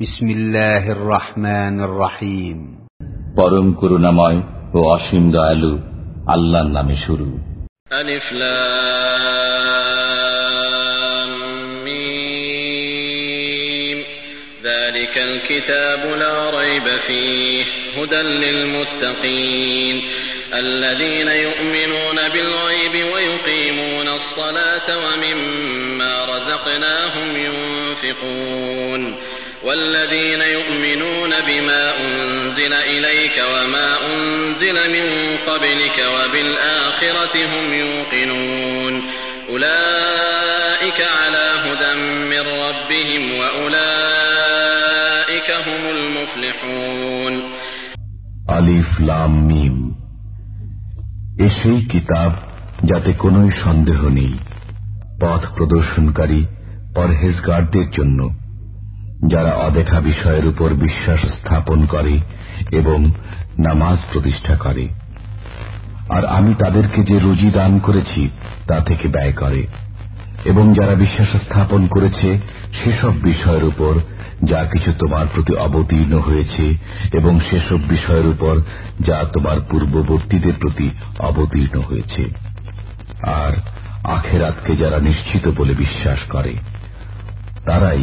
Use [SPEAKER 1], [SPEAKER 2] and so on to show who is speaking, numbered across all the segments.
[SPEAKER 1] بسم الله الرحمن الرحيم
[SPEAKER 2] পরম করুণাময় ও অসীম দয়ালু আল্লাহর নামে শুরু
[SPEAKER 3] আলিফ লাম মিম ذلك الكتاب لا ريب فيه هدى للمتقين الذين يؤمنون بالغيب ويقيمون الصلاة ومما رزقناهم ينفقون والذين يؤمنون بما أنزل إليك وما أنزل من قبلك وبالآخرة هم يوقنون أولئك على هدى من ربهم وأولئك هم المفلحون
[SPEAKER 2] ألف لام ميم এ সেই কিতাব যাতে কোনো সন্দেহ নেই পথ প্রদর্শনকারী পরহেজগারদের জন্য যারা অদেখা বিষয়ের উপর বিশ্বাস স্থাপন করে এবং নামাজ প্রতিষ্ঠা করে আর আমি তাদেরকে যে রুজি দান করেছি তা থেকে ব্যয় করে এবং যারা বিশ্বাস স্থাপন করেছে সেসব বিষয়ের উপর যা কিছু তোমার প্রতি অবতীর্ণ হয়েছে এবং সেসব বিষয়ের উপর যা তোমার পূর্ববর্তীদের প্রতি অবতীর্ণ হয়েছে আর আখেরাতকে যারা নিশ্চিত বলে বিশ্বাস করে তারাই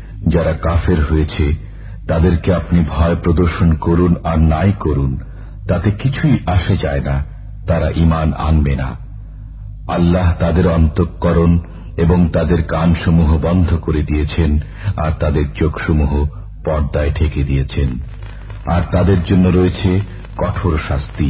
[SPEAKER 2] যারা কাফের হয়েছে তাদেরকে আপনি ভয় প্রদর্শন করুন আর নাই করুন তাতে কিছুই আসে যায় না তারা ইমান আনবে না আল্লাহ তাদের অন্তঃকরণ এবং তাদের কানসমূহ বন্ধ করে দিয়েছেন আর তাদের চোখসমূহ পর্দায় ঠেকে দিয়েছেন আর তাদের জন্য রয়েছে কঠোর শাস্তি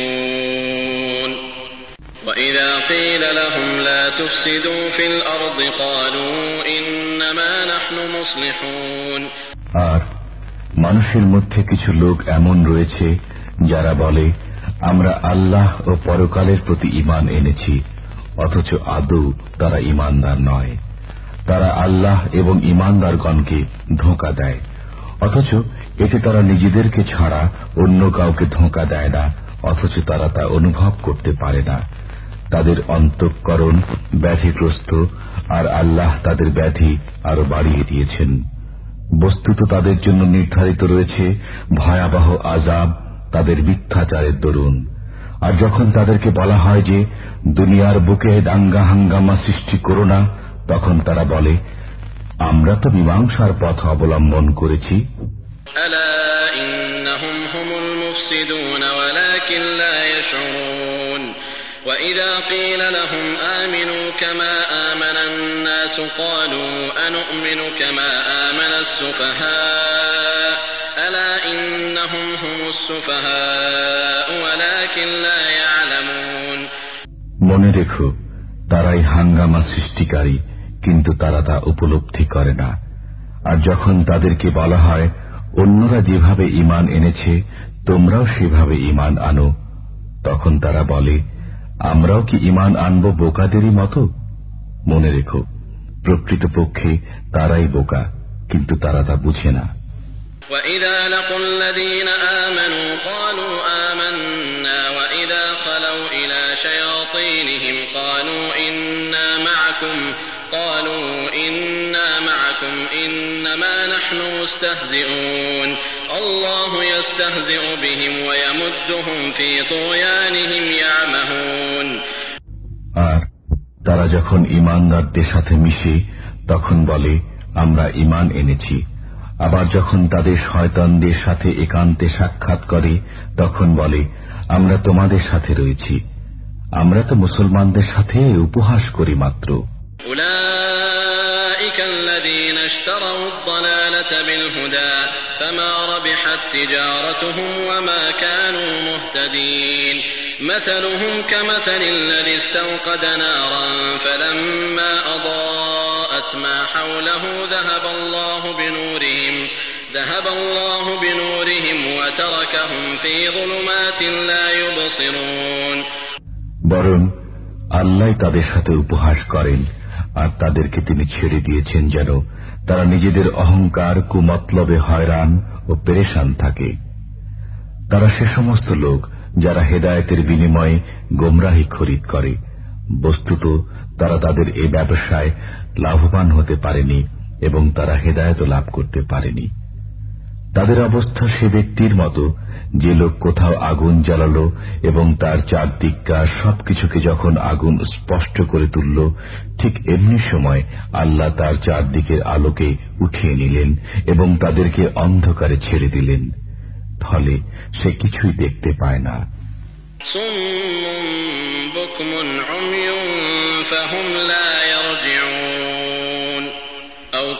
[SPEAKER 3] আর
[SPEAKER 2] মানুষের মধ্যে কিছু লোক এমন রয়েছে যারা বলে আমরা আল্লাহ ও পরকালের প্রতি ইমান এনেছি অথচ আদৌ তারা ইমানদার নয় তারা আল্লাহ এবং ইমানদারগণকে ধোঁকা দেয় অথচ এতে তারা নিজেদেরকে ছাড়া অন্য কাউকে ধোঁকা দেয় না অথচ তারা তা অনুভব করতে পারে না তাদের অন্তঃকরণ ব্যাধিগ্রস্ত আর আল্লাহ তাদের ব্যাধি আরো বাড়িয়ে দিয়েছেন বস্তুত তাদের জন্য নির্ধারিত রয়েছে ভয়াবহ আজাব তাদের মিথ্যাচারের দরুন আর যখন তাদেরকে বলা হয় যে দুনিয়ার বুকে দাঙ্গা হাঙ্গামা সৃষ্টি করো না তখন তারা বলে আমরা তো মীমাংসার পথ অবলম্বন করেছি
[SPEAKER 3] ألا إنهم هم المفسدون ولكن لا يشعرون মনে রেখো তারাই
[SPEAKER 2] হাঙ্গামা সৃষ্টিকারী কিন্তু তারা তা উপলব্ধি করে না আর যখন তাদেরকে বলা হয় অন্যরা যেভাবে ইমান এনেছে তোমরাও সেভাবে ইমান আনো তখন তারা বলে আমরাও কি ইমান আনব বোকাদেরই মতো মনে রেখো প্রকৃত পক্ষে তারাই বোকা কিন্তু তারা তা বুঝে না
[SPEAKER 3] আর তারা
[SPEAKER 2] যখন ইমানদারদের সাথে মিশে তখন বলে আমরা ইমান এনেছি আবার যখন তাদের শয়তানদের সাথে একান্তে সাক্ষাৎ করে তখন বলে আমরা তোমাদের সাথে রয়েছি আমরা তো মুসলমানদের সাথে উপহাস করি মাত্র
[SPEAKER 3] أولئك الذين اشتروا الضلالة بالهدى فما ربحت تجارتهم وما كانوا مهتدين مثلهم كمثل الذي استوقد نارا فلما أضاءت ما حوله ذهب الله بنورهم ذهب الله بنورهم وتركهم في ظلمات
[SPEAKER 2] لا يبصرون برون الله তাদের সাথে উপহাস করেন আর তাদেরকে তিনি ছেড়ে দিয়েছেন যেন তারা নিজেদের অহংকার কুমতলবে হয়রান ও পেরেশান থাকে তারা সে সমস্ত লোক যারা হেদায়তের বিনিময়ে গোমরাহী খরিদ করে বস্তুত তারা তাদের এ ব্যবসায় লাভবান হতে পারেনি এবং তারা হেদায়ত লাভ করতে পারেনি তাদের অবস্থা সে ব্যক্তির মতো যে লোক কোথাও আগুন জ্বালাল এবং তার চারদিককার সবকিছুকে যখন আগুন স্পষ্ট করে তুলল ঠিক এমনি সময় আল্লাহ তার চারদিকের আলোকে উঠিয়ে নিলেন এবং তাদেরকে অন্ধকারে ছেড়ে দিলেন ফলে সে কিছুই দেখতে পায় না
[SPEAKER 3] فهم لا يرجعون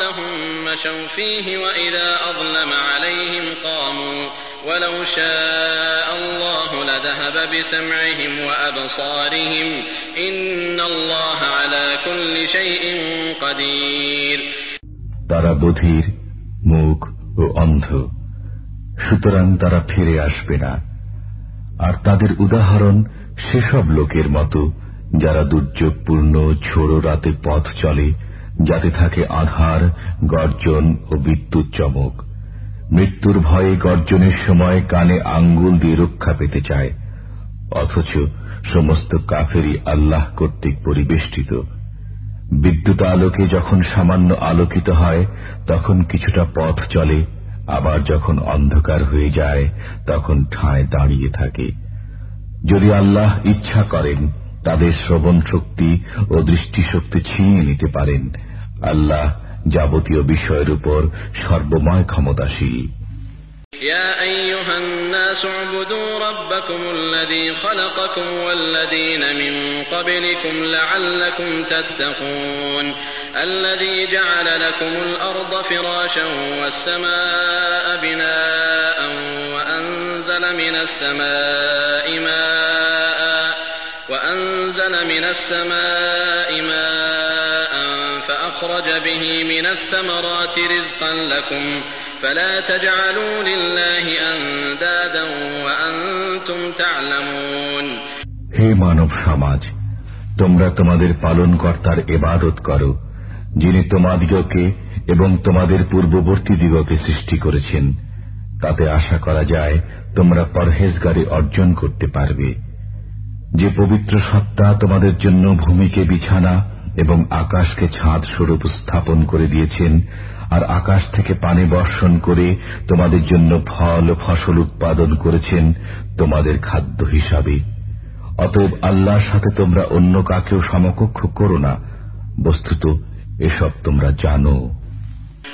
[SPEAKER 3] لهم مشوا فيه وإذا أظلم عليهم قاموا ولو شاء الله لذهب بسمعهم وأبصارهم إن الله على كل شيء
[SPEAKER 2] قدير তারা বধির মুখ ও অন্ধ সুতরাং তারা ফিরে আসবে না আর তাদের উদাহরণ সেসব লোকের মতো যারা দুর্যোগপূর্ণ ঝোড়ো রাতে পথ চলে যাতে থাকে আধার গর্জন ও বিদ্যুৎ চমক মৃত্যুর ভয়ে গর্জনের সময় কানে আঙ্গুল দিয়ে রক্ষা পেতে চায় অথচ সমস্ত কাফেরই আল্লাহ কর্তৃক পরিবেষ্টিত বিদ্যুৎ আলোকে যখন সামান্য আলোকিত হয় তখন কিছুটা পথ চলে আবার যখন অন্ধকার হয়ে যায় তখন ঠায় দাঁড়িয়ে থাকে যদি আল্লাহ ইচ্ছা করেন তাদের শ্রবণ শক্তি ও দৃষ্টিশক্তি ছিনিয়ে নিতে পারেন আল্লাহ যাবতীয় বিষয়ের উপর সর্বময় ক্ষমতাশীল
[SPEAKER 3] يا أيها الناس اعبدوا ربكم الذي خلقكم والذين من قبلكم لعلكم تتقون الذي جعل لكم الأرض فراشا والسماء بناء وأنزل من السماء ماء من السماء ماء فأخرج به من الثمرات رزقا لكم فلا تجعلوا لله أندادا
[SPEAKER 2] وأنتم تعلمون হে মানব সমাজ তোমরা তোমাদের পালনকর্তার এবাদত করো যিনি তোমাদিগকে এবং তোমাদের পূর্ববর্তী দিগকে সৃষ্টি করেছেন তাতে আশা করা যায় তোমরা পরহেজগারি অর্জন করতে পারবে যে পবিত্র সত্তা তোমাদের জন্য ভূমিকে বিছানা এবং আকাশকে ছাদ স্বরূপ স্থাপন করে দিয়েছেন আর আকাশ থেকে পানি বর্ষণ করে তোমাদের জন্য ফল ফসল উৎপাদন করেছেন তোমাদের খাদ্য হিসাবে অতএব আল্লাহর সাথে তোমরা অন্য কাকেও সমকক্ষ করো না বস্তুত এসব তোমরা জানো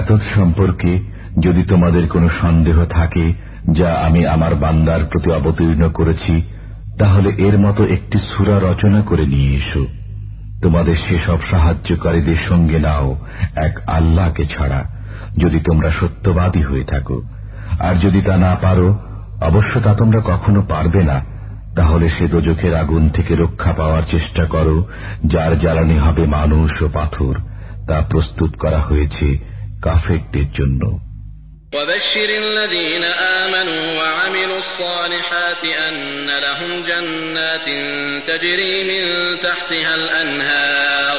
[SPEAKER 2] এতদ সম্পর্কে যদি তোমাদের কোনো সন্দেহ থাকে যা আমি আমার বান্দার প্রতি অবতীর্ণ করেছি তাহলে এর মতো একটি সুরা রচনা করে নিয়ে এসো তোমাদের সেসব সাহায্যকারীদের সঙ্গে নাও এক আল্লাহকে ছাড়া যদি তোমরা সত্যবাদী হয়ে থাকো আর যদি তা না পারো অবশ্য তা তোমরা কখনো পারবে না তাহলে সে দোজখের আগুন থেকে রক্ষা পাওয়ার চেষ্টা করো যার জ্বালানি হবে মানুষ ও পাথর তা প্রস্তুত করা হয়েছে কাফেরদের জন্য
[SPEAKER 3] وبشر الذين آمنوا وعملوا الصالحات أن لهم جنات تجري من تحتها الأنهار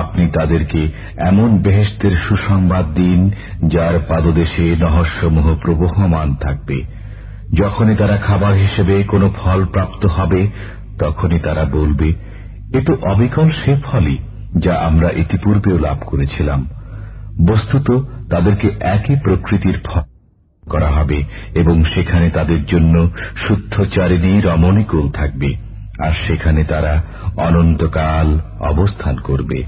[SPEAKER 2] আপনি তাদেরকে এমন বেহেস্তের সুসংবাদ দিন যার পাদদেশে রহস্যমূহ প্রবহমান থাকবে যখনই তারা খাবার হিসেবে কোনো ফল প্রাপ্ত হবে তখনই তারা বলবে এ তো অবিকল সে ফলই যা আমরা ইতিপূর্বেও লাভ করেছিলাম বস্তুত তাদেরকে একই প্রকৃতির ফল করা হবে এবং সেখানে তাদের জন্য শুদ্ধচারিণী রমণীকুল থাকবে আর সেখানে তারা অনন্তকাল অবস্থান করবে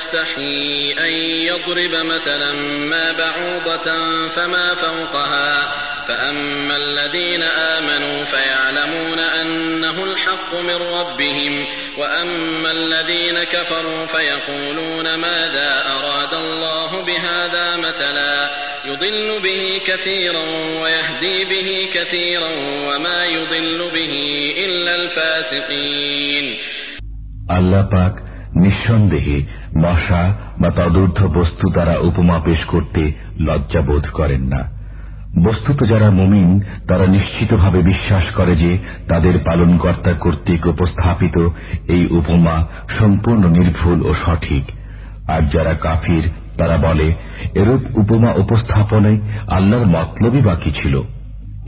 [SPEAKER 3] يستحي أن يضرب مثلا ما بعوضة فما فوقها فأما الذين آمنوا فيعلمون أنه الحق من ربهم وأما الذين كفروا فيقولون ماذا أراد الله بهذا مثلا يضل به كثيرا ويهدي به كثيرا وما يضل
[SPEAKER 2] به إلا الفاسقين الله পাক নিঃসন্দেহে মশা বা তদূর্ধ্ব বস্তু তারা উপমা পেশ করতে লজ্জাবোধ করেন না বস্তুত যারা মুমিন তারা নিশ্চিতভাবে বিশ্বাস করে যে তাদের পালনকর্তা কর্তৃক উপস্থাপিত এই উপমা সম্পূর্ণ নির্ভুল ও সঠিক আর যারা কাফির তারা বলে এরূপ উপমা উপস্থাপনে আল্লাহর মতলবই বাকি ছিল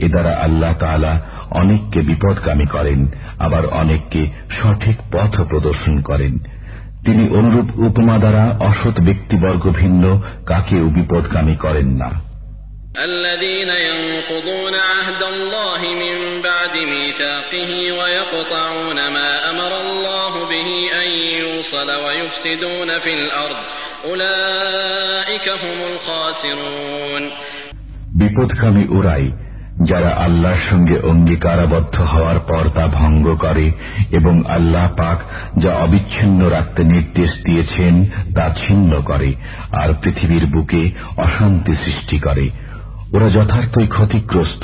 [SPEAKER 2] এ দ্বারা আল্লাহ তালা অনেককে বিপদগামী করেন আবার অনেককে সঠিক পথ প্রদর্শন করেন তিনি অনুরূপ উপমা দ্বারা অসৎ ব্যক্তিবর্গ ভিন্ন কাকেও বিপদকামী করেন না বিপদকামী ওরাই যারা আল্লাহর সঙ্গে অঙ্গীকারাবদ্ধ হওয়ার পর তা ভঙ্গ করে এবং আল্লাহ পাক যা অবিচ্ছিন্ন রাখতে নির্দেশ দিয়েছেন তা ছিন্ন করে আর পৃথিবীর বুকে অশান্তি সৃষ্টি করে ওরা যথার্থই ক্ষতিগ্রস্ত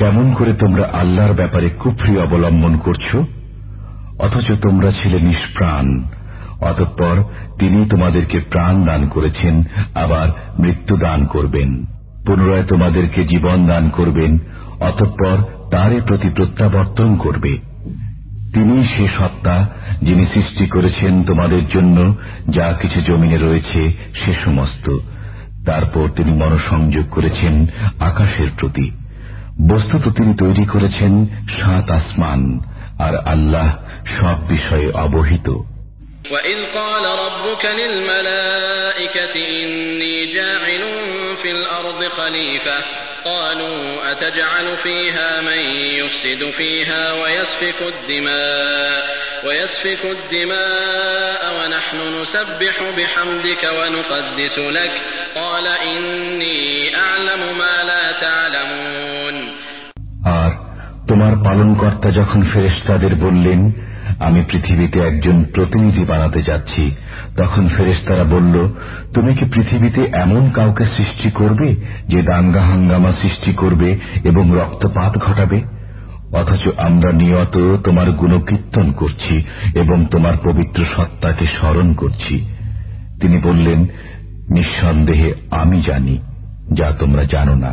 [SPEAKER 2] কেমন করে তোমরা আল্লাহর ব্যাপারে কুফরি অবলম্বন করছ অথচ তোমরা ছিলে নিষ্প্রাণ অতঃপর তিনি তোমাদেরকে প্রাণ দান করেছেন আবার মৃত্যু দান করবেন পুনরায় তোমাদেরকে জীবন দান করবেন অতঃপর তারে প্রতি প্রত্যাবর্তন করবে তিনি সে সত্তা যিনি সৃষ্টি করেছেন তোমাদের জন্য যা কিছু জমিনে রয়েছে সে সমস্ত তারপর তিনি মনসংযোগ করেছেন আকাশের প্রতি বস্তুত তিনি তৈরি করেছেন সাত আসমান আর আল্লাহ সব বিষয়ে অবহিত وَإِذْ قَالَ رَبُّكَ لِلْمَلَائِكَةِ
[SPEAKER 3] إِنِّي جَاعِلٌ فِي الْأَرْضِ خَلِيفَةً قَالُوا أَتَجْعَلُ فِيهَا مَن يُفْسِدُ فِيهَا وَيَسْفِكُ الدِّمَاءَ وَيَسْفِكُ الدِّمَاءَ وَنَحْنُ نُسَبِّحُ بِحَمْدِكَ وَنُقَدِّسُ لَكَ قَالَ إِنِّي أَعْلَمُ مَا لَا
[SPEAKER 2] تَعْلَمُ তোমার পালনকর্তা যখন ফেরেস্তাদের বললেন আমি পৃথিবীতে একজন প্রতিনিধি বানাতে যাচ্ছি তখন ফেরেস্তারা বলল তুমি কি পৃথিবীতে এমন কাউকে সৃষ্টি করবে যে দাঙ্গা হাঙ্গামা সৃষ্টি করবে এবং রক্তপাত ঘটাবে অথচ আমরা নিয়ত তোমার গুণকীর্তন করছি এবং তোমার পবিত্র সত্তাকে স্মরণ করছি তিনি বললেন নিঃসন্দেহে আমি জানি যা তোমরা জানো না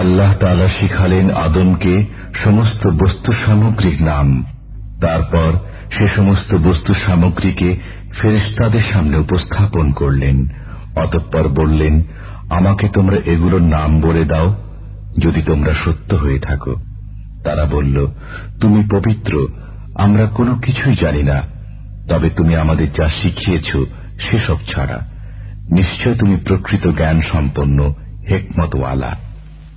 [SPEAKER 2] আল্লাহ তালা শিখালেন আদমকে সমস্ত বস্তু সামগ্রীর নাম তারপর সে সমস্ত বস্তু সামগ্রীকে ফেরিস্তাদের সামনে উপস্থাপন করলেন অতঃপর বললেন আমাকে তোমরা এগুলোর নাম বলে দাও যদি তোমরা সত্য হয়ে থাকো তারা বলল তুমি পবিত্র আমরা কোনো কিছুই জানি না তবে তুমি আমাদের যা শিখিয়েছ সেসব ছাড়া নিশ্চয় তুমি প্রকৃত জ্ঞান সম্পন্ন হেকমতওয়ালা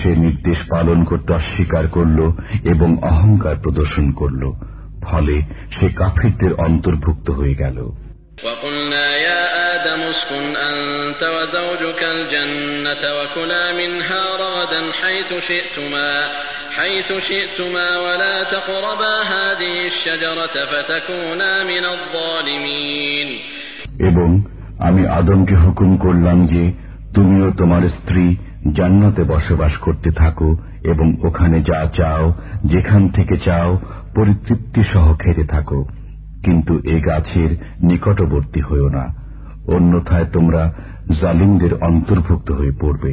[SPEAKER 2] সে নির্দেশ পালন করতে অস্বীকার করল এবং অহংকার প্রদর্শন করল ফলে সে কাফিরদের অন্তর্ভুক্ত হয়ে গেল এবং আমি আদমকে হুকুম করলাম যে তুমিও তোমার স্ত্রী জান্নাতে বসবাস করতে থাকো এবং ওখানে যা চাও যেখান থেকে চাও পরিতৃপ্তি সহ খেতে থাকো কিন্তু এ গাছের নিকটবর্তী হইও না অন্যথায় তোমরা জালিমদের অন্তর্ভুক্ত হয়ে পড়বে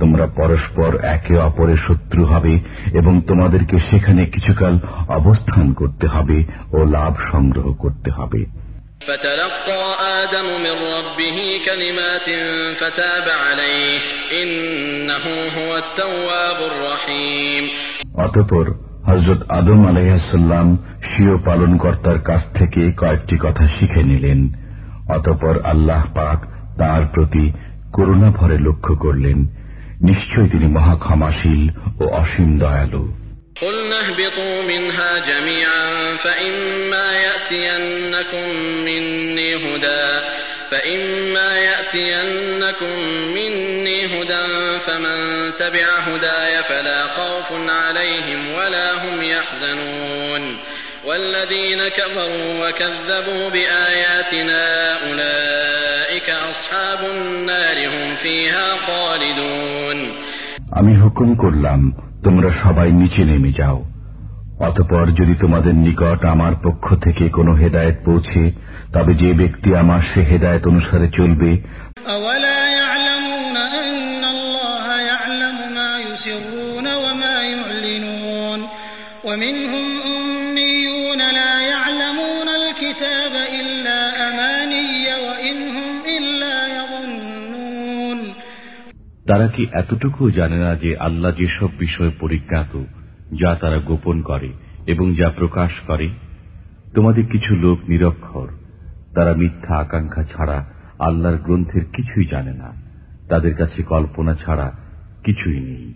[SPEAKER 2] তোমরা পরস্পর একে অপরের শত্রু হবে এবং তোমাদেরকে সেখানে কিছুকাল অবস্থান করতে হবে ও লাভ সংগ্রহ করতে হবে অতপর হজরত আদম আলাইসাল্লাম স্বীয় পালনকর্তার কাছ থেকে কয়েকটি কথা শিখে নিলেন অতপর আল্লাহ পাক তার প্রতি করুণা ভরে লক্ষ্য করলেন নিশ্চয় তিনি মহা ক্ষমাশীল ও অসীম দয়ালু
[SPEAKER 3] قلنا اهبطوا منها جميعا فإما يأتينكم مني هدى فإما يأتينكم مني هدى فمن تبع هداي فلا خوف عليهم ولا هم يحزنون والذين كفروا وكذبوا بآياتنا أولئك أصحاب النار
[SPEAKER 2] هم فيها خالدون আমি হুকুম করলাম তোমরা সবাই নিচে নেমে যাও অতপর যদি তোমাদের নিকট আমার পক্ষ থেকে কোনো হেদায়ত পৌঁছে তবে যে ব্যক্তি আমার সে হেদায়ত অনুসারে চলবে ومن তারা কি এতটুকু জানে না যে আল্লাহ যেসব বিষয় পরিজ্ঞাত যা তারা গোপন করে এবং যা প্রকাশ করে তোমাদের কিছু লোক নিরক্ষর তারা মিথ্যা আকাঙ্ক্ষা ছাড়া আল্লাহর গ্রন্থের কিছুই জানে না তাদের কাছে কল্পনা ছাড়া কিছুই নেই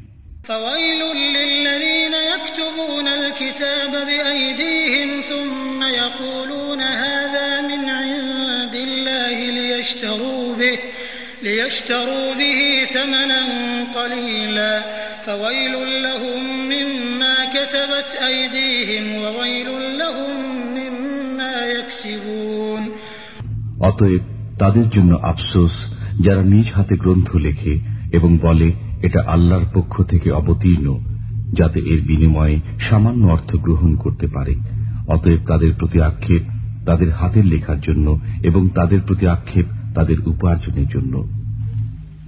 [SPEAKER 1] يقولون هذا من عند الله ليشتروا به অতএব তাদের জন্য আফসোস যারা নিজ
[SPEAKER 2] হাতে গ্রন্থ লেখে এবং বলে এটা আল্লাহর পক্ষ থেকে অবতীর্ণ যাতে এর বিনিময়ে সামান্য অর্থ গ্রহণ করতে পারে অতএব তাদের প্রতি আক্ষেপ তাদের হাতের লেখার জন্য এবং তাদের প্রতি আক্ষেপ তাদের উপার্জনের জন্য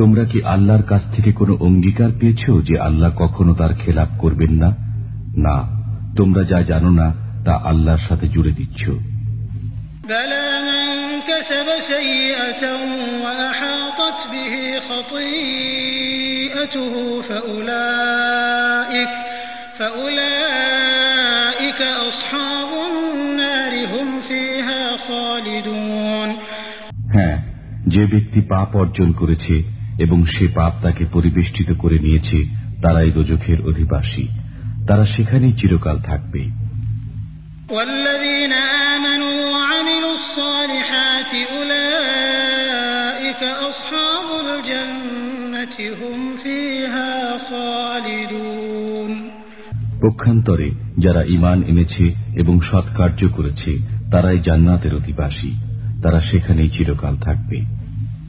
[SPEAKER 2] তোমরা কি আল্লাহর কাছ থেকে কোনো অঙ্গীকার পেয়েছ যে আল্লাহ কখনো তার খেলাপ করবেন না না তোমরা যা জানো না তা আল্লাহর সাথে জুড়ে দিচ্ছ হ্যাঁ যে ব্যক্তি পাপ অর্জন করেছে এবং সে পাপ তাকে পরিবেষ্টিত করে নিয়েছে তারাই দোজখের অধিবাসী তারা সেখানেই চিরকাল থাকবে পক্ষান্তরে যারা ইমান এনেছে এবং সৎকার্য করেছে তারাই জান্নাতের অধিবাসী তারা সেখানেই চিরকাল থাকবে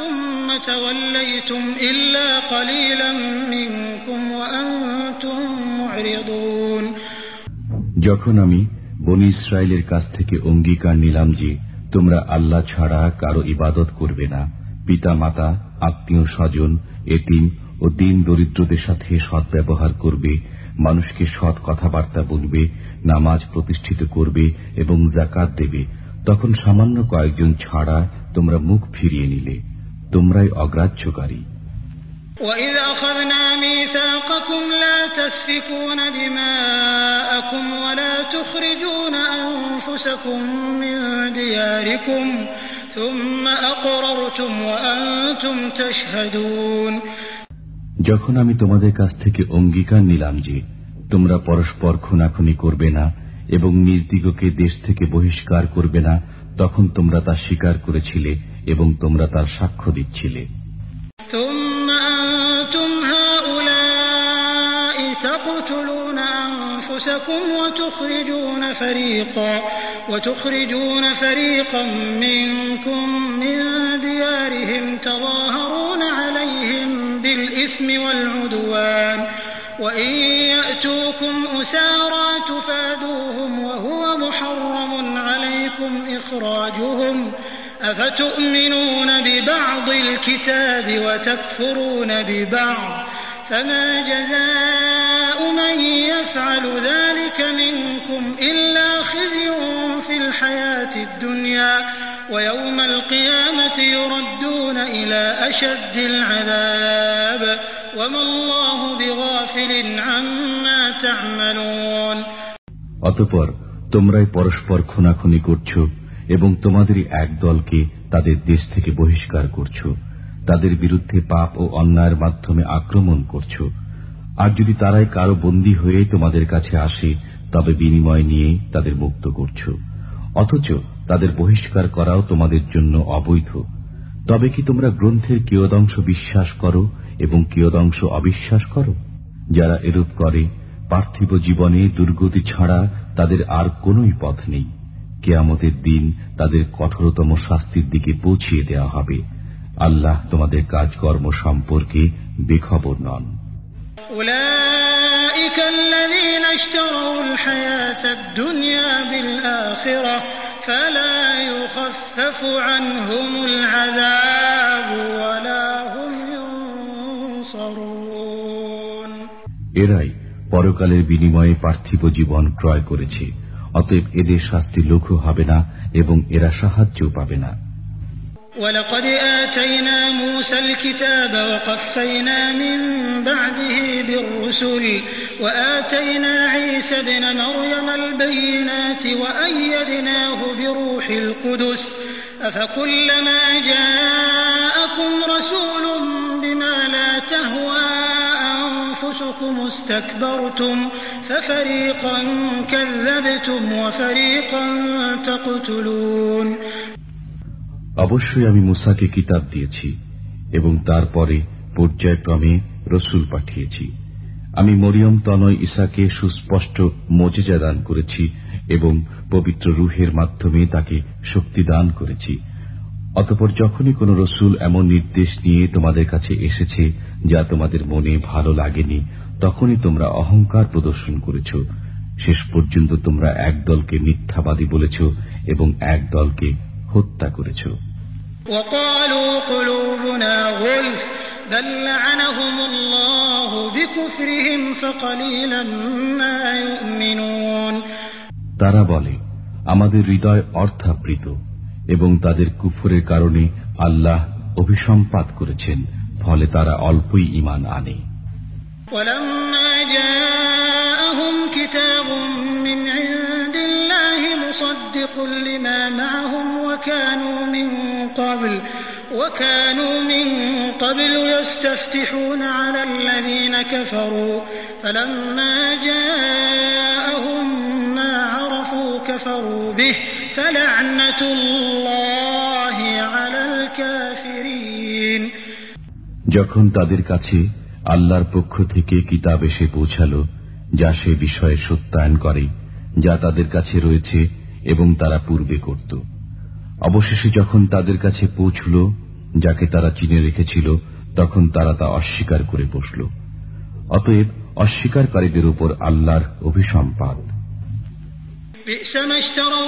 [SPEAKER 1] যখন
[SPEAKER 2] আমি বনি ইসরায়েলের কাছ থেকে অঙ্গীকার নিলাম যে তোমরা আল্লাহ ছাড়া কারো ইবাদত করবে না পিতা মাতা আত্মীয় স্বজন এতিম ও দিন দরিদ্রদের সাথে সৎ ব্যবহার করবে মানুষকে সৎ কথাবার্তা বলবে নামাজ প্রতিষ্ঠিত করবে এবং জাকাত দেবে তখন সামান্য কয়েকজন ছাড়া তোমরা মুখ ফিরিয়ে নিলে তোমরাই অগ্রাহ্যকারী যখন আমি তোমাদের কাছ থেকে অঙ্গীকার নিলাম যে তোমরা পরস্পর খুনাখুনি করবে না এবং নিজ দিগকে দেশ থেকে বহিষ্কার করবে না তখন তোমরা তা স্বীকার করেছিলে এবং তোমরা তার সাক্ষ্য দিচ্ছিলে
[SPEAKER 1] تقتلون أنفسكم وتخرجون فريقا وتخرجون فريقا منكم من ديارهم تظاهرون عليهم بالإثم والعدوان وإن يأتوكم أسارى تفادوهم وهو محرم عليكم إخراجهم أفتؤمنون ببعض الكتاب وتكفرون ببعض فما جزاء من يفعل ذلك منكم إلا خزي في الحياة الدنيا ويوم القيامة يردون إلى أشد العذاب وما الله بغافل
[SPEAKER 2] عما تعملون অতপর তোমরাই পরস্পর খুনাখুনি করছো এবং তোমাদেরই এক দলকে তাদের দেশ থেকে বহিষ্কার করছ তাদের বিরুদ্ধে পাপ ও অন্যায়ের মাধ্যমে আক্রমণ করছ আর যদি তারাই কারো বন্দী হয়ে তোমাদের কাছে আসে তবে বিনিময় নিয়ে তাদের মুক্ত করছ অথচ তাদের বহিষ্কার করাও তোমাদের জন্য অবৈধ তবে কি তোমরা গ্রন্থের কিয়দংশ বিশ্বাস করো এবং কিয়দংশ অবিশ্বাস করো যারা এরূপ করে পার্থিব জীবনে দুর্গতি ছাড়া তাদের আর কোনই পথ নেই কেয়ামতের দিন তাদের কঠোরতম শাস্তির দিকে পৌঁছিয়ে দেওয়া হবে আল্লাহ তোমাদের কাজকর্ম সম্পর্কে বেখবর নন এরাই পরকালের বিনিময়ে পার্থিব জীবন ক্রয় করেছে অতএব এদের শাস্তি লঘু হবে না এবং এরা সাহায্যও পাবে না
[SPEAKER 1] أفكلما جاءكم رسول بما لا تهوى أنفسكم استكبرتم ففريقا كذبتم وفريقا تقتلون
[SPEAKER 2] অবশ্যই আমি মুসাকে কিতাব দিয়েছি এবং তারপরে পর্যায়ক্রমে রসুল পাঠিয়েছি আমি মরিয়ম তনয় ইসাকে সুস্পষ্ট মজেজা দান করেছি এবং পবিত্র রুহের মাধ্যমে তাকে শক্তি দান করেছি অতপর যখনই কোন রসুল এমন নির্দেশ নিয়ে তোমাদের কাছে এসেছে যা তোমাদের মনে ভালো লাগেনি তখনই তোমরা অহংকার প্রদর্শন করেছ শেষ পর্যন্ত তোমরা এক দলকে মিথ্যাবাদী বলেছ এবং এক দলকে হত্যা করেছ তারা বলে আমাদের হৃদয় অর্থাবৃত এবং তাদের কুফরের কারণে আল্লাহ অভিসম্পাত করেছেন ফলে তারা অল্পই ইমান আনে
[SPEAKER 1] ولما جاءهم كتاب من عند الله مصدق لما معهم وكانوا من قبل وكانوا من قبل يستفتحون على الذين كفروا فلما جاءهم ما عرفوا كفروا به فلعنة الله على
[SPEAKER 2] الكافرين যখন তাদের কাছে আল্লাহর পক্ষ থেকে কিতাব এসে পৌঁছাল যা সে বিষয়ে সত্যায়ন করে যা তাদের কাছে রয়েছে এবং তারা পূর্বে করত অবশেষে যখন তাদের কাছে পৌঁছল যাকে তারা চিনে রেখেছিল তখন তারা তা অস্বীকার করে বসল অতএব অস্বীকারীদের উপর আল্লাহর অভিসম্পাদ
[SPEAKER 1] بئس ما اشتروا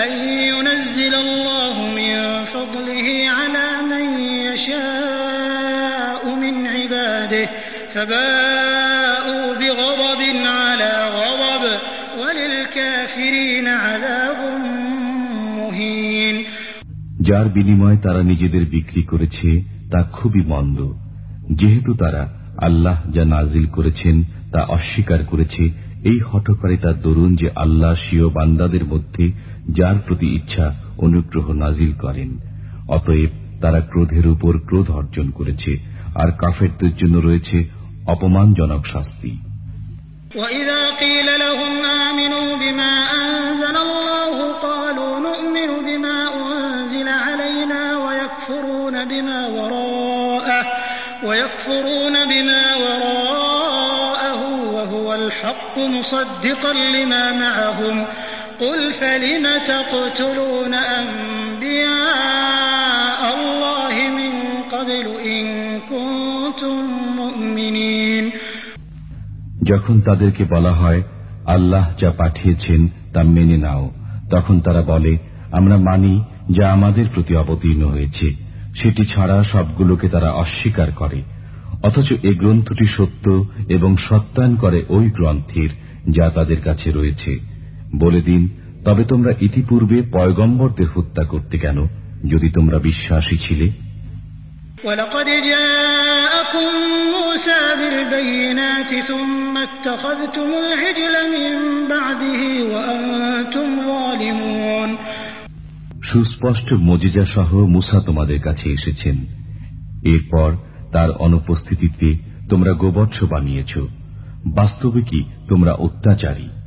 [SPEAKER 1] যার
[SPEAKER 2] বিনিময়ে তারা নিজেদের বিক্রি করেছে তা খুবই মন্দ যেহেতু তারা আল্লাহ যা নাজিল করেছেন তা অস্বীকার করেছে এই তার দরুন যে আল্লাহ সিও বান্দাদের মধ্যে যার প্রতি ইচ্ছা অনুগ্রহ নাজিল করেন অতএব তারা ক্রোধের উপর ক্রোধ অর্জন করেছে আর কাফেরদের জন্য রয়েছে অপমানজনক শাস্তি
[SPEAKER 1] وَإِذَا قِيلَ لَهُمْ آمِنُوا بِمَا أَنزَلَ اللَّهُ قَالُوا نُؤْمِنُ بِمَا أُنزِلَ عَلَيْنَا وَيَكْفُرُونَ بِمَا وَرَاءَهُ وَيَكْفُرُونَ بِمَا وَرَاءَهُ وَهُوَ الْحَقُّ مُصَدِّقًا لِمَا مَعَهُمْ قل فلم تقتلون أنبياء الله من قبل إن
[SPEAKER 2] كنتم مؤمنين যখন তাদেরকে বলা হয় আল্লাহ যা পাঠিয়েছেন তা মেনে নাও তখন তারা বলে আমরা মানি যা আমাদের প্রতি অবতীর্ণ হয়েছে সেটি ছাড়া সবগুলোকে তারা অস্বীকার করে অথচ এ গ্রন্থটি সত্য এবং সত্যায়ন করে ওই গ্রন্থের যা তাদের কাছে রয়েছে বলে দিন তবে তোমরা ইতিপূর্বে পয়গম্বরদের হত্যা করতে কেন যদি তোমরা বিশ্বাসী ছিলে সুস্পষ্ট মজিজা সহ মুসা তোমাদের কাছে এসেছেন এরপর তার অনুপস্থিতিতে তোমরা গোবর্ষ বানিয়েছ বাস্তবে কি তোমরা অত্যাচারী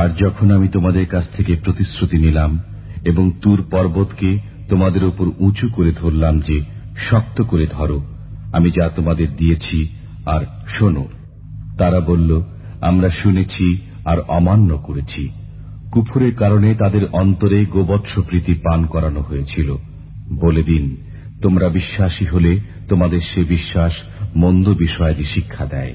[SPEAKER 2] আর যখন আমি তোমাদের কাছ থেকে প্রতিশ্রুতি নিলাম এবং তুর পর্বতকে তোমাদের উপর উঁচু করে ধরলাম যে শক্ত করে ধরো আমি যা তোমাদের দিয়েছি আর শোনো তারা বলল আমরা শুনেছি আর অমান্য করেছি কুফুরের কারণে তাদের অন্তরে গোবৎসপ্রীতি পান করানো হয়েছিল বলে দিন তোমরা বিশ্বাসী হলে তোমাদের সে বিশ্বাস মন্দ বিষয়াদি শিক্ষা দেয়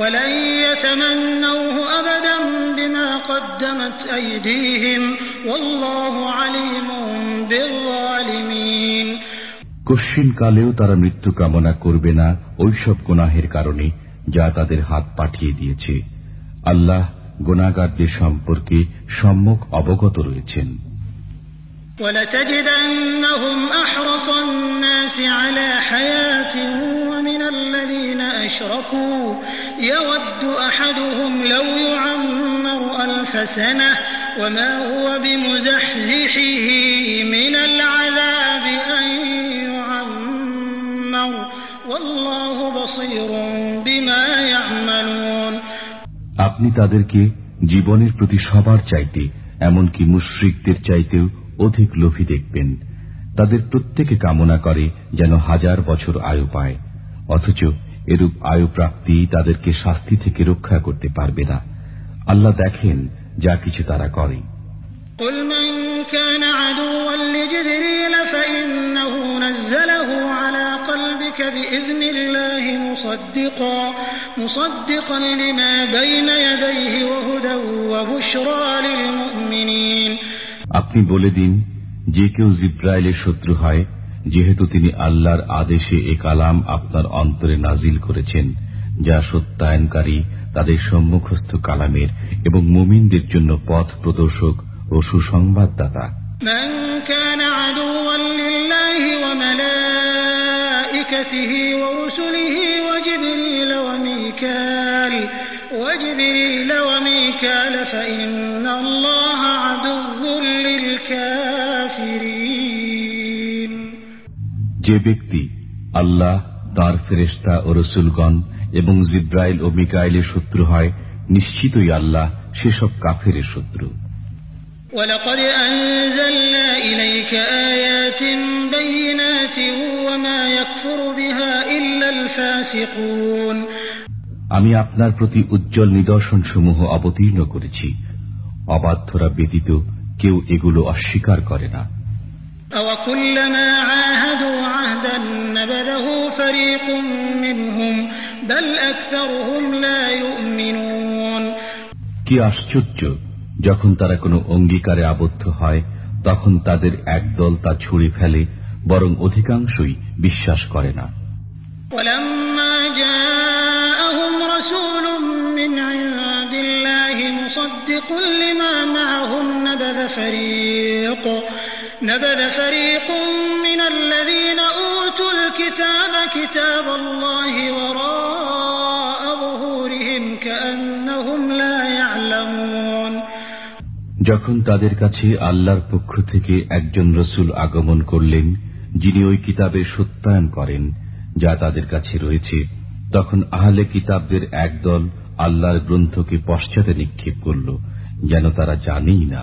[SPEAKER 2] ولن কালেও তারা মৃত্যু কামনা করবে না ওইসব গুনাহের কারণে যা তাদের হাত পাঠিয়ে দিয়েছে আল্লাহ গুণাগারদের সম্পর্কে সম্মুখ অবগত রয়েছেন
[SPEAKER 1] ولتجدنهم أحرص الناس على حياة ومن الذين أشركوا يود أحدهم لو يعمر ألف سنة وما هو بمزحزحه من العذاب أن يعمر والله بصير بما يعملون
[SPEAKER 2] আপনি তাদেরকে জীবনের প্রতি সবার চাইতে এমনকি মুশ্রিকদের চাইতেও অধিক লোভী দেখবেন তাদের প্রত্যেকে কামনা করে যেন হাজার বছর আয়ু পায় অথচ এরূপ আয়ু প্রাপ্তি তাদেরকে শাস্তি থেকে রক্ষা করতে পারবে না আল্লাহ দেখেন যা কিছু তারা করে قل من আপনি বলে দিন যে কেউ জিব্রাইলের শত্রু হয় যেহেতু তিনি আল্লাহর আদেশে এ কালাম আপনার অন্তরে নাজিল করেছেন যা সত্যায়নকারী তাদের সম্মুখস্থ কালামের এবং মুমিনদের জন্য পথ প্রদর্শক ও সুসংবাদদাতা
[SPEAKER 1] وجبريل وميكال فإن الله عدو
[SPEAKER 2] যে ব্যক্তি আল্লাহ তার ফেরেস্তা ও রসুলগণ এবং জিব্রাইল ও মিকাইলের শত্রু হয় নিশ্চিতই আল্লাহ সেসব কাফের শত্রু আমি আপনার প্রতি উজ্জ্বল নিদর্শন সমূহ অবতীর্ণ করেছি অবাধ্যরা ব্যতীত কেউ এগুলো অস্বীকার করে না কি আশ্চর্য যখন তারা কোনো অঙ্গীকারে আবদ্ধ হয় তখন তাদের একদল তা ছুড়ে ফেলে বরং অধিকাংশই বিশ্বাস করে
[SPEAKER 1] না لما معهم نبذ الكتاب كتاب الله وراء ظهورهم كأنهم لا يعلمون
[SPEAKER 2] যখন তাদের কাছে আল্লাহর পক্ষ থেকে একজন রসুল আগমন করলেন যিনি ওই কিতাবে সত্যায়ন করেন যা তাদের কাছে রয়েছে তখন আহলে কিতাবদের একদল আল্লাহর গ্রন্থকে পশ্চাতে নিক্ষেপ করল যেন তারা জানেই না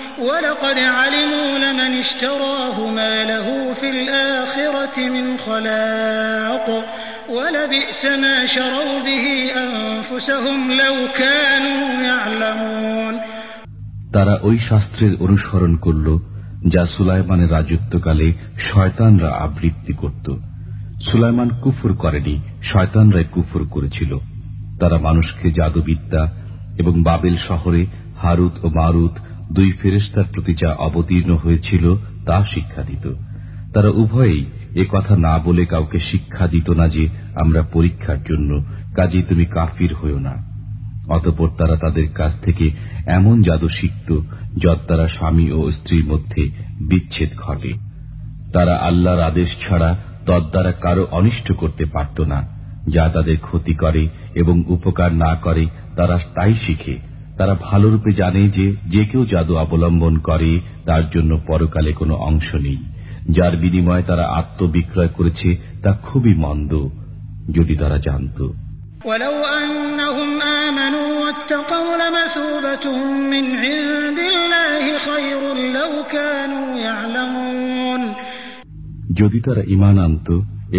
[SPEAKER 1] তারা ওই শাস্ত্রের
[SPEAKER 2] অনুসরণ করল যা সুলাইমানের রাজত্বকালে শয়তানরা আবৃত্তি করত সুলাইমান কুফুর করেনি শয়তানরাই কুফুর করেছিল তারা মানুষকে জাদুবিদ্যা এবং বাবেল শহরে হারুত ও মারুত দুই ফেরেস্তার প্রতি যা অবতীর্ণ হয়েছিল তা শিক্ষা দিত তারা উভয়েই এ কথা না বলে কাউকে শিক্ষা দিত না যে আমরা পরীক্ষার জন্য কাজেই তুমি কাফির হইও না অতপর তারা তাদের কাছ থেকে এমন জাদু শিখত যত তারা স্বামী ও স্ত্রীর মধ্যে বিচ্ছেদ ঘটে তারা আল্লাহর আদেশ ছাড়া তদ্বারা কারো অনিষ্ট করতে পারত না যা তাদের ক্ষতি করে এবং উপকার না করে তারা তাই শিখে তারা ভালোরূপে জানে যে যে কেউ জাদু অবলম্বন করে তার জন্য পরকালে কোনো অংশ নেই যার বিনিময়ে তারা আত্মবিক্রয় করেছে তা খুবই মন্দ যদি তারা জানত যদি তারা ইমান আনত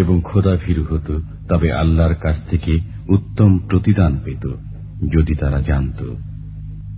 [SPEAKER 2] এবং খোদা ভীরু হত তবে আল্লাহর কাছ থেকে উত্তম প্রতিদান পেত যদি তারা জানত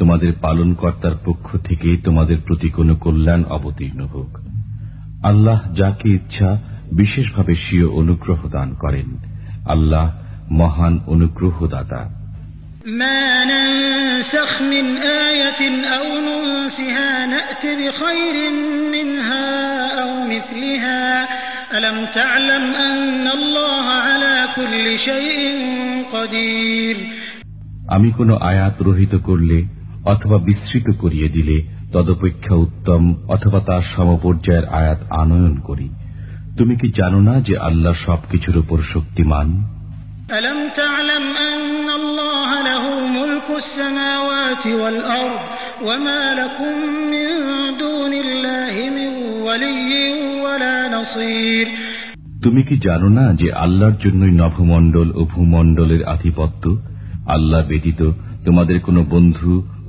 [SPEAKER 2] তোমাদের পালনকর্তার পক্ষ থেকে তোমাদের প্রতি কোন কল্যাণ অবতীর্ণ হোক আল্লাহ যাকে ইচ্ছা বিশেষভাবে স্বীয় অনুগ্রহ দান করেন আল্লাহ মহান অনুগ্রহদাতা ما আমি কোন আয়াত রহিত করলে অথবা বিস্তৃত করিয়ে দিলে তদপেক্ষা উত্তম অথবা তার সমপর্যায়ের আয়াত আনয়ন করি তুমি কি জানো না যে আল্লাহ সবকিছুর উপর শক্তিমান তুমি কি জানো না যে আল্লাহর জন্যই নভমণ্ডল ও ভূমণ্ডলের আধিপত্য আল্লাহ ব্যতীত তোমাদের কোনো বন্ধু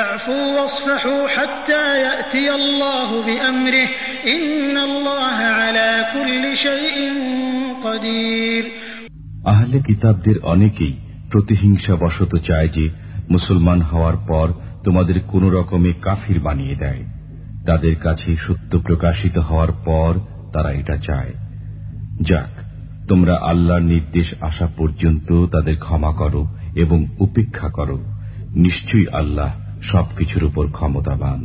[SPEAKER 1] আহলে
[SPEAKER 2] কিতাবদের অনেকেই প্রতিহিংসা বশত চায় যে মুসলমান হওয়ার পর তোমাদের কোন রকমে কাফির বানিয়ে দেয় তাদের কাছে সত্য প্রকাশিত হওয়ার পর তারা এটা চায় যাক তোমরা আল্লাহর নির্দেশ আসা পর্যন্ত তাদের ক্ষমা করো এবং উপেক্ষা করো নিশ্চয়ই আল্লাহ সবকিছুর উপর ক্ষমতাবান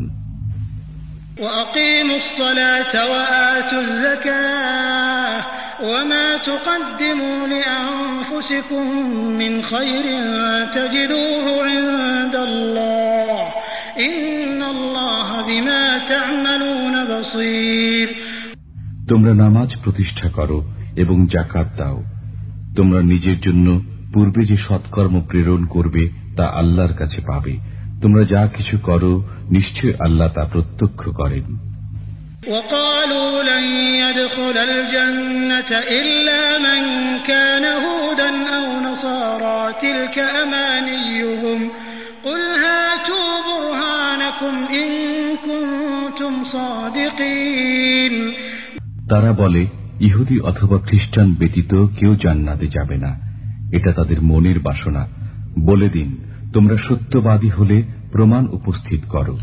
[SPEAKER 2] তোমরা নামাজ প্রতিষ্ঠা করো এবং জাকাত দাও তোমরা নিজের জন্য পূর্বে যে সৎকর্ম প্রেরণ করবে তা আল্লাহর কাছে পাবে তোমরা যা কিছু করো নিশ্চয় আল্লাহ তা প্রত্যক্ষ করেন তারা বলে ইহুদি অথবা খ্রিস্টান ব্যতীত কেউ জান্নাতে যাবে না এটা তাদের মনের বাসনা বলে দিন তোমরা সত্যবাদী হলে প্রমাণ উপস্থিত করো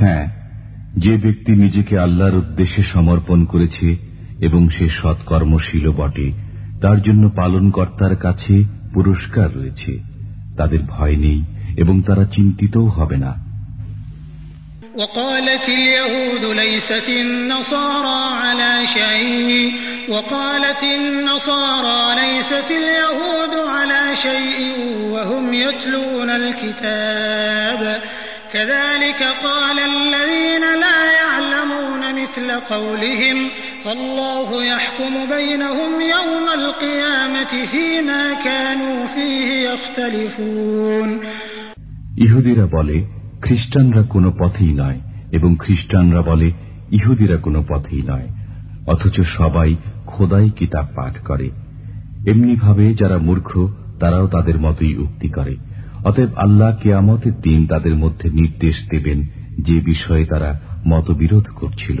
[SPEAKER 2] হ্যাঁ যে ব্যক্তি নিজেকে আল্লাহর উদ্দেশ্যে সমর্পণ করেছে এবং সে সৎকর্মশীল বটে তার জন্য পালনকর্তার কাছে পুরস্কার রয়েছে তাদের ভয় নেই এবং তারা চিন্তিতও হবে না
[SPEAKER 1] وقالت اليهود ليست النصارى على شيء وقالت النصارى ليست اليهود على شيء وهم يتلون الكتاب كذلك قال الذين لا يعلمون مثل قولهم ইহুদিরা
[SPEAKER 2] বলে খ্রিস্টানরা কোনো পথেই নয় এবং খ্রিস্টানরা বলে ইহুদিরা কোনো পথেই নয় অথচ সবাই খোদাই কিতাব পাঠ করে এমনিভাবে যারা মূর্খ তারাও তাদের মতোই উক্তি করে অতএব আল্লাহ কেয়ামতের দিন তাদের মধ্যে নির্দেশ দেবেন যে বিষয়ে তারা মতবিরোধ করছিল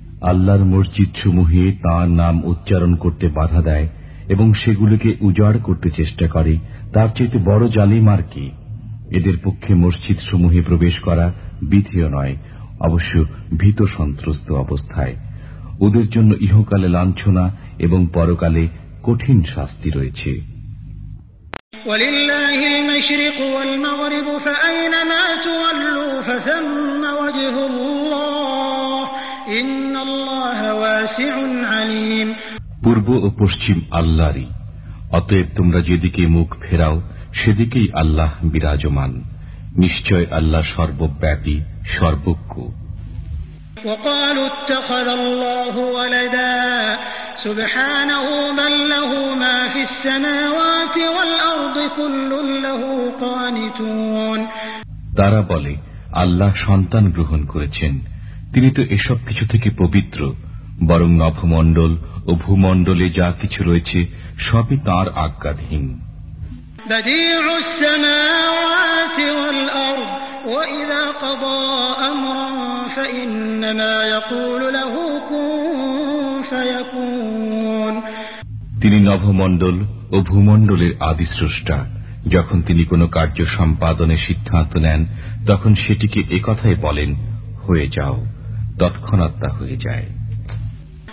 [SPEAKER 2] আল্লাহর মসজিদ সমূহে তাঁর নাম উচ্চারণ করতে বাধা দেয় এবং সেগুলোকে উজাড় করতে চেষ্টা করে তার চেয়ে বড় জালিম আর কি এদের পক্ষে মসজিদ সমূহে প্রবেশ করা বিধিও নয় অবশ্য ভীত সন্ত্রস্ত অবস্থায় ওদের জন্য ইহকালে লাঞ্ছনা এবং পরকালে কঠিন শাস্তি রয়েছে
[SPEAKER 1] ولله
[SPEAKER 2] পূর্ব ও পশ্চিম আল্লাহরই অতএব তোমরা যেদিকে মুখ ফেরাও সেদিকেই আল্লাহ বিরাজমান নিশ্চয় আল্লাহ সর্বব্যাপী সর্বজ্ঞ তারা বলে আল্লাহ সন্তান গ্রহণ করেছেন তিনি তো এসব কিছু থেকে পবিত্র বরং নভমণ্ডল ও ভূমণ্ডলে যা কিছু রয়েছে সবই তার আজ্ঞাধীন তিনি নভমণ্ডল ও ভূমণ্ডলের আদি স্রষ্টা যখন তিনি কোনো কার্য সম্পাদনের সিদ্ধান্ত নেন তখন সেটিকে একথায় বলেন হয়ে যাও তৎক্ষণাত্মা হয়ে যায়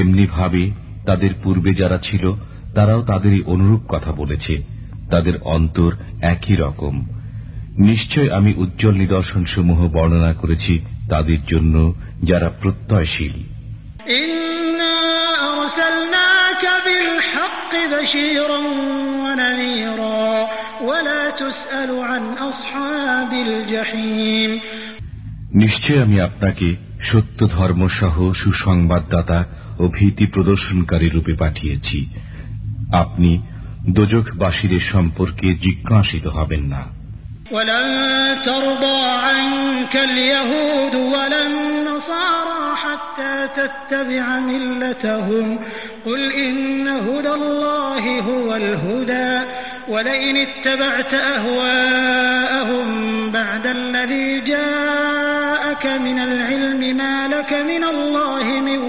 [SPEAKER 2] এমনিভাবে তাদের পূর্বে যারা ছিল তারাও তাদেরই অনুরূপ কথা বলেছে তাদের অন্তর একই রকম নিশ্চয় আমি উজ্জ্বল নিদর্শনসমূহ বর্ণনা করেছি তাদের জন্য যারা প্রত্যয়শীল নিশ্চয় আমি আপনাকে সত্য ধর্মসহ সুসংবাদদাতা ও ভীতি প্রদর্শনকারী রূপে পাঠিয়েছি আপনি দোজখবাসীদের সম্পর্কে জিজ্ঞাসিত হবেন না
[SPEAKER 1] ولن ترضى عنك اليهود ولا النصارى حتى تتبع ملتهم قل إن هدى الله هو الهدى ولئن اتبعت أهواءهم بعد الذي جاءك من العلم ما لك من الله
[SPEAKER 2] من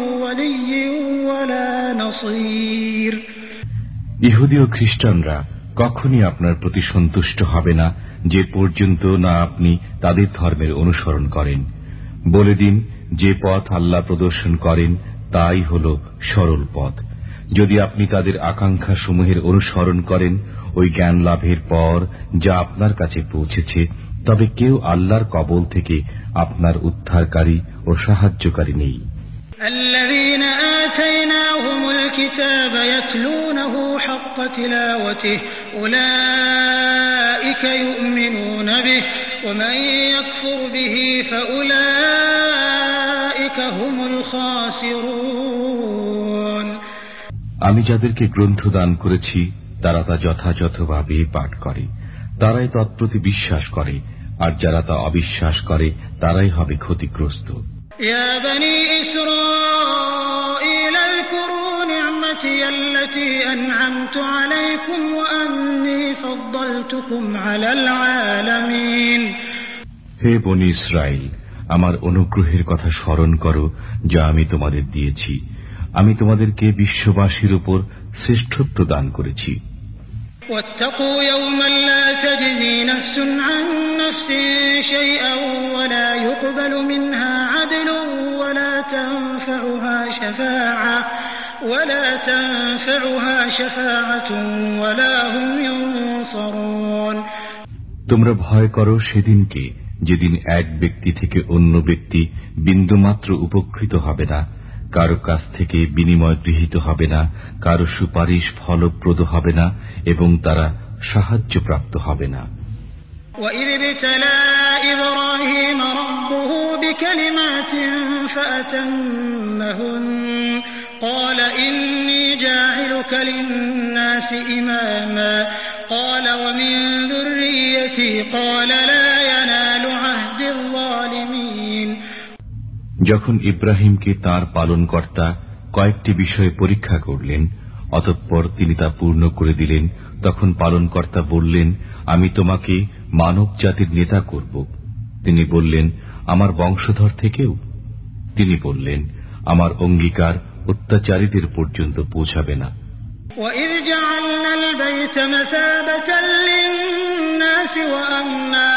[SPEAKER 2] ইহুদি ও খ্রিস্টানরা কখনই আপনার প্রতি সন্তুষ্ট হবে না যে পর্যন্ত না আপনি তাদের ধর্মের অনুসরণ করেন বলে দিন যে পথ আল্লাহ প্রদর্শন করেন তাই হল সরল পথ যদি আপনি তাদের আকাঙ্ক্ষা সমূহের অনুসরণ করেন ওই জ্ঞান লাভের পর যা আপনার কাছে পৌঁছেছে তবে কেউ আল্লাহর কবল থেকে আপনার উদ্ধারকারী ও সাহায্যকারী নেই
[SPEAKER 1] আমি যাদেরকে
[SPEAKER 2] গ্রন্থ দান করেছি তারা তা যথাযথভাবে পাঠ করে তারাই তৎপ্রতি বিশ্বাস করে আর যারা তা অবিশ্বাস করে তারাই হবে ক্ষতিগ্রস্ত
[SPEAKER 1] হে বনি ইসরায়েল
[SPEAKER 2] আমার অনুগ্রহের কথা স্মরণ করো যা আমি তোমাদের দিয়েছি আমি তোমাদেরকে বিশ্ববাসীর উপর শ্রেষ্ঠত্ব দান করেছি
[SPEAKER 1] তোমরা ভয় করো
[SPEAKER 2] সেদিনকে যেদিন এক ব্যক্তি থেকে অন্য ব্যক্তি বিন্দুমাত্র উপকৃত হবে না কারো কাছ থেকে বিনিময় গৃহীত হবে না কারো সুপারিশ ফলপ্রদ হবে না এবং তারা সাহায্য প্রাপ্ত হবে না ইমা যখন ইব্রাহিমকে তার পালনকর্তা কয়েকটি বিষয়ে পরীক্ষা করলেন অতঃপর তিনি তা পূর্ণ করে দিলেন তখন পালনকর্তা বললেন আমি তোমাকে মানব জাতির নেতা করব তিনি বললেন আমার বংশধর থেকেও তিনি বললেন আমার অঙ্গীকার অত্যাচারীদের পর্যন্ত পৌঁছাবে না
[SPEAKER 1] وَإِذْ جَعَلْنَا الْبَيْتَ مَثَابَةً لِلنَّاسِ وَأَمْنًا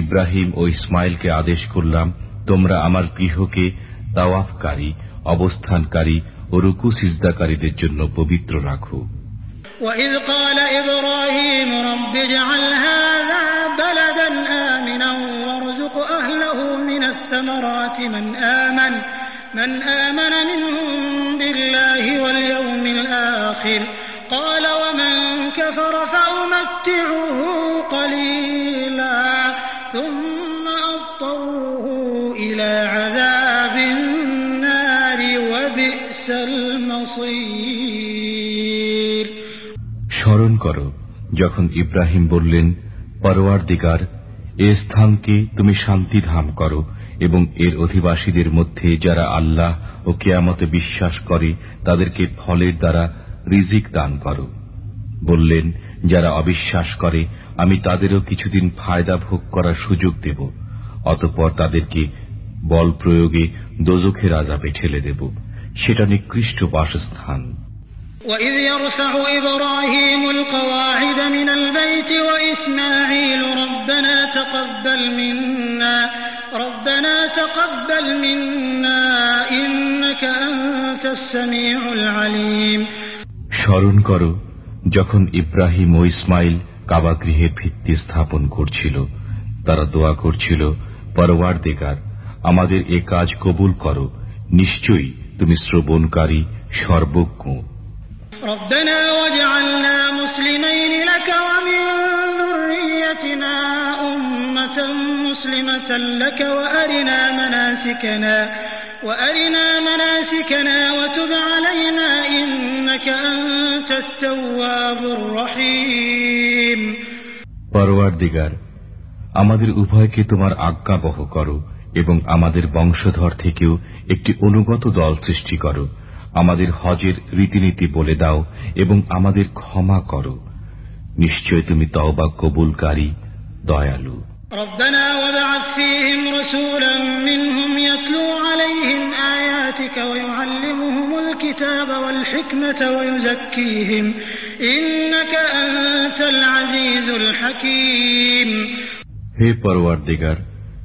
[SPEAKER 2] ইব্রাহিম ও ইসমাইলকে আদেশ করলাম তোমরা আমার গৃহকে তাওয়াফকারী অবস্থানকারী ও রুকু সিজদাকারীদের জন্য পবিত্র
[SPEAKER 1] রাখো قال ومن كفر فأمتعه قليلا স্মরণ কর
[SPEAKER 2] যখন ইব্রাহিম বললেন পরোয়ার দিগার এ স্থানকে তুমি শান্তি ধাম করো এবং এর অধিবাসীদের মধ্যে যারা আল্লাহ ও কেয়ামতে বিশ্বাস করে তাদেরকে ফলের দ্বারা রিজিক দান করো বললেন যারা অবিশ্বাস করে আমি তাদেরও কিছুদিন ফায়দা ভোগ করার সুযোগ দেব অতঃপর তাদেরকে বল প্রয়োগে দোজখের আজাবে ঠেলে দেব সেটা নিকৃষ্ট বাসস্থান স্মরণ করো যখন ইব্রাহিম ও ইসমাইল কাবাগৃহে ভিত্তি স্থাপন করছিল তারা দোয়া করছিল পরওয়ার দেগার আমাদের এ কাজ কবুল কর নিশ্চয়ই তুমি শ্রবণকারী সর্বজ্ঞ
[SPEAKER 1] মুসলিম পরওয়ার
[SPEAKER 2] আমাদের উভয়কে তোমার আজ্ঞাবহ করো এবং আমাদের বংশধর থেকেও একটি অনুগত দল সৃষ্টি করো আমাদের হজের রীতিনীতি বলে দাও এবং আমাদের ক্ষমা করো নিশ্চয় তুমি তওবা কবুলকারী দয়ালু
[SPEAKER 1] হে পরওয়ারদিগার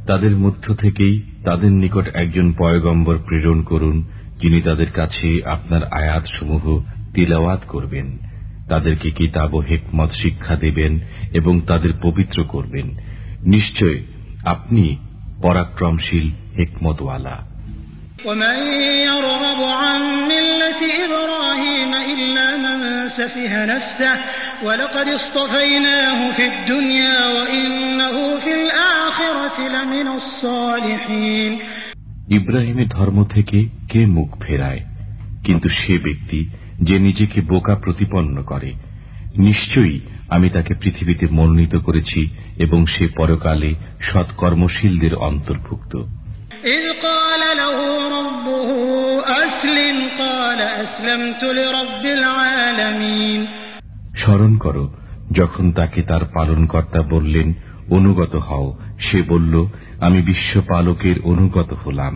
[SPEAKER 2] তাদের মধ্য থেকেই তাদের নিকট একজন পয়গম্বর প্রেরণ করুন যিনি তাদের কাছে আপনার আয়াত সমূহ তিলাওয়াত করবেন তাদেরকে কিতাব ও হেকমত শিক্ষা দেবেন এবং তাদের পবিত্র করবেন নিশ্চয় আপনি পরাক্রমশীল হেকমতওয়ালা ইব্রাহিমের ধর্ম থেকে কে মুখ ফেরায় কিন্তু সে ব্যক্তি যে নিজেকে বোকা প্রতিপন্ন করে নিশ্চয়ই আমি তাকে পৃথিবীতে মনোনীত করেছি এবং সে পরকালে সৎকর্মশীলদের অন্তর্ভুক্ত স্মরণ কর যখন তাকে তার পালনকর্তা বললেন অনুগত হও সে বলল আমি বিশ্বপালকের অনুগত হলাম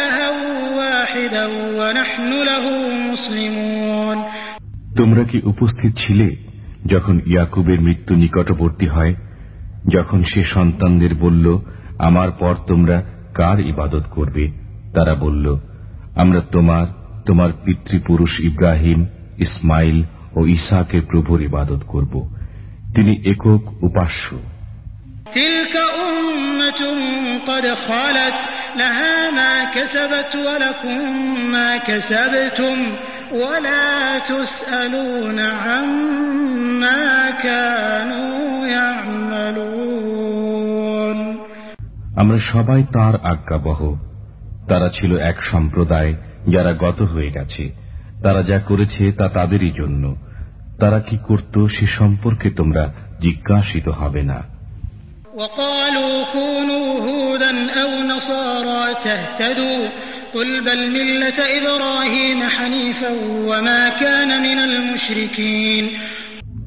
[SPEAKER 2] তোমরা কি উপস্থিত ছিলে যখন ইয়াকুবের মৃত্যু নিকটবর্তী হয় যখন সে সন্তানদের বলল আমার পর তোমরা কার ইবাদত করবে তারা বলল আমরা তোমার তোমার পিতৃপুরুষ ইব্রাহিম ইসমাইল ও ইসাকে প্রভুর ইবাদত করব তিনি একক উপাস্য
[SPEAKER 1] আমরা সবাই
[SPEAKER 2] তার আজ্ঞাবহ তারা ছিল এক সম্প্রদায় যারা গত হয়ে গেছে তারা যা করেছে তা তাদেরই জন্য তারা কি করত সে সম্পর্কে তোমরা জিজ্ঞাসিত হবে না
[SPEAKER 1] وقالوا كونوا أو نصارى تهتدوا قل بل ملة إبراهيم حنيفا وما كان من المشركين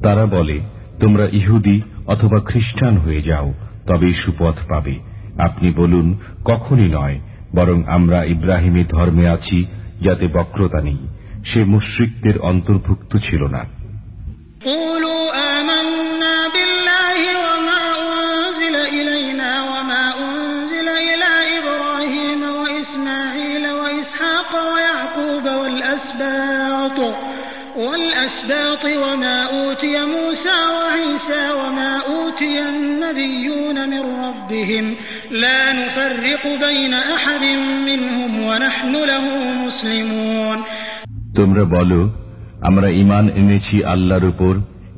[SPEAKER 2] তারা বলে তোমরা ইহুদি অথবা খ্রিস্টান হয়ে যাও তবে সুপথ পাবে আপনি বলুন কখনই নয় বরং আমরা ইব্রাহিমের ধর্মে আছি যাতে বক্রতা নেই সে মুশ্রিকদের অন্তর্ভুক্ত ছিল না
[SPEAKER 1] وما أوتي موسى وعيسى وما أوتي النبيون من ربهم لا نفرق بين أحد منهم ونحن له مسلمون
[SPEAKER 2] তোমরা বলো আমরা ইমান এনেছি আল্লাহর উপর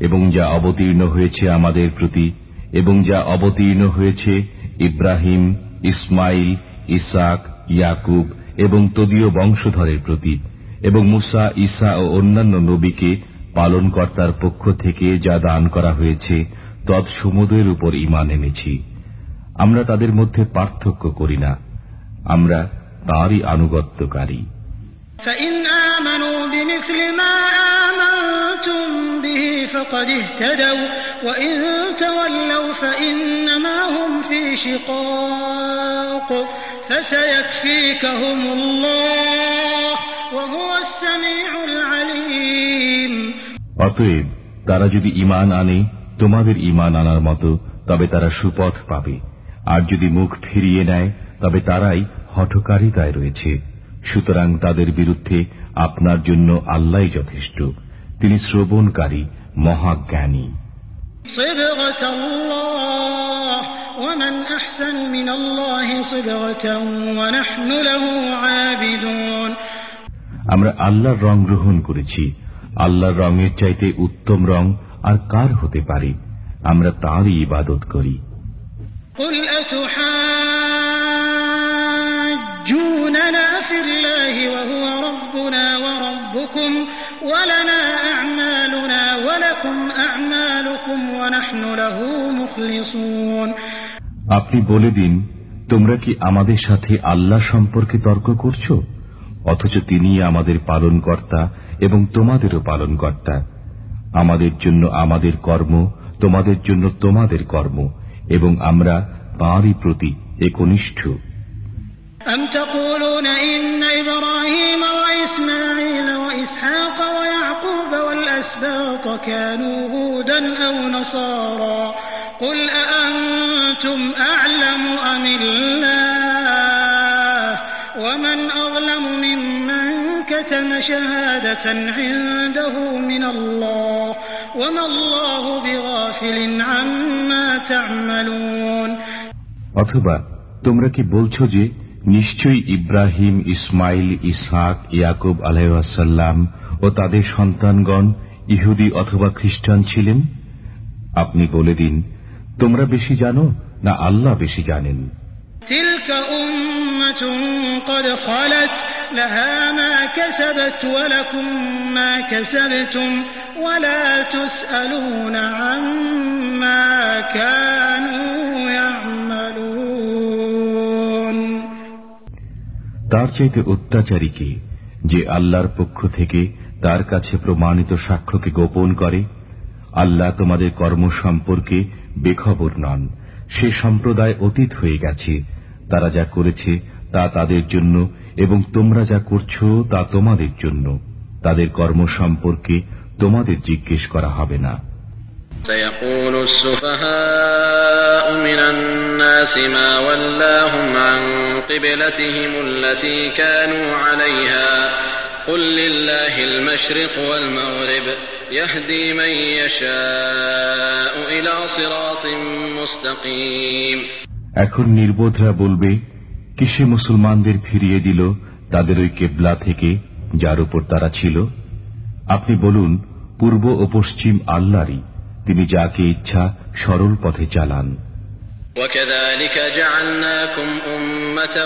[SPEAKER 2] এবং যা অবতীর্ণ হয়েছে আমাদের প্রতি এবং যা অবতীর্ণ হয়েছে ইব্রাহিম ইসমাইল ইসাক ইয়াকুব এবং তদীয় বংশধরের প্রতি এবং মুসা ইসা ও অন্যান্য নবীকে পালনকর্তার পক্ষ থেকে যা দান করা হয়েছে তৎসমূদের উপর ইমান এনেছি আমরা তাদের মধ্যে পার্থক্য করি না আমরা তারই আনুগত্যকারী
[SPEAKER 1] فسيكفيكهم الله وهو السميع العليم
[SPEAKER 2] অতএব তারা যদি ইমান আনে তোমাদের ইমান আনার মতো তবে তারা সুপথ পাবে আর যদি মুখ ফিরিয়ে নেয় তবে তারাই হঠকারিতায় রয়েছে সুতরাং তাদের বিরুদ্ধে আপনার জন্য আল্লাহ যথেষ্ট তিনি শ্রবণকারী মহাজ্ঞানী আমরা আল্লাহর রং গ্রহণ করেছি আল্লাহর রঙের চাইতে উত্তম রং আর কার হতে পারে আমরা তাঁরই ইবাদত করি আপনি বলে দিন তোমরা কি আমাদের সাথে আল্লাহ সম্পর্কে তর্ক করছো অথচ তিনি আমাদের পালনকর্তা কর্তা এবং তোমাদেরও পালন কর্তা আমাদের জন্য আমাদের কর্ম তোমাদের জন্য তোমাদের কর্ম এবং আমরা তাঁরই প্রতি একনিষ্ঠ
[SPEAKER 1] قل أأنتم أعلم أم অথবা
[SPEAKER 2] তোমরা কি বলছো যে নিশ্চয়ই ইব্রাহিম ইসমাইল ইসাক ইয়াকুব আলহাসাল্লাম ও তাদের সন্তানগণ ইহুদি অথবা খ্রিস্টান ছিলেন আপনি বলে দিন তোমরা বেশি জানো না আল্লাহ বেশি জানেন
[SPEAKER 1] তার চাইতে
[SPEAKER 2] অত্যাচারী যে আল্লাহর পক্ষ থেকে তার কাছে প্রমাণিত সাক্ষ্যকে গোপন করে আল্লাহ তোমাদের কর্ম সম্পর্কে বেখবর নন সে সম্প্রদায় অতীত হয়ে গেছে তারা যা করেছে তা তাদের জন্য এবং তোমরা যা করছো তা তোমাদের জন্য তাদের কর্ম সম্পর্কে তোমাদের জিজ্ঞেস করা হবে না এখন নির্বোধরা বলবে কিসে মুসলমানদের ফিরিয়ে দিল তাদের ওই কেবলা থেকে যার উপর তারা ছিল আপনি বলুন পূর্ব ও পশ্চিম আল্লাহরই তিনি যাকে ইচ্ছা সরল পথে চালান
[SPEAKER 3] وكذلك جعلناكم أمة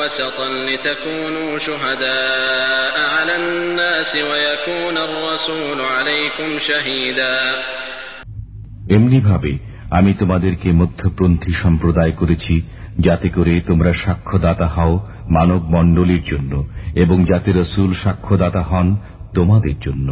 [SPEAKER 3] وسطا لتكونوا شهداء على الناس ويكون الرسول عليكم شهيدا
[SPEAKER 2] এমনিভাবে আমি তোমাদেরকে মধ্যপন্থী সম্প্রদায় করেছি যাতে করে তোমরা সাক্ষ্যদাতা হও মানব মণ্ডলীর জন্য এবং যাতে রসুল সাক্ষ্যদাতা হন তোমাদের জন্য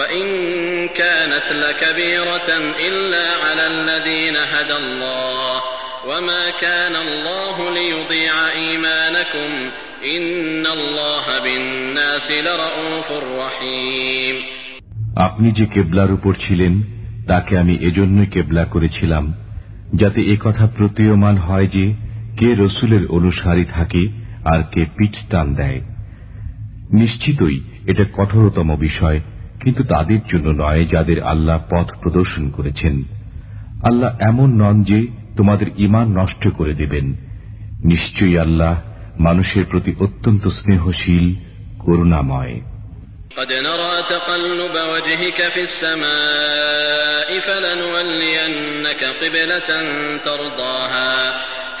[SPEAKER 3] وَإِن كَانَتْ لَكَبِيرَةً إِلَّا عَلَى الَّذِينَ هَدَى اللَّهُ আপনি যে
[SPEAKER 2] কেবলার উপর ছিলেন তাকে আমি এজন্যই কেবলা করেছিলাম যাতে কথা প্রতীয়মান হয় যে কে রসুলের অনুসারী থাকে আর কে পিঠ টান দেয় নিশ্চিতই এটা কঠোরতম বিষয় কিন্তু তাদের জন্য নয় যাদের আল্লাহ পথ প্রদর্শন করেছেন আল্লাহ এমন নন যে তোমাদের ইমান নষ্ট করে দেবেন নিশ্চয়ই আল্লাহ মানুষের প্রতি অত্যন্ত স্নেহশীল করুণাময়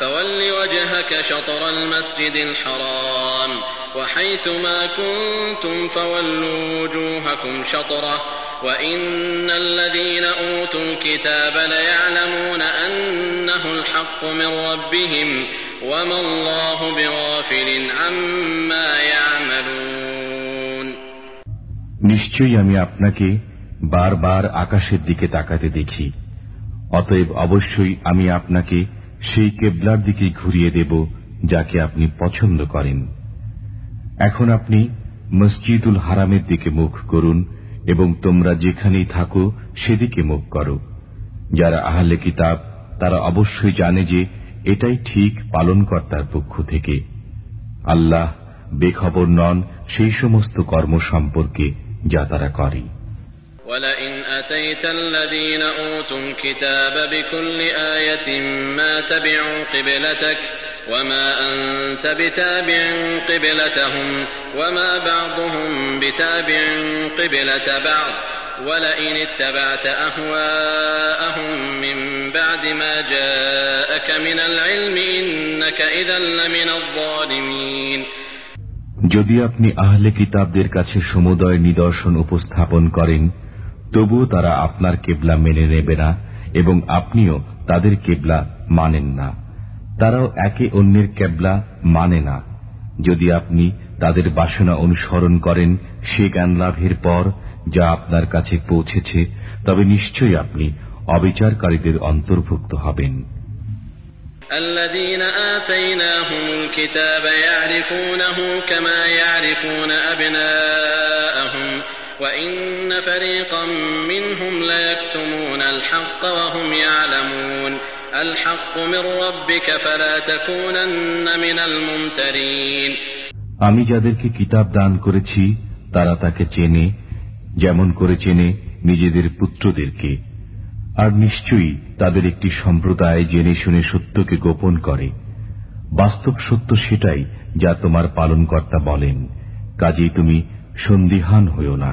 [SPEAKER 3] فول وجهك شطر المسجد الحرام وحيث ما كنتم فولوا وجوهكم شطره وإن الذين أوتوا الكتاب ليعلمون
[SPEAKER 2] أنه
[SPEAKER 3] الحق من ربهم وما الله بغافل عما يعملون
[SPEAKER 2] নিশ্চয়ই আমি আপনাকে বারবার আকাশের দিকে তাকাতে দেখি অতএব অবশ্যই আমি আপনাকে সেই কেবলার দিকে ঘুরিয়ে দেব যাকে আপনি পছন্দ করেন এখন আপনি মসজিদুল হারামের দিকে মুখ করুন এবং তোমরা যেখানেই থাকো সেদিকে মুখ করো যারা আহলে কিতাব তারা অবশ্যই জানে যে এটাই ঠিক পালনকর্তার পক্ষ থেকে আল্লাহ বেখবর নন সেই সমস্ত কর্ম সম্পর্কে যা তারা করে
[SPEAKER 3] ولئن أتيت الذين أوتوا الكتاب بكل آية ما تبعوا قبلتك وما أنت بتابع قبلتهم وما بعضهم بتابع قبلة بعض ولئن اتبعت أهواءهم من بعد ما جاءك من العلم إنك إذا لمن الظالمين
[SPEAKER 2] যদি আপনি আহলে কিতাবদের কাছে সমুদয় নিদর্শন উপস্থাপন করেন তবুও তারা আপনার কেবলা মেনে নেবে না এবং আপনিও তাদের কেবলা মানেন না তারাও একে অন্যের কেবলা মানে না যদি আপনি তাদের বাসনা অনুসরণ করেন সে জ্ঞান লাভের পর যা আপনার কাছে পৌঁছেছে তবে নিশ্চয়ই আপনি অবিচারকারীদের অন্তর্ভুক্ত হবেন
[SPEAKER 3] الذين آتيناهم الكتاب يعرفونه كما يعرفون أبناءهم আমি যাদেরকে কিতাব
[SPEAKER 2] দান করেছি তারা তাকে চেনে যেমন করে চেনে নিজেদের পুত্রদেরকে আর নিশ্চয়ই তাদের একটি সম্প্রদায় জেনে শুনে সত্যকে গোপন করে বাস্তব সত্য সেটাই যা তোমার পালনকর্তা বলেন কাজেই তুমি সন্দিহান হইও না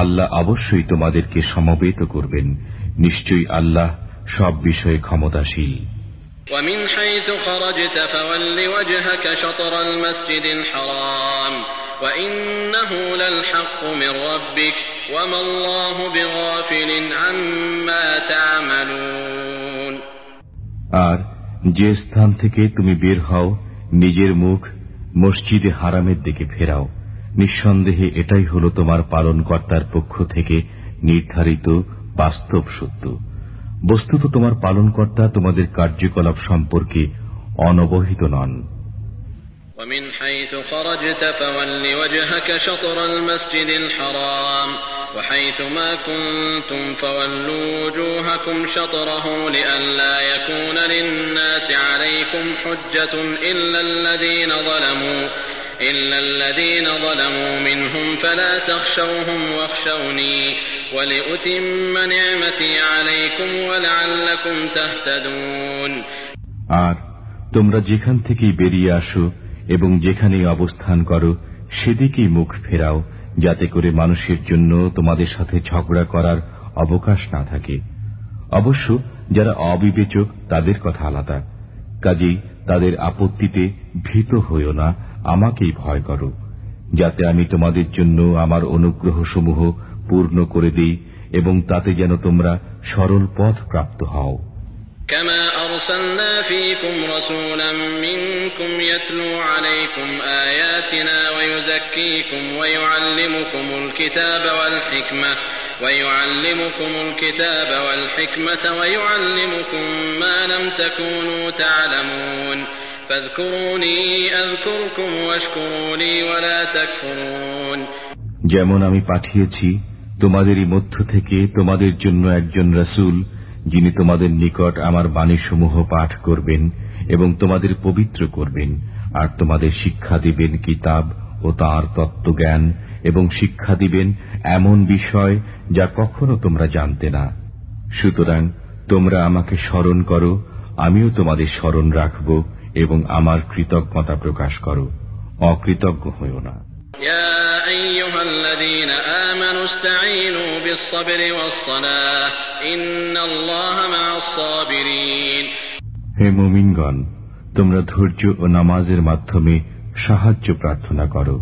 [SPEAKER 2] আল্লাহ অবশ্যই তোমাদেরকে সমবেত করবেন নিশ্চয়ই আল্লাহ সব বিষয়ে ক্ষমতাশীল
[SPEAKER 3] ومن حيث خرجت فول وجهك شطر المسجد الحرام وإنه للحق من ربك وما الله بغافل عما تعملون
[SPEAKER 2] আর যে স্থান থেকে তুমি বের হও নিজের মুখ মসজিদে হারামের দিকে ফেরাও নিঃসন্দেহে এটাই হল তোমার পালনকর্তার পক্ষ থেকে নির্ধারিত বাস্তব সত্য বস্তুত তোমার পালনকর্তা তোমাদের কার্যকলাপ সম্পর্কে অনবহিত নন
[SPEAKER 3] ومن حيث خرجت فول وجهك شطر المسجد الحرام وحيث ما كنتم فولوا وجوهكم شطره لئلا يكون للناس عليكم حجة إلا الذين ظلموا إلا الذين ظلموا منهم فلا تخشوهم واخشوني ولأتم نعمتي عليكم ولعلكم تهتدون
[SPEAKER 2] আর তোমরা যেখান থেকেই বেরিয়ে এবং যেখানেই অবস্থান করো সেদিকেই মুখ ফেরাও যাতে করে মানুষের জন্য তোমাদের সাথে ঝগড়া করার অবকাশ না থাকে অবশ্য যারা অবিবেচক তাদের কথা আলাদা কাজেই তাদের আপত্তিতে ভীত হইও না আমাকেই ভয় করো যাতে আমি তোমাদের জন্য আমার অনুগ্রহসমূহ পূর্ণ করে দিই এবং তাতে যেন তোমরা সরল পথ প্রাপ্ত হও
[SPEAKER 3] كما أرسلنا فيكم رسولا منكم يتلو عليكم آياتنا ويزكيكم ويعلمكم الكتاب والحكمة ويعلمكم الكتاب والحكمة ويعلمكم ما لم تكونوا تعلمون فاذكروني أذكركم واشكروا لي ولا تكفرون
[SPEAKER 2] যেমন আমি পাঠিয়েছি তোমাদেরই মধ্য থেকে তোমাদের জন্য একজন রাসূল যিনি তোমাদের নিকট আমার বাণীসমূহ পাঠ করবেন এবং তোমাদের পবিত্র করবেন আর তোমাদের শিক্ষা দিবেন কিতাব ও তাঁর তত্ত্বজ্ঞান এবং শিক্ষা দিবেন এমন বিষয় যা কখনো তোমরা জানতে না সুতরাং তোমরা আমাকে স্মরণ করো আমিও তোমাদের স্মরণ রাখব এবং আমার কৃতজ্ঞতা প্রকাশ করো অকৃতজ্ঞ হইও না হে মোমিনগণ তোমরা ধৈর্য ও নামাজের মাধ্যমে সাহায্য প্রার্থনা করো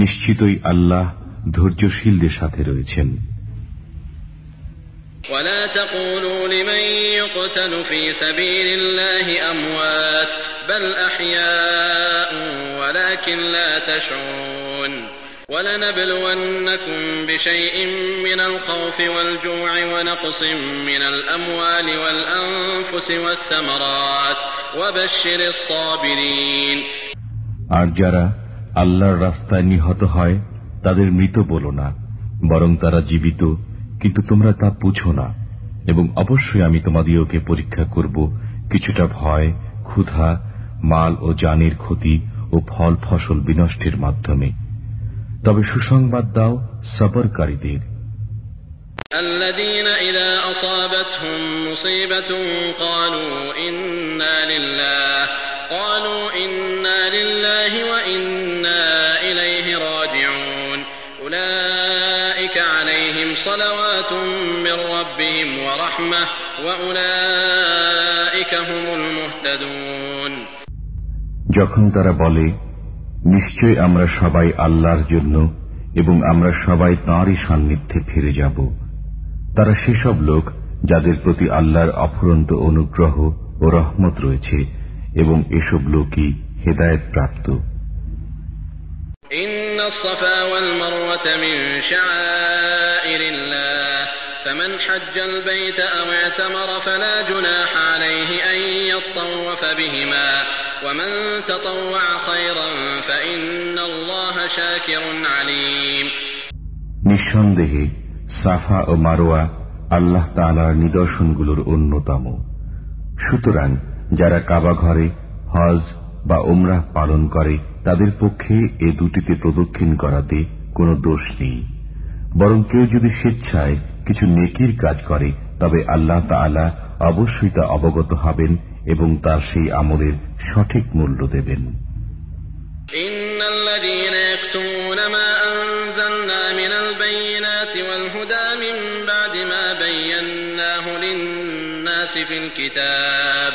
[SPEAKER 2] নিশ্চিতই আল্লাহ ধৈর্যশীলদের সাথে রয়েছেন
[SPEAKER 3] ولا تقولوا لمن يقتل في سبيل الله أموات بل أحياء ولكن لا تشعرون ولنبلونكم بشيء من الخوف والجوع ونقص من الأموال والأنفس والثمرات وبشر الصابرين
[SPEAKER 2] আর যারা আল্লাহর রাস্তায় নিহত হয় তাদের মৃত বলো না বরং তারা জীবিত কিন্তু তোমরা তা বুঝো না এবং অবশ্যই আমি তোমাদিওকে পরীক্ষা করব কিছুটা ভয় ক্ষুধা মাল ও জানের ক্ষতি ও ফল ফসল বিনষ্টের মাধ্যমে তবে সুসংবাদ দাও সবরকারীদের
[SPEAKER 3] الذين যখন তারা
[SPEAKER 2] বলে নিশ্চয় আমরা সবাই আল্লাহর জন্য এবং আমরা সবাই তাঁরই সান্নিধ্যে ফিরে যাব তারা সেসব লোক যাদের প্রতি আল্লাহর অফুরন্ত অনুগ্রহ ও রহমত রয়েছে এবং এসব লোকই হেদায়ত প্রাপ্ত
[SPEAKER 3] إن الصفا والمروة من شعائر الله فمن حج البيت أو اعتمر فلا جناح عليه أن يطوف بهما ومن تطوع خيرا فإن الله شاكر عليم
[SPEAKER 2] নিঃসন্দেহে সাফা ও মারোয়া আল্লাহ তালার নিদর্শনগুলোর অন্যতম সুতরাং যারা কাবা ঘরে হজ বা ওমরাহ পালন করে তাদের পক্ষে এ দুটিতে প্রদক্ষিণ করাতে কোন দোষ নেই বরং কেউ যদি স্বেচ্ছায় কিছু নেকির কাজ করে তবে আল্লাহ তালা অবশ্যই তা অবগত হবেন এবং তার সেই আমলের সঠিক মূল্য দেবেন
[SPEAKER 3] إن في الكتاب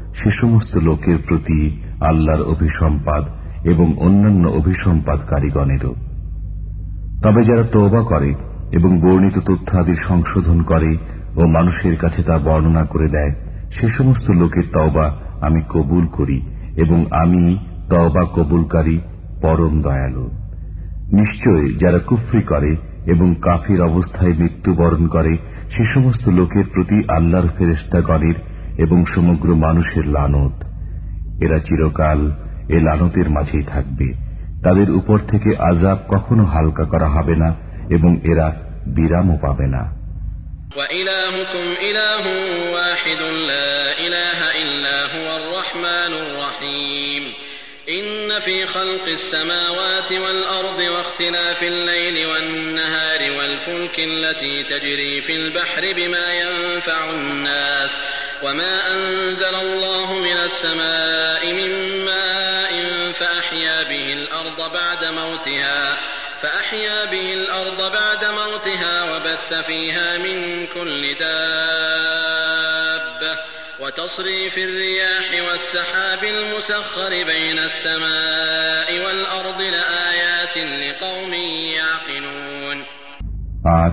[SPEAKER 2] সে সমস্ত লোকের প্রতি আল্লাহর অভিসম্পাদ এবং অন্যান্য অভিসম্পাদ কারিগণেরও তবে যারা তোবা করে এবং বর্ণিত তথ্যাদির সংশোধন করে ও মানুষের কাছে তা বর্ণনা করে দেয় সে সমস্ত লোকের তওবা আমি কবুল করি এবং আমি তওবা কবুলকারী পরম দয়ালু নিশ্চয় যারা কুফরি করে এবং কাফির অবস্থায় মৃত্যুবরণ করে সে সমস্ত লোকের প্রতি আল্লাহর ফেরেস্তা ফেরেস্তাগণের এবং সমগ্র মানুষের লানত এরা চিরকাল এ লানতের মাঝেই থাকবে তাদের উপর থেকে আজাব কখনো হালকা করা হবে না এবং এরা বিরামও পাবে না
[SPEAKER 3] في خلق السماوات والأرض واختلاف الليل والنهار والفلك التي تجري في البحر بما ينفع الناس وما أنزل الله من السماء من ماء فأحيا به الأرض بعد موتها فأحيا به الأرض بعد موتها وبث فيها من كل دابة وتصريف الرياح والسحاب المسخر بين السماء والأرض لآيات لقوم يعقلون
[SPEAKER 2] আর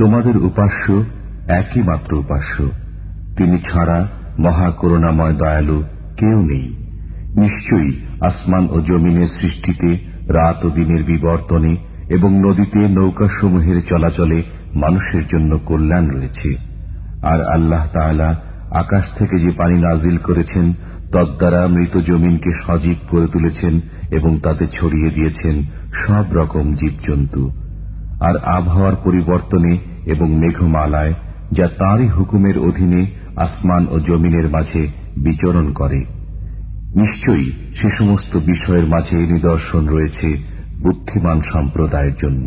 [SPEAKER 2] তোমাদের উপাস্য একই মাত্র উপাস্য তিনি ছাড়া মহাকরুণাময় দয়ালু কেউ নেই নিশ্চয়ই আসমান ও জমিনের সৃষ্টিতে রাত ও দিনের বিবর্তনে এবং নদীতে নৌকাসমূহের চলাচলে মানুষের জন্য কল্যাণ রয়েছে আর আল্লাহ তালা আকাশ থেকে যে পানি নাজিল করেছেন তদ্বারা মৃত জমিনকে সজীব করে তুলেছেন এবং তাতে ছড়িয়ে দিয়েছেন সব রকম জীবজন্তু আর আবহাওয়ার পরিবর্তনে এবং মেঘমালায় যা তাঁরই হুকুমের অধীনে আসমান ও জমিনের মাঝে বিচরণ করে নিশ্চয়ই সে সমস্ত বিষয়ের মাঝে নিদর্শন রয়েছে বুদ্ধিমান সম্প্রদায়ের জন্য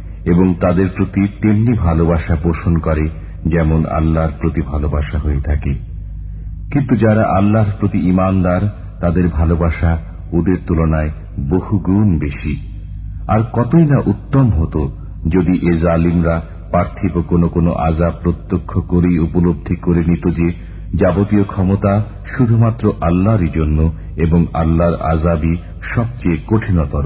[SPEAKER 2] এবং তাদের প্রতি তেমনি ভালোবাসা পোষণ করে যেমন আল্লাহর প্রতি ভালোবাসা হয়ে থাকে কিন্তু যারা আল্লাহর প্রতি ইমানদার তাদের ভালোবাসা ওদের তুলনায় বহুগুণ বেশি আর কতই না উত্তম হতো যদি এ জালিমরা পার্থিব কোনো কোনো আজাব প্রত্যক্ষ করেই উপলব্ধি করে নিত যে যাবতীয় ক্ষমতা শুধুমাত্র আল্লাহরই জন্য এবং আল্লাহর আজাবই সবচেয়ে কঠিনতর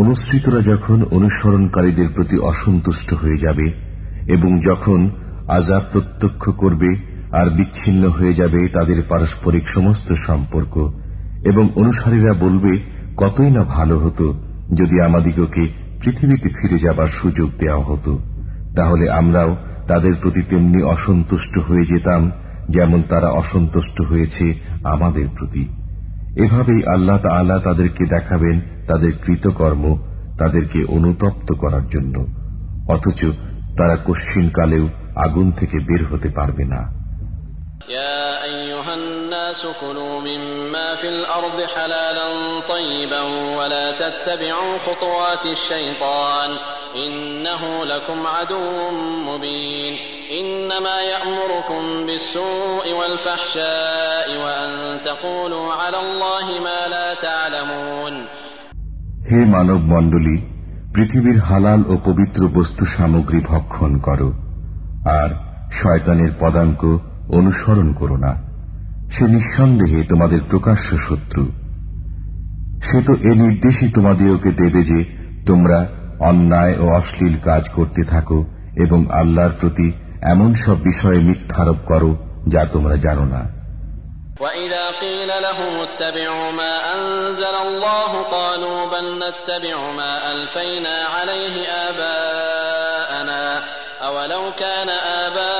[SPEAKER 2] অনুসৃতরা যখন অনুসরণকারীদের প্রতি অসন্তুষ্ট হয়ে যাবে এবং যখন আজাব প্রত্যক্ষ করবে আর বিচ্ছিন্ন হয়ে যাবে তাদের পারস্পরিক সমস্ত সম্পর্ক এবং অনুসারীরা বলবে কতই না ভালো হতো যদি আমাদিগকে পৃথিবীতে ফিরে যাবার সুযোগ দেওয়া হতো তাহলে আমরাও তাদের প্রতি তেমনি অসন্তুষ্ট হয়ে যেতাম যেমন তারা অসন্তুষ্ট হয়েছে আমাদের প্রতি এভাবেই আল্লাহ তালা তাদেরকে দেখাবেন তাদের কৃতকর্ম তাদেরকে অনুতপ্ত করার জন্য অথচ তারা কশ্চিনকালেও আগুন থেকে বের হতে পারবে না
[SPEAKER 3] الناس كلوا مما في الأرض حلالا طيبا ولا تتبعوا خطوات الشيطان إنه لكم عدو مبين إنما يأمركم بالسوء والفحشاء وأن تقولوا على الله ما لا تعلمون
[SPEAKER 2] হে মানব মণ্ডলী পৃথিবীর হালাল ও পবিত্র বস্তু সামগ্রী ভক্ষণ করো আর শয়তানের পদাঙ্ক অনুসরণ করো না সে নিঃসন্দেহে তোমাদের প্রকাশ্য শত্রু সে তো এ নির্দেশই তোমাদেরকে দেবে যে তোমরা অন্যায় ও অশ্লীল কাজ করতে থাকো এবং আল্লাহর প্রতি এমন সব বিষয়ে মিথ্যারোপ করো যা তোমরা জানো না
[SPEAKER 3] وإذا قيل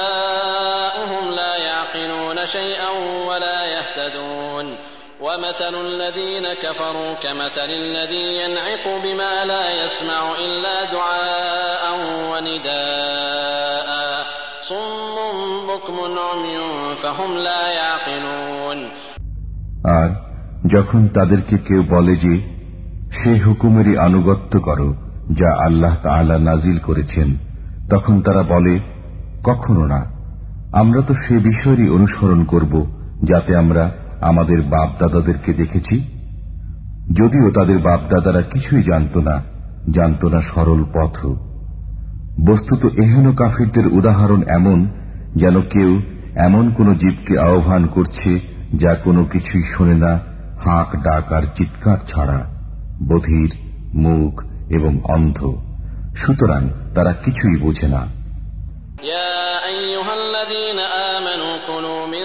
[SPEAKER 3] مثل الذين كفروا كمثل الذي ينعق بما لا يسمع إلا دعاء ونداء صم بكم
[SPEAKER 2] عمي فهم لا يعقلون আর যখন তাদেরকে কেউ বলে যে সে হুকুমেরই আনুগত্য করো যা আল্লাহ তাআলা নাজিল করেছেন তখন তারা বলে কখনো না আমরা তো সে বিষয়েরই অনুসরণ করব যাতে আমরা আমাদের বাপদাদাদেরকে দেখেছি যদিও তাদের বাপদাদারা কিছুই জানত না জানত না সরল পথ বস্তুত এহেন কাফিরদের উদাহরণ এমন যেন কেউ এমন কোন জীবকে আহ্বান করছে যা কোনো কিছুই শোনে না হাঁক ডাক আর চিৎকার ছাড়া বধির মুখ এবং অন্ধ সুতরাং তারা কিছুই বোঝে না يا أيها
[SPEAKER 3] الذين آمنوا كلوا من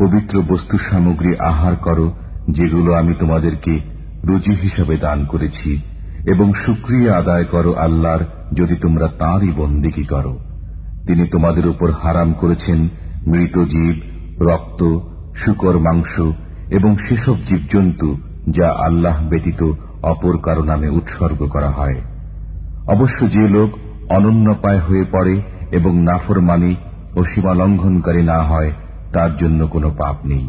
[SPEAKER 2] পবিত্র বস্তু সামগ্রী আহার করো যেগুলো আমি তোমাদেরকে রুজি হিসাবে দান করেছি এবং সুক্রিয়া আদায় করো আল্লাহর যদি তোমরা তাঁরই বন্দিকি করো তিনি তোমাদের উপর হারাম করেছেন মৃত জীব রক্ত শুকর মাংস এবং সেসব জীবজন্তু যা আল্লাহ ব্যতীত অপর কারো নামে উৎসর্গ করা হয় অবশ্য যে লোক অনন্যপায় হয়ে পড়ে এবং নাফর মানি ও সীমা লঙ্ঘনকারী না হয় তার জন্য কোনো পাপ নেই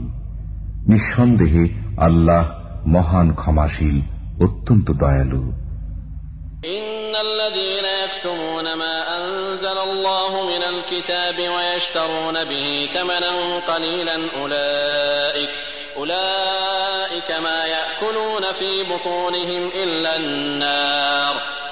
[SPEAKER 2] নিঃসন্দেহে আল্লাহ মহান ক্ষমাশীল অত্যন্ত দয়ালু
[SPEAKER 3] أولئك ما يأكلون في بطونهم إلا النار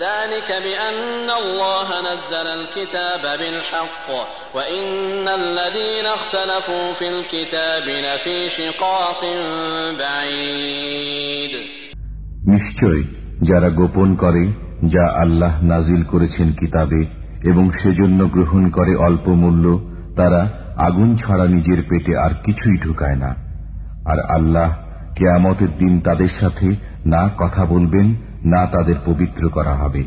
[SPEAKER 3] নিশ্চয়
[SPEAKER 2] যারা গোপন করে যা আল্লাহ নাজিল করেছেন কিতাবে এবং সেজন্য গ্রহণ করে অল্প মূল্য তারা আগুন ছাড়া নিজের পেটে আর কিছুই ঢুকায় না আর আল্লাহ কেয়ামতের দিন তাদের সাথে না কথা বলবেন না তাদের পবিত্র করা হবে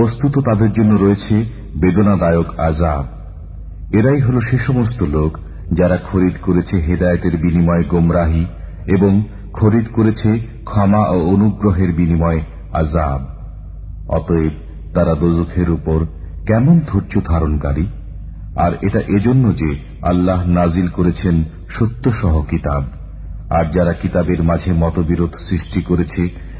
[SPEAKER 2] বস্তুত তাদের জন্য রয়েছে বেদনাদায়ক আজাব এরাই হল সে সমস্ত লোক যারা খরিদ করেছে হেদায়তের বিনিময়ে গোমরাহি এবং খরিদ করেছে ক্ষমা ও অনুগ্রহের বিনিময়ে আজাব অতএব তারা দোজখের উপর কেমন ধৈর্য ধারণকারী আর এটা এজন্য যে আল্লাহ নাজিল করেছেন সত্যসহ কিতাব আর যারা কিতাবের মাঝে মতবিরোধ সৃষ্টি করেছে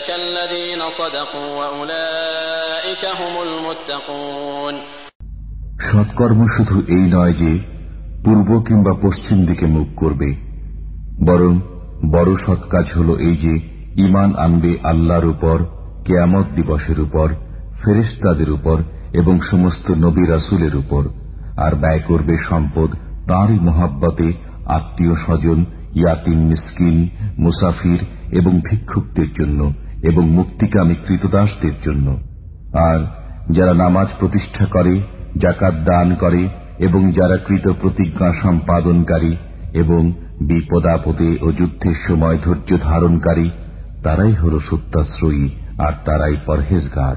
[SPEAKER 2] সৎকর্ম শুধু এই নয় যে পূর্ব কিংবা পশ্চিম দিকে মুখ করবে বরং বড় সৎ কাজ হল এই যে ইমান আনবে আল্লাহর উপর কেয়ামত দিবসের উপর ফেরেস্তাদের উপর এবং সমস্ত নবী রাসুলের উপর আর ব্যয় করবে সম্পদ তাঁরই মহাব্বতে আত্মীয় স্বজন ইয়াতিম মিসকিন মুসাফির এবং ভিক্ষুকদের জন্য এবং মুক্তিকামী কৃতদাসদের জন্য আর যারা নামাজ প্রতিষ্ঠা করে জাকাত দান করে এবং যারা কৃত প্রতিজ্ঞা সম্পাদনকারী এবং বিপদাপদে ও যুদ্ধের সময় ধৈর্য ধারণকারী তারাই হল সত্যাশ্রয়ী আর তারাই পরহেজগার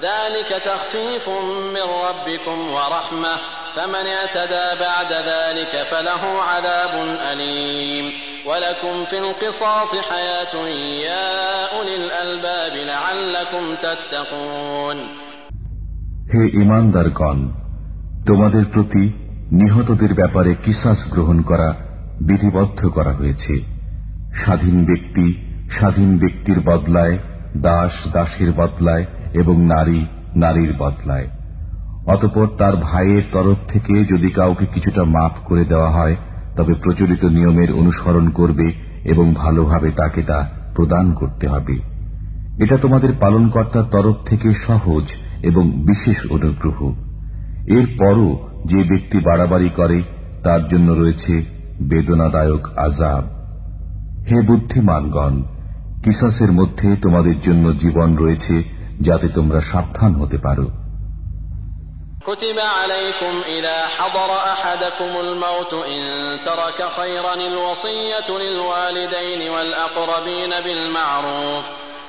[SPEAKER 3] হে ইমানদার
[SPEAKER 2] গণ তোমাদের প্রতি নিহতদের ব্যাপারে কিসাস গ্রহণ করা বিধিবদ্ধ করা হয়েছে স্বাধীন ব্যক্তি স্বাধীন ব্যক্তির বদলায় দাস দাসের বদলায় এবং নারী নারীর বদলায় অতপর তার ভাইয়ের তরফ থেকে যদি কাউকে কিছুটা মাফ করে দেওয়া হয় তবে প্রচলিত নিয়মের অনুসরণ করবে এবং ভালোভাবে তাকে তা প্রদান করতে হবে এটা তোমাদের পালনকর্তার তরফ থেকে সহজ এবং বিশেষ অনুগ্রহ এর পরও যে ব্যক্তি বাড়াবাড়ি করে তার জন্য রয়েছে বেদনাদায়ক আজাব হে বুদ্ধিমানগণ কিসাসের মধ্যে তোমাদের জন্য জীবন রয়েছে যাতে তোমরা সাবধান হতে পারো
[SPEAKER 3] كتب عليكم إذا حضر أحدكم الموت إن ترك خيرا الوصية للوالدين والأقربين بالمعروف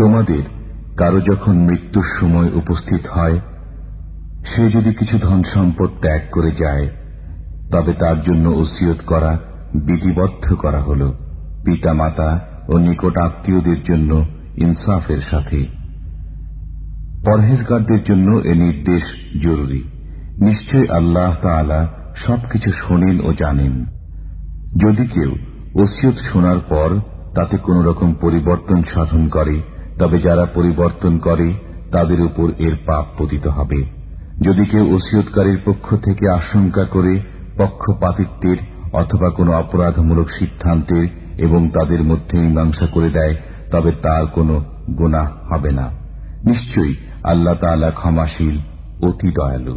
[SPEAKER 2] তোমাদের কারো যখন মৃত্যুর সময় উপস্থিত হয় সে যদি কিছু ধন সম্পদ ত্যাগ করে যায় তবে তার জন্য ওসিয়ত করা বিধিবদ্ধ করা হল পিতামাতা ও নিকট আত্মীয়দের জন্য ইনসাফের সাথে পরহেজগারদের জন্য এ নির্দেশ জরুরি নিশ্চয় আল্লাহ তালা সবকিছু শোনেন ও জানেন যদি কেউ ওসিয়ত শোনার পর তাতে কোন রকম পরিবর্তন সাধন করে তবে যারা পরিবর্তন করে তাদের উপর এর পাপ পতিত হবে যদি কেউ ওসিয়তকারীর পক্ষ থেকে আশঙ্কা করে পক্ষপাতিত্বের অথবা কোনো অপরাধমূলক সিদ্ধান্তের এবং তাদের মধ্যে মীমাংসা করে দেয় তবে তার কোনো গোনা হবে না নিশ্চয়ই আল্লাহ তালা ক্ষমাশীল অতি দয়ালু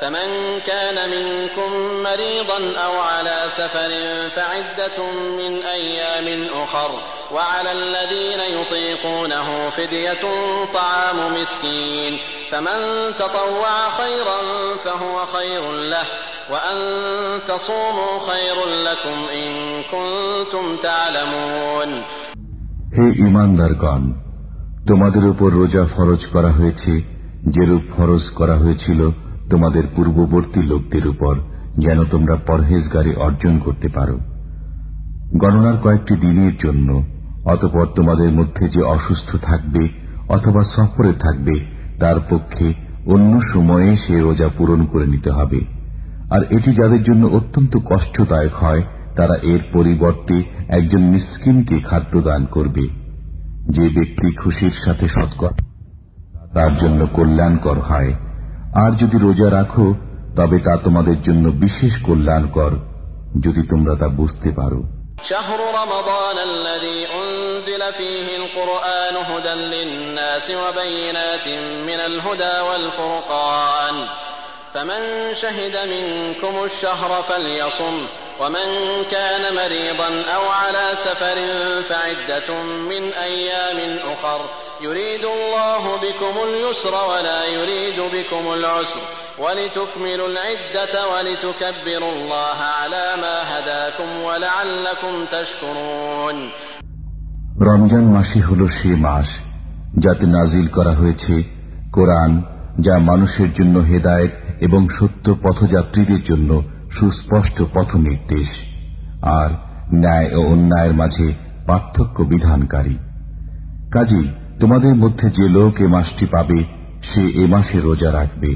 [SPEAKER 3] فمن كان منكم مريضا أو على سفر فعدة من أيام أخر وعلى الذين يطيقونه فدية طعام مسكين فمن تطوع خيرا فهو خير له وأن تصوموا خير لكم إن كنتم تعلمون
[SPEAKER 2] هي إيمان دارقان তোমাদের উপর রোজা ফরজ করা হয়েছে যেরূপ ফরজ করা হয়েছিল তোমাদের পূর্ববর্তী লোকদের উপর যেন তোমরা পরহেজগারে অর্জন করতে পারো গণনার কয়েকটি দিনের জন্য অতপর তোমাদের মধ্যে যে অসুস্থ থাকবে অথবা সফরে থাকবে তার পক্ষে অন্য সময়ে সে রোজা পূরণ করে নিতে হবে আর এটি যাদের জন্য অত্যন্ত কষ্টদায়ক হয় তারা এর পরিবর্তে একজন মিসকিনকে খাদ্য দান করবে যে ব্যক্তি খুশির সাথে সৎকর তার জন্য কল্যাণকর হয় আর যদি রোজা রাখো তবে তা তোমাদের জন্য বিশেষ কল্যাণকর যদি তোমরা তা বুঝতে পারো شهر رمضان الذي أنزل
[SPEAKER 3] فيه القرآن هدى للناس وبينات من الهدى والفرقان فمن شهد منكم الشهر فليصمه ومن كان مريضا أو على سفر فعدة من أيام أخر يريد الله بكم اليسر ولا يريد بكم العسر ولتكملوا العدة ولتكبروا الله على ما هداكم ولعلكم تشكرون
[SPEAKER 2] রমজান মাসই হল সেই মাস যাতে নাজিল করা হয়েছে কোরআন যা মানুষের জন্য হেদায়েত এবং সত্য পথযাত্রীদের জন্য সুস্পষ্ট পথ নির্দেশ আর ন্যায় ও অন্যায়ের মাঝে পার্থক্য বিধানকারী কাজেই তোমাদের মধ্যে যে লোক এ মাসটি পাবে সে এ মাসে রোজা রাখবে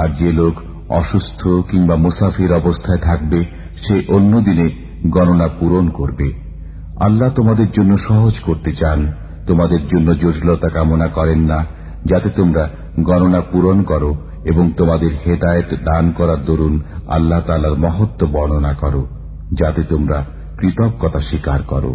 [SPEAKER 2] আর যে লোক অসুস্থ কিংবা মুসাফির অবস্থায় থাকবে সে অন্য দিনে গণনা পূরণ করবে আল্লাহ তোমাদের জন্য সহজ করতে চান তোমাদের জন্য জটিলতা কামনা করেন না যাতে তোমরা গণনা পূরণ করো এবং তোমাদের হেদায়ত দান করার দরুন আল্লাহ তালার মহত্ব বর্ণনা করো যাতে তোমরা কৃতজ্ঞতা স্বীকার করো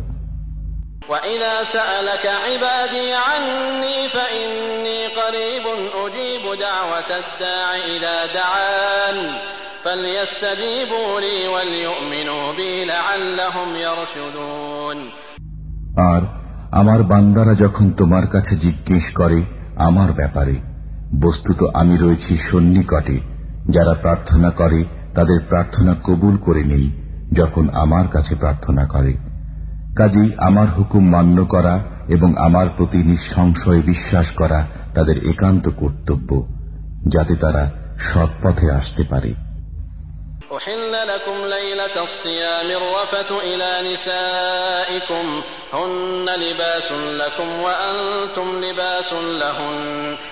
[SPEAKER 2] আর আমার বান্দারা যখন তোমার কাছে জিজ্ঞেস করে আমার ব্যাপারে বস্তুত আমি রয়েছি সন্নিকটে যারা প্রার্থনা করে তাদের প্রার্থনা কবুল করে নেই যখন আমার কাছে প্রার্থনা করে কাজেই আমার হুকুম মান্য করা এবং আমার প্রতি নিঃসংশয়ে বিশ্বাস করা তাদের একান্ত কর্তব্য যাতে তারা আসতে পারে
[SPEAKER 3] أحل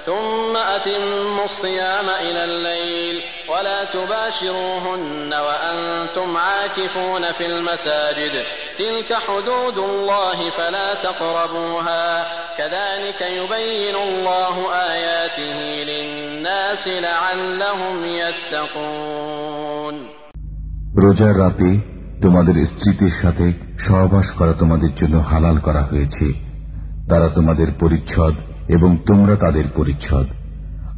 [SPEAKER 3] ثم أتموا الصيام إلى الليل ولا تباشروهن وأنتم عاكفون في المساجد تلك حدود الله فلا تقربوها كذلك يبين الله آياته للناس لعلهم
[SPEAKER 2] يتقون রোজার রাতে তোমাদের স্ত্রীদের সাথে সহবাস করা তোমাদের জন্য হালাল করা হয়েছে তারা তোমাদের পরিচ্ছদ এবং তোমরা তাদের পরিচ্ছদ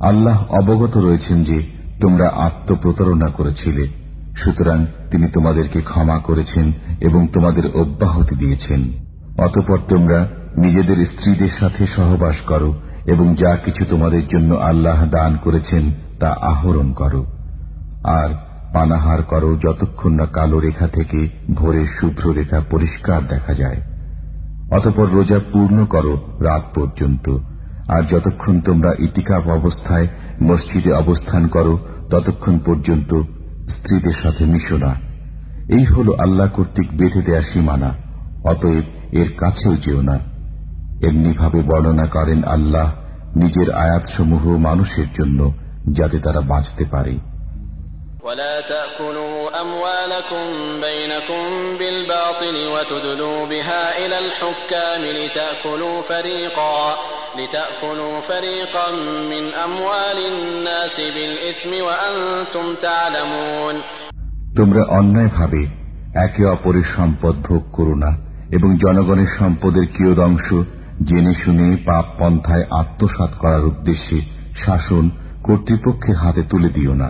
[SPEAKER 2] আল্লাহ অবগত রয়েছেন যে তোমরা আত্মপ্রতারণা করেছিলে সুতরাং তিনি তোমাদেরকে ক্ষমা করেছেন এবং তোমাদের অব্যাহতি দিয়েছেন অতপর তোমরা নিজেদের স্ত্রীদের সাথে সহবাস করো এবং যা কিছু তোমাদের জন্য আল্লাহ দান করেছেন তা আহরণ করো আর পানাহার করো যতক্ষণ না কালো রেখা থেকে ভোরে শুভ্র রেখা পরিষ্কার দেখা যায় অতপর রোজা পূর্ণ করো রাত পর্যন্ত আর যতক্ষণ তোমরা ইতিকাফ অবস্থায় মসজিদে অবস্থান করো ততক্ষণ পর্যন্ত স্ত্রীদের সাথে মিশো না এই হল আল্লাহ কর্তৃক বেঁধে দেয়া সীমানা অতএব এর কাছেও যেও না এমনিভাবে বর্ণনা করেন আল্লাহ নিজের আয়াতসমূহ মানুষের জন্য যাতে তারা বাঁচতে পারে
[SPEAKER 3] ولا تأكلوا أموالكم بينكم بالباطل وتدلوا بها إلى الحكام لتأكلوا فريقا لتأكلوا فريقا من أموال الناس
[SPEAKER 2] بالإثم وأنتم تعلمون তোমরা অন্যায়ভাবে একে অপরের সম্পদ ভোগ করো না এবং জনগণের সম্পদের কিয়দংশ জেনে শুনে পাপ পন্থায় আত্মসাত করার উদ্দেশ্যে শাসন কর্তৃপক্ষের হাতে তুলে দিও না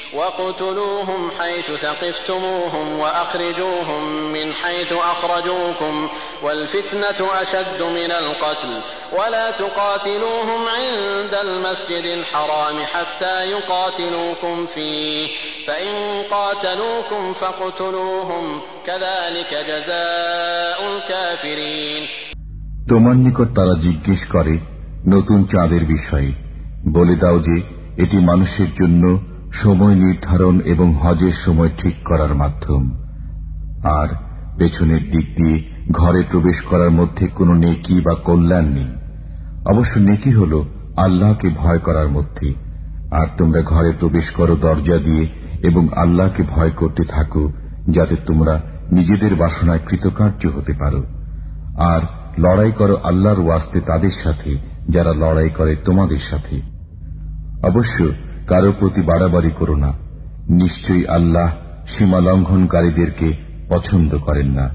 [SPEAKER 3] واقتلوهم حيث ثقفتموهم وأخرجوهم من حيث أخرجوكم والفتنة أشد من القتل ولا تقاتلوهم عند المسجد الحرام حتى يقاتلوكم فيه فإن قاتلوكم فاقتلوهم كذلك جزاء الكافرين
[SPEAKER 2] তোমার নিকট তারা জিজ্ঞেস করে নতুন চাঁদের বিষয়ে বলে দাও যে এটি মানুষের জন্য সময় নির্ধারণ এবং হজের সময় ঠিক করার মাধ্যম আর পেছনের দিক দিয়ে ঘরে প্রবেশ করার মধ্যে কোনো নেকি বা কল্যাণ নেই অবশ্য নেকি হল আল্লাহকে ভয় করার মধ্যে আর তোমরা ঘরে প্রবেশ করো দরজা দিয়ে এবং আল্লাহকে ভয় করতে থাকো যাতে তোমরা নিজেদের বাসনায় কৃতকার্য হতে পারো আর লড়াই করো আল্লাহর ওয়াস্তে তাদের সাথে যারা লড়াই করে তোমাদের সাথে অবশ্য কারো প্রতি বাড়াবাড়ি করো না নিশ্চয়ই আল্লাহ সীমা লঙ্ঘনকারীদেরকে পছন্দ করেন না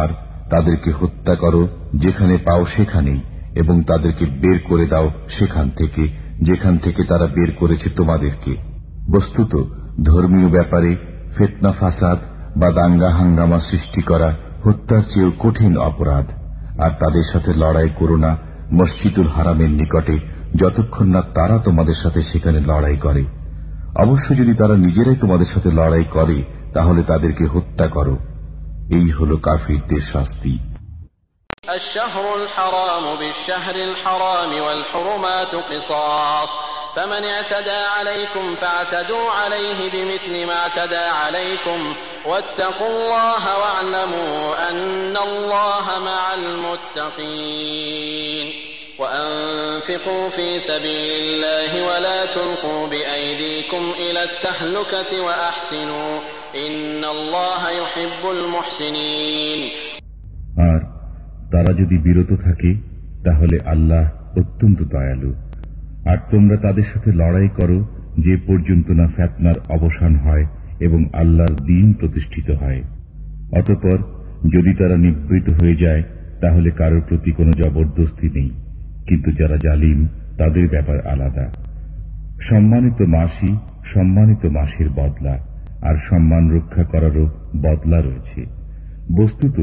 [SPEAKER 2] আর তাদেরকে হত্যা করো যেখানে পাও সেখানেই এবং তাদেরকে বের করে দাও সেখান থেকে যেখান থেকে তারা বের করেছে তোমাদেরকে বস্তুত ধর্মীয় ব্যাপারে ফেতনা ফাসাদ বা দাঙ্গা হাঙ্গামা সৃষ্টি করা হত্যার চেয়েও কঠিন অপরাধ আর তাদের সাথে লড়াই করো না মসজিদুল হারামের নিকটে যতক্ষণ না তারা তোমাদের সাথে সেখানে লড়াই করে অবশ্য যদি তারা নিজেরাই তোমাদের সাথে লড়াই করে তাহলে তাদেরকে হত্যা করো এই হল কাফিরদের শাস্তি
[SPEAKER 3] الشهر الحرام بالشهر الحرام والحرمات قصاص فمن اعتدى عليكم فاعتدوا عليه بمثل ما اعتدى عليكم واتقوا الله واعلموا أن الله مع المتقين وأنفقوا في سبيل الله ولا تلقوا بأيديكم إلى التهلكة وأحسنوا إن الله يحب المحسنين
[SPEAKER 2] আর তারা যদি বিরত থাকে তাহলে আল্লাহ অত্যন্ত দয়ালু আর তোমরা তাদের সাথে লড়াই করো যে পর্যন্ত না ফ্যাতনার অবসান হয় এবং আল্লাহর দিন প্রতিষ্ঠিত হয় অতপর যদি তারা নিবৃত হয়ে যায় তাহলে কারোর প্রতি কোনো জবরদস্তি নেই কিন্তু যারা জালিম তাদের ব্যাপার আলাদা সম্মানিত মাসি সম্মানিত মাসির বদলা আর সম্মান রক্ষা করারও বদলা রয়েছে বস্তুত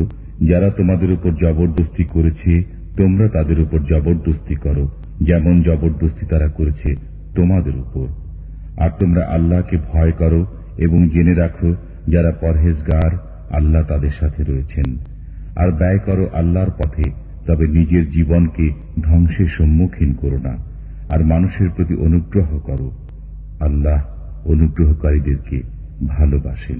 [SPEAKER 2] যারা তোমাদের উপর জবরদস্তি করেছে তোমরা তাদের উপর জবরদস্তি করো যেমন জবরদস্তি তারা করেছে তোমাদের উপর আর তোমরা আল্লাহকে ভয় করো এবং জেনে রাখো যারা পরহেজগার আল্লাহ তাদের সাথে রয়েছেন আর ব্যয় করো আল্লাহর পথে তবে নিজের জীবনকে ধ্বংসের সম্মুখীন করো না আর মানুষের প্রতি অনুগ্রহ করো আল্লাহ অনুগ্রহকারীদেরকে ভালোবাসেন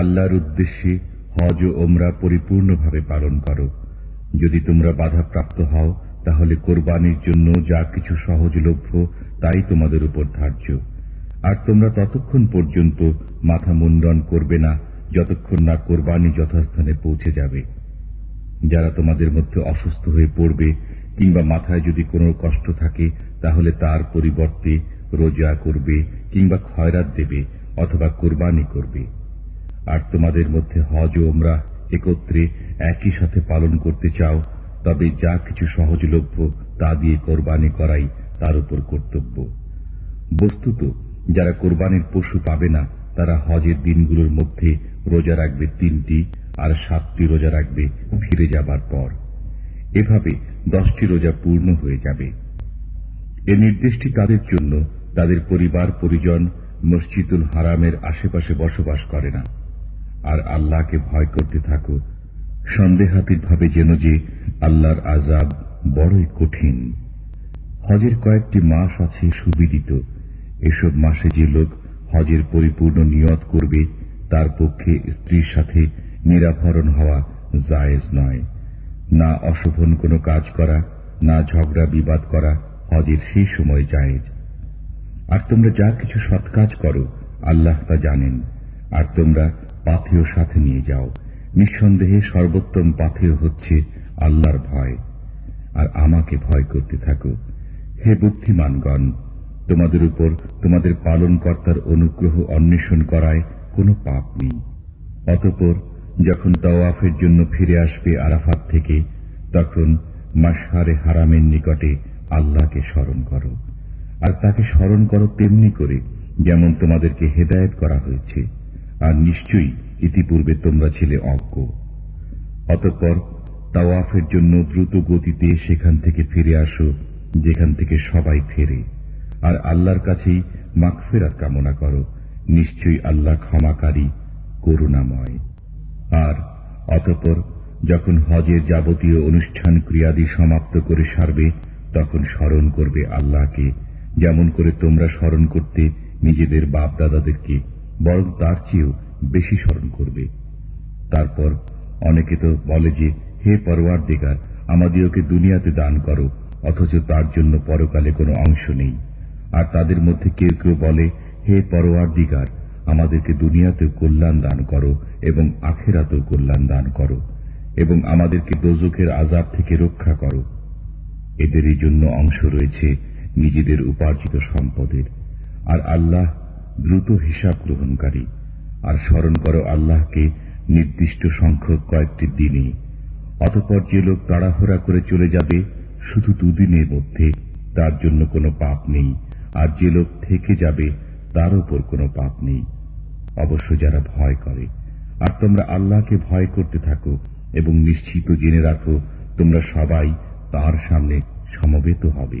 [SPEAKER 2] আল্লাহর উদ্দেশ্যে হজ ও ওমরা পরিপূর্ণভাবে পালন করো যদি তোমরা বাধাপ্রাপ্ত হও তাহলে কোরবানির জন্য যা কিছু সহজলভ্য তাই তোমাদের উপর ধার্য আর তোমরা ততক্ষণ পর্যন্ত মাথা মুন্ডন করবে না যতক্ষণ না কোরবানি যথাস্থানে পৌঁছে যাবে যারা তোমাদের মধ্যে অসুস্থ হয়ে পড়বে কিংবা মাথায় যদি কোনো কষ্ট থাকে তাহলে তার পরিবর্তে রোজা করবে কিংবা খয়রাত দেবে অথবা কোরবানি করবে আর তোমাদের মধ্যে হজ ও ওমরা একত্রে একই সাথে পালন করতে চাও তবে যা কিছু সহজলভ্য তা দিয়ে কোরবানি করাই তার উপর কর্তব্য বস্তুত যারা কোরবানির পশু পাবে না তারা হজের দিনগুলোর মধ্যে রোজা রাখবে তিনটি আর সাতটি রোজা রাখবে ফিরে যাবার পর এভাবে দশটি রোজা পূর্ণ হয়ে যাবে এ নির্দেশটি তাদের জন্য তাদের পরিবার পরিজন মসজিদুল হারামের আশেপাশে বসবাস করে না আর আল্লাহকে ভয় করতে থাকো সন্দেহাতীত ভাবে যেন যে আল্লাহর আজাব বড়ই কঠিন হজের কয়েকটি মাস আছে সুবিদিত এসব মাসে যে লোক হজের পরিপূর্ণ নিয়ত করবে তার পক্ষে স্ত্রীর সাথে নিরাভরণ হওয়া জায়েজ নয় না অশোভন কোনো কাজ করা না ঝগড়া বিবাদ করা হজের সেই সময় জায়েজ আর তোমরা যা কিছু সৎ কাজ করো আল্লাহ তা জানেন আর তোমরা পাথেও সাথে নিয়ে যাও নিঃসন্দেহে সর্বোত্তম পাথেও হচ্ছে আল্লাহর ভয় আর আমাকে ভয় করতে থাকো হে বুদ্ধিমানগণ তোমাদের উপর তোমাদের পালনকর্তার অনুগ্রহ অন্বেষণ করায় কোনো পাপ নেই অতপর যখন তওয়াফের জন্য ফিরে আসবে আরাফাত থেকে তখন মাসহারে হারামের নিকটে আল্লাহকে স্মরণ করো আর তাকে স্মরণ করো তেমনি করে যেমন তোমাদেরকে হেদায়ত করা হয়েছে আর নিশ্চয়ই ইতিপূর্বে তোমরা ছিলে অজ্ঞ অতঃপর তাওয়াফের জন্য দ্রুত গতিতে সেখান থেকে ফিরে আসো যেখান থেকে সবাই ফেরে আর আল্লাহর কাছেই মাকফেরাত কামনা করো নিশ্চয়ই আল্লাহ ক্ষমাকারী করুণাময় আর অতঃপর যখন হজের যাবতীয় অনুষ্ঠান ক্রিয়াদি সমাপ্ত করে সারবে তখন স্মরণ করবে আল্লাহকে যেমন করে তোমরা স্মরণ করতে নিজেদের বাপদাদাদেরকে বরং তার চেয়েও বেশি স্মরণ করবে তারপর অনেকে তো বলে যে হে পরওয়ার দিগার আমাদিওকে দুনিয়াতে দান করো অথচ তার জন্য পরকালে কোনো অংশ নেই আর তাদের মধ্যে কেউ কেউ বলে হে পরোয়ার দিগার আমাদেরকে দুনিয়াতেও কল্যাণ দান করো এবং আখেরাতেও কল্যাণ দান করো এবং আমাদেরকে দোজকের আজাব থেকে রক্ষা করো এদেরই জন্য অংশ রয়েছে নিজেদের উপার্জিত সম্পদের আর আল্লাহ দ্রুত হিসাব গ্রহণকারী আর স্মরণ করো আল্লাহকে নির্দিষ্ট সংখ্যক কয়েকটি দিনে অতপর যে লোক তাড়াহোড়া করে চলে যাবে শুধু দুদিনের মধ্যে তার জন্য কোনো পাপ নেই আর যে লোক থেকে যাবে তার উপর কোনো পাপ নেই অবশ্য যারা ভয় করে আর তোমরা আল্লাহকে ভয় করতে থাকো এবং নিশ্চিত জেনে রাখো তোমরা সবাই তার সামনে সমবেত হবে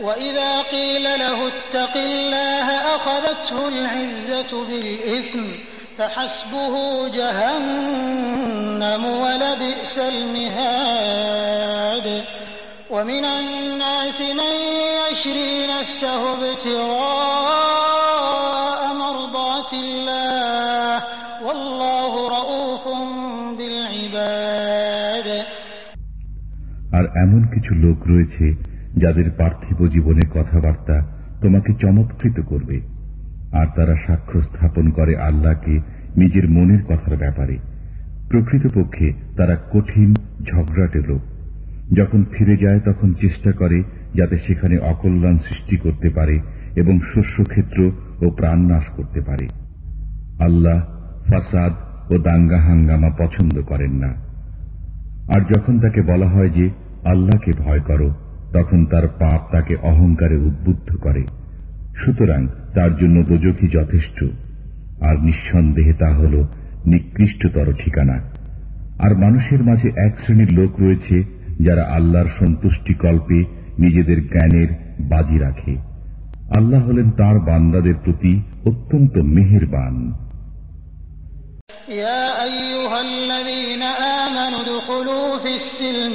[SPEAKER 1] وإذا قيل له اتق الله أخذته العزة بالإثم فحسبه جهنم ولبئس المهاد ومن الناس من يشري نفسه ابتغاء مرضات الله والله رؤوف بالعباد
[SPEAKER 2] আর এমন কিছু লোক রয়েছে যাদের পার্থিব জীবনের কথাবার্তা তোমাকে চমৎকৃত করবে আর তারা সাক্ষ্য স্থাপন করে আল্লাহকে নিজের মনের কথার ব্যাপারে প্রকৃতপক্ষে তারা কঠিন ঝগড়াটে লোক যখন ফিরে যায় তখন চেষ্টা করে যাতে সেখানে অকল্যাণ সৃষ্টি করতে পারে এবং শস্যক্ষেত্র ও প্রাণ নাশ করতে পারে আল্লাহ ফাসাদ ও দাঙ্গা হাঙ্গামা পছন্দ করেন না আর যখন তাকে বলা হয় যে আল্লাহকে ভয় করো তখন তার পাপ তাকে অহংকারে উদ্বুদ্ধ করে সুতরাং তার জন্য দোজখই যথেষ্ট আর নিঃসন্দেহে তা হল নিকৃষ্টতর ঠিকানা আর মানুষের মাঝে এক শ্রেণীর লোক রয়েছে যারা আল্লাহর সন্তুষ্টি কল্পে নিজেদের জ্ঞানের বাজি রাখে আল্লাহ হলেন তার বান্দাদের প্রতি অত্যন্ত মেহেরবান
[SPEAKER 1] يا أيها الذين آمنوا في السلم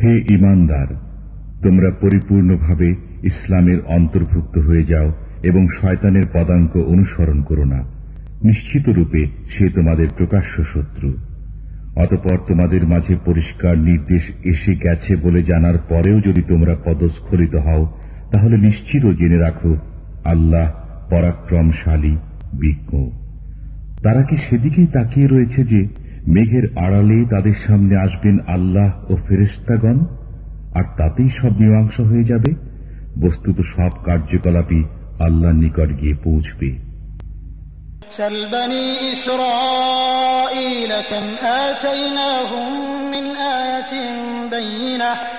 [SPEAKER 2] হে ইমানদার তোমরা পরিপূর্ণভাবে ইসলামের অন্তর্ভুক্ত হয়ে যাও এবং শয়তানের পদাঙ্ক অনুসরণ করো না নিশ্চিত রূপে সে তোমাদের প্রকাশ্য শত্রু অতপর তোমাদের মাঝে পরিষ্কার নির্দেশ এসে গেছে বলে জানার পরেও যদি তোমরা পদস্খলিত হও তাহলে নিশ্চিত জেনে রাখো আল্লাহ পরাক্রমশালী বিজ্ঞ তারা কি সেদিকেই তাকিয়ে রয়েছে যে মেঘের আড়ালে তাদের সামনে আসবেন আল্লাহ ও ফেরেস্তাগণ আর তাতেই সব মীমাংস হয়ে যাবে বস্তুত সব কার্যকলাপই আল্লাহর নিকট গিয়ে পৌঁছবে
[SPEAKER 1] سل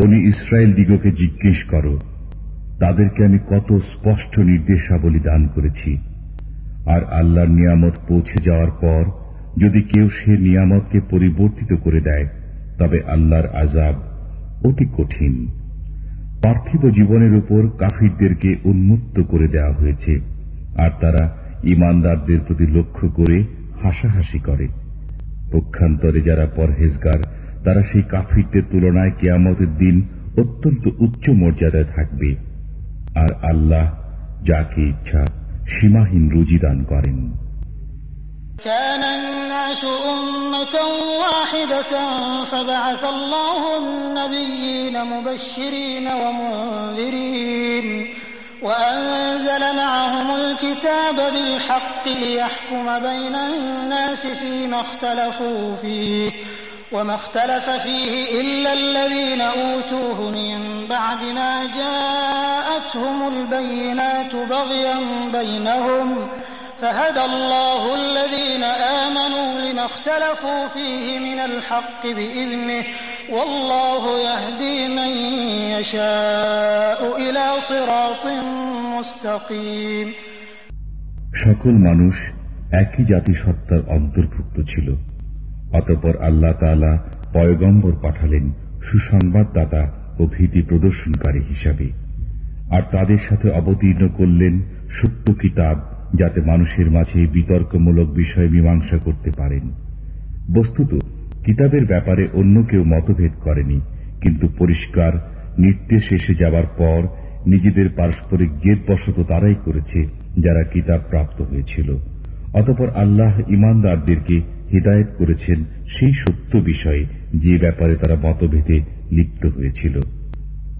[SPEAKER 2] বনি ইসরায়েল দিগকে জিজ্ঞেস করো তাদেরকে আমি কত স্পষ্ট নির্দেশাবলী দান করেছি আর আল্লাহর নিয়ামত পৌঁছে যাওয়ার পর যদি কেউ সে নিয়ামতকে পরিবর্তিত করে দেয় তবে আল্লাহর আজাব অতি কঠিন পার্থিব জীবনের উপর কাফিরদেরকে উন্মুক্ত করে দেওয়া হয়েছে আর তারা ইমানদারদের প্রতি লক্ষ্য করে হাসাহাসি করে পক্ষান্তরে যারা পরহেজগার তারা সেই কাফিরদের তুলনায় কেয়ামতের দিন অত্যন্ত উচ্চ মর্যাদায় থাকবে আর আল্লাহ যাকে ইচ্ছা সীমাহীন রুজি দান করেন
[SPEAKER 4] كان الناس أمة واحدة
[SPEAKER 1] فبعث الله النبيين مبشرين ومنذرين وأنزل معهم الكتاب بالحق ليحكم بين الناس فيما اختلفوا فيه وما اختلف فيه إلا الذين أوتوه من بعد ما جاءتهم البينات بغيا بينهم فهدى الله الذين آمنوا لما اختلفوا فيه من الحق بإذنه والله يهدي من يشاء إلى صراط
[SPEAKER 2] مستقيم সকল মানুষ একই জাতিসত্তার অন্তর্ভুক্ত ছিল অতপর আল্লাহ তালা পয়গম্বর পাঠালেন সুসংবাদদাতা ও ভীতি প্রদর্শনকারী হিসাবে আর তাদের সাথে অবতীর্ণ করলেন সত্য কিতাব যাতে মানুষের মাঝে বিতর্কমূলক বিষয় মীমাংসা করতে পারেন বস্তুত কিতাবের ব্যাপারে অন্য কেউ মতভেদ করেনি কিন্তু পরিষ্কার নিত্য শেষে যাবার পর নিজেদের পারস্পরিক জেদ বসত তারাই করেছে যারা কিতাব প্রাপ্ত হয়েছিল অতপর আল্লাহ ইমানদারদেরকে হৃদায়ত করেছেন সেই সত্য বিষয়ে যে ব্যাপারে তারা মতভেদে লিপ্ত হয়েছিল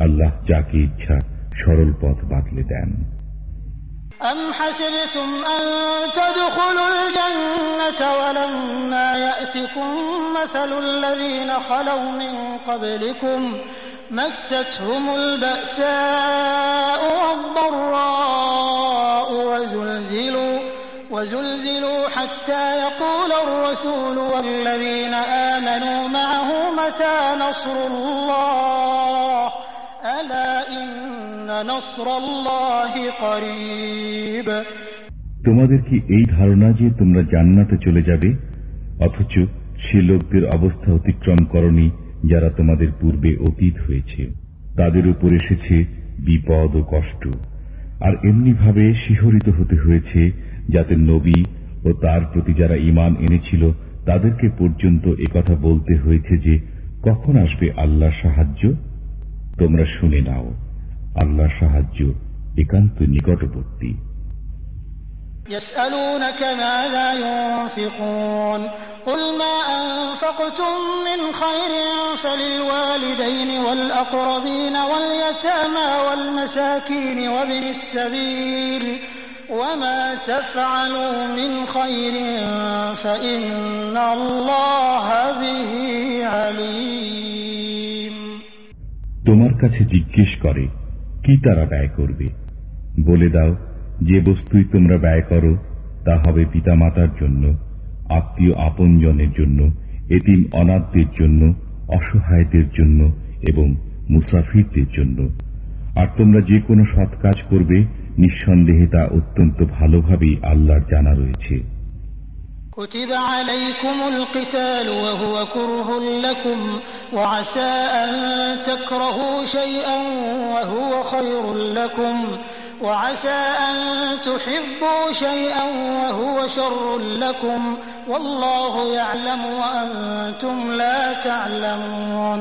[SPEAKER 2] আল্লাহ যাকে ইচ্ছা সরল পথ বাতলে দেন
[SPEAKER 1] أم حسبتم أن تدخلوا الجنة ولما يأتكم مثل الذين خلوا من قبلكم مستهم البأساء والضراء وزلزلوا وزلزلوا حتى يقول الرسول والذين آمنوا معه متى نصر الله ألا إن نصر الله قريب
[SPEAKER 2] তোমাদের কি এই ধারণা যে তোমরা জান্নাতে চলে যাবে অথচ সে লোকদের অবস্থা অতিক্রম করনি যারা তোমাদের পূর্বে অতীত হয়েছে তাদের উপর এসেছে বিপদ ও কষ্ট আর এমনিভাবে শিহরিত হতে হয়েছে যাতে নবী ও তার প্রতি যারা ইমান এনেছিল তাদেরকে পর্যন্ত কথা বলতে হয়েছে যে কখন আসবে আল্লাহ সাহায্য তোমরা শুনে নাও আল্লাহ সাহায্য একান্ত নিকটবর্তী
[SPEAKER 1] يسألونك ماذا ينفقون قل ما أنفقتم من خير فللوالدين والأقربين واليتامى والمساكين وابن السبيل তোমার কাছে
[SPEAKER 2] জিজ্ঞেস করে কি তারা ব্যয় করবে বলে দাও যে বস্তুই তোমরা ব্যয় করো তা হবে পিতামাতার জন্য আত্মীয় আপনজনের জন্য এতিম অনাথদের জন্য অসহায়দের জন্য এবং মুসাফিরদের জন্য আর তোমরা যে কোনো সৎ কাজ করবে নিঃসন্দেহে তা অত্যন্ত ভালোভাবেই আল্লাহর জানা রয়েছে
[SPEAKER 1] كتب عليكم القتال وهو كره لكم وعسى أن تكرهوا شيئا وهو خير لكم وعسى أن تحبوا شيئا وهو شر لكم والله يعلم وأنتم لا تعلمون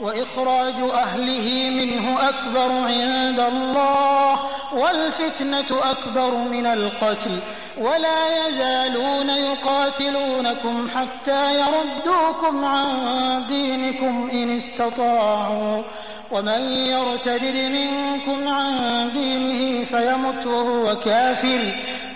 [SPEAKER 1] وإخراج أهله منه أكبر عند الله والفتنة أكبر من القتل ولا يزالون يقاتلونكم حتى يردوكم عن دينكم إن استطاعوا ومن يرتد منكم عن دينه فيمت وهو كافر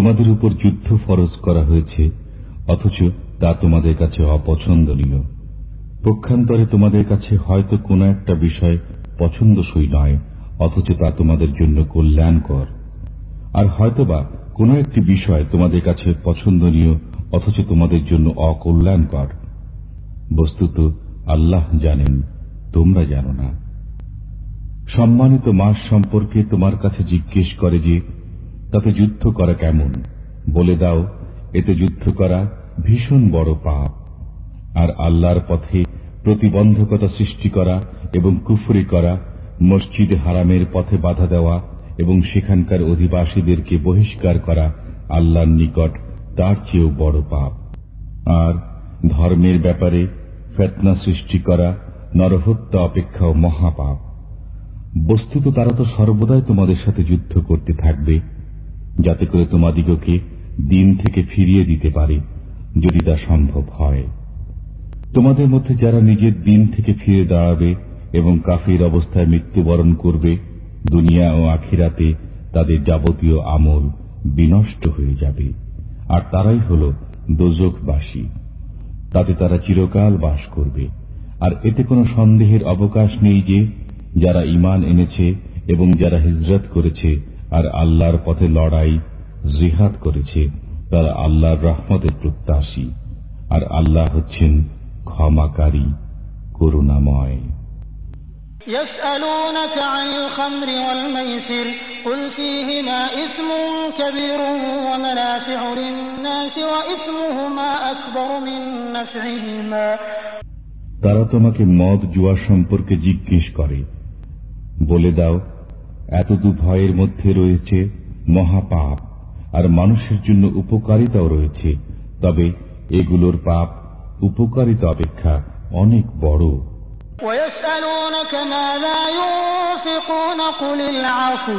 [SPEAKER 2] তোমাদের উপর যুদ্ধ ফরজ করা হয়েছে অথচ তা তোমাদের কাছে অপছন্দনীয় পক্ষান্তরে তোমাদের কাছে হয়তো কোনো একটা বিষয় পছন্দসই নয় অথচ তা তোমাদের জন্য কল্যাণকর আর হয়তোবা কোনো একটি বিষয় তোমাদের কাছে পছন্দনীয় অথচ তোমাদের জন্য অকল্যাণকর বস্তুত আল্লাহ জানেন তোমরা জানো না সম্মানিত মাস সম্পর্কে তোমার কাছে জিজ্ঞেস করে যে তাতে যুদ্ধ করা কেমন বলে দাও এতে যুদ্ধ করা ভীষণ বড় পাপ আর আল্লাহর পথে প্রতিবন্ধকতা সৃষ্টি করা এবং কুফরি করা মসজিদ হারামের পথে বাধা দেওয়া এবং সেখানকার অধিবাসীদেরকে বহিষ্কার করা আল্লাহর নিকট তার চেয়েও বড় পাপ আর ধর্মের ব্যাপারে ফেতনা সৃষ্টি করা নরহত্যা অপেক্ষাও মহাপাপ বস্তুত তারা তো সর্বদাই তোমাদের সাথে যুদ্ধ করতে থাকবে যাতে করে তোমাদিগকে দিন থেকে ফিরিয়ে দিতে পারে যদি তা সম্ভব হয় তোমাদের মধ্যে যারা নিজের দিন থেকে ফিরে দাঁড়াবে এবং কাফির অবস্থায় মৃত্যুবরণ করবে দুনিয়া ও আখিরাতে তাদের যাবতীয় আমল বিনষ্ট হয়ে যাবে আর তারাই হল দোজখবাসী তাতে তারা চিরকাল বাস করবে আর এতে কোনো সন্দেহের অবকাশ নেই যে যারা ইমান এনেছে এবং যারা হিজরত করেছে আর আল্লাহর পথে লড়াই জিহাদ করেছে তারা আল্লাহর রহমতের প্রত্যাশী আর আল্লাহ হচ্ছেন ক্ষমাকারী করুণাময় তারা তোমাকে মদ জুয়া সম্পর্কে জিজ্ঞেস করে বলে দাও এত দুভয়ের মধ্যে রয়েছে মহাপাপ আর মানুষের জন্য উপকারিতাও রয়েছে তবে এগুলোর পাপ উপকারিতা অপেক্ষা অনেক বড়
[SPEAKER 1] ويسألونك ماذا ينفقون قل العفو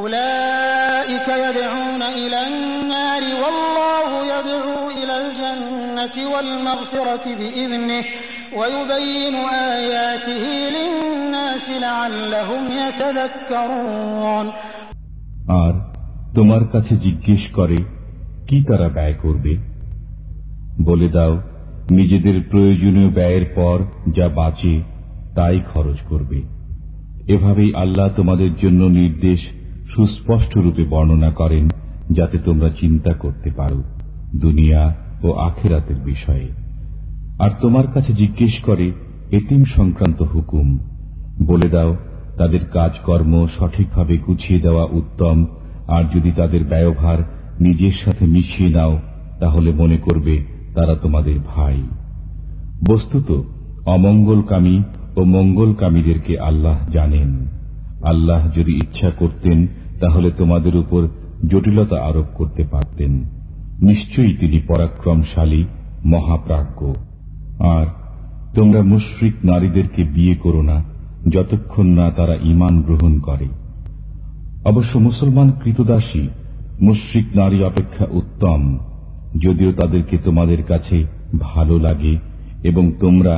[SPEAKER 1] আর তোমার কাছে জিজ্ঞেস করে কি
[SPEAKER 2] তারা ব্যয় করবে বলে দাও নিজেদের প্রয়োজনীয় ব্যয়ের পর যা বাঁচে তাই খরচ করবে এভাবেই আল্লাহ তোমাদের জন্য নির্দেশ সুস্পষ্ট রূপে বর্ণনা করেন যাতে তোমরা চিন্তা করতে পারো দুনিয়া ও আখেরাতের বিষয়ে আর তোমার কাছে জিজ্ঞেস করে এতিম সংক্রান্ত হুকুম বলে দাও তাদের কাজকর্ম সঠিকভাবে গুছিয়ে দেওয়া উত্তম আর যদি তাদের ব্যয়ভার নিজের সাথে মিশিয়ে নাও তাহলে মনে করবে তারা তোমাদের ভাই বস্তুত অমঙ্গলকামী ও মঙ্গলকামীদেরকে আল্লাহ জানেন আল্লাহ যদি ইচ্ছা করতেন তাহলে তোমাদের উপর জটিলতা আরোপ করতে পারতেন নিশ্চয়ই তিনি পরাক্রমশালী মহাপ্রাজ্ঞ আর তোমরা মুশ্রিক নারীদেরকে বিয়ে করো না যতক্ষণ না তারা ইমান গ্রহণ করে অবশ্য মুসলমান কৃতদাসী মুশ্রিক নারী অপেক্ষা উত্তম যদিও তাদেরকে তোমাদের কাছে ভালো লাগে এবং তোমরা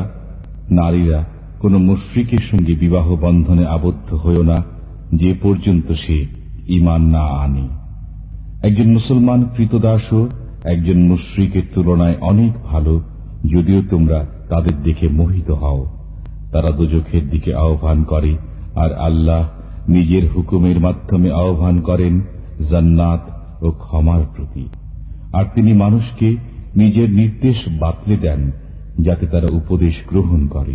[SPEAKER 2] নারীরা কোন মুশ্রিকের সঙ্গে বিবাহ বন্ধনে আবদ্ধ হইও না যে পর্যন্ত সে ইমান না আনে একজন মুসলমান কৃতদাসও একজন মুশ্রিকের তুলনায় অনেক ভালো যদিও তোমরা তাদের দেখে মোহিত হও তারা দুজখের দিকে আহ্বান করে আর আল্লাহ নিজের হুকুমের মাধ্যমে আহ্বান করেন জান্নাত ও ক্ষমার প্রতি আর তিনি মানুষকে নিজের নির্দেশ বাতলে দেন যাতে তারা উপদেশ গ্রহণ করে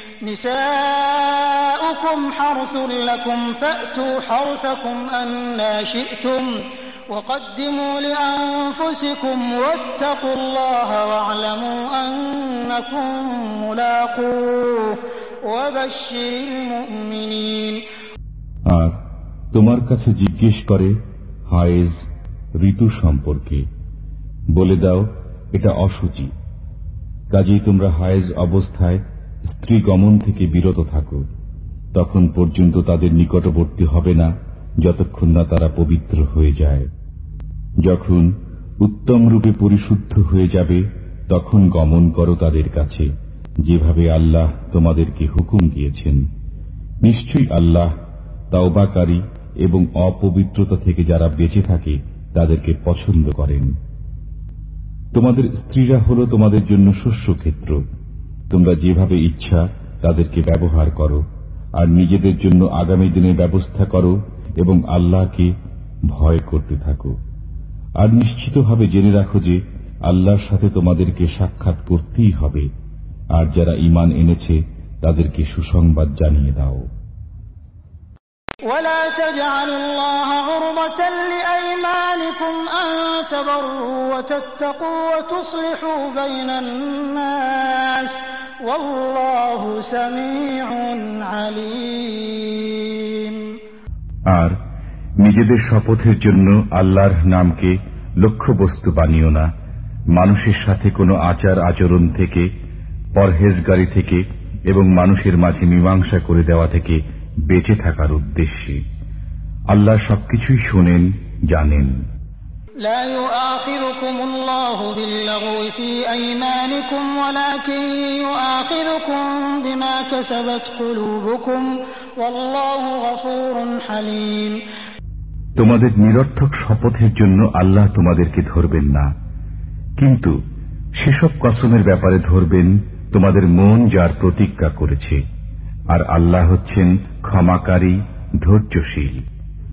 [SPEAKER 1] نساؤكم حرث لكم فأتوا حرثكم أنا شئتم وقدموا لأنفسكم واتقوا الله واعلموا أنكم ملاقوه وبشر المؤمنين
[SPEAKER 2] آه. তোমার কাছে জিজ্ঞেস করে হায়েজ ঋতু সম্পর্কে বলে দাও এটা অসুচি কাজেই তোমরা হায়েজ অবস্থায় স্ত্রীগমন থেকে বিরত থাকো তখন পর্যন্ত তাদের নিকটবর্তী হবে না যতক্ষণ না তারা পবিত্র হয়ে যায় যখন উত্তম রূপে পরিশুদ্ধ হয়ে যাবে তখন গমন করো তাদের কাছে যেভাবে আল্লাহ তোমাদেরকে হুকুম দিয়েছেন নিশ্চয়ই আল্লাহ তাওবাকারী এবং অপবিত্রতা থেকে যারা বেঁচে থাকে তাদেরকে পছন্দ করেন তোমাদের স্ত্রীরা হল তোমাদের জন্য শস্যক্ষেত্র ক্ষেত্র তোমরা যেভাবে ইচ্ছা তাদেরকে ব্যবহার করো আর নিজেদের জন্য আগামী দিনে ব্যবস্থা করো এবং আল্লাহকে ভয় করতে থাকো আর নিশ্চিতভাবে জেনে রাখো যে আল্লাহর সাথে তোমাদেরকে সাক্ষাৎ করতেই হবে আর যারা ইমান এনেছে তাদেরকে সুসংবাদ জানিয়ে দাও
[SPEAKER 1] ولا تجعلوا الله غرضة لأيمانكم أن تبروا وتتقوا وتصلحوا بين الناس
[SPEAKER 2] আর নিজেদের শপথের জন্য আল্লাহর নামকে লক্ষ্যবস্তু বানিও না মানুষের সাথে কোনো আচার আচরণ থেকে পরহেজগারি থেকে এবং মানুষের মাঝে মীমাংসা করে দেওয়া থেকে বেঁচে থাকার উদ্দেশ্যে আল্লাহ সবকিছুই শোনেন জানেন
[SPEAKER 1] لا يؤاخذكم الله باللغو في أيمانكم ولكن يؤاخذكم بما كسبت قلوبكم
[SPEAKER 2] والله غفور حليم তোমাদের নিরর্থক শপথের জন্য আল্লাহ তোমাদেরকে ধরবেন না কিন্তু সেসব কসমের ব্যাপারে ধরবেন তোমাদের মন যার প্রতিজ্ঞা করেছে আর আল্লাহ হচ্ছেন ক্ষমাকারী ধৈর্যশীল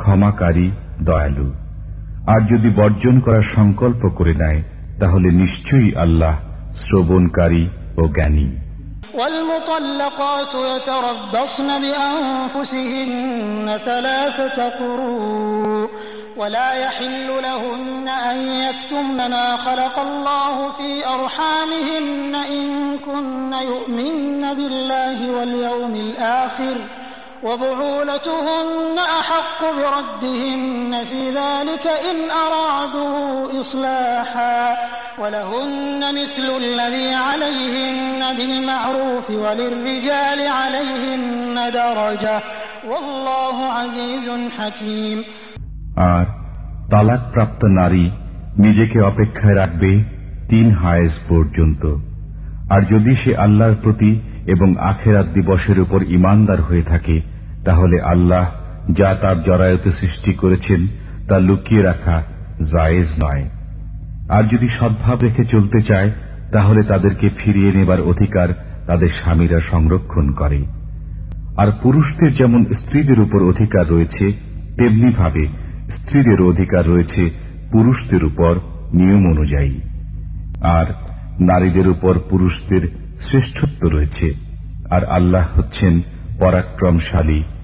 [SPEAKER 2] ক্ষমাকারী দয়ালু আর যদি বর্জন করার সংকল্প করে নেয় তাহলে নিশ্চয়ই আল্লাহ শ্রবণকারী ও জ্ঞানী
[SPEAKER 1] ولا يحل لهن أن يكتمن ما خلق الله في أرحامهن إن كن يؤمن بالله واليوم الآخر ۖ وبعولتهن أحق بردهن في ذلك إن أرادوا إصلاحا ولهن مثل الذي عليهن بالمعروف وللرجال عليهن درجة والله عزيز حكيم
[SPEAKER 2] আর তালাকপ্রাপ্ত নারী নিজেকে অপেক্ষায় রাখবে তিন হায়েস পর্যন্ত আর যদি সে আল্লাহর প্রতি এবং আখেরাত দিবসের উপর ইমানদার হয়ে থাকে তাহলে আল্লাহ যা তার জরায়ুতে সৃষ্টি করেছেন তা লুকিয়ে রাখা জায়েজ নয় আর যদি সদ্ভাব রেখে চলতে চায় তাহলে তাদেরকে ফিরিয়ে নেবার অধিকার তাদের স্বামীরা সংরক্ষণ করে আর পুরুষদের যেমন স্ত্রীদের উপর অধিকার রয়েছে তেমনিভাবে স্ত্রীদের অধিকার রয়েছে পুরুষদের উপর নিয়ম অনুযায়ী আর নারীদের উপর পুরুষদের শ্রেষ্ঠত্ব রয়েছে আর আল্লাহ হচ্ছেন পরাক্রমশালী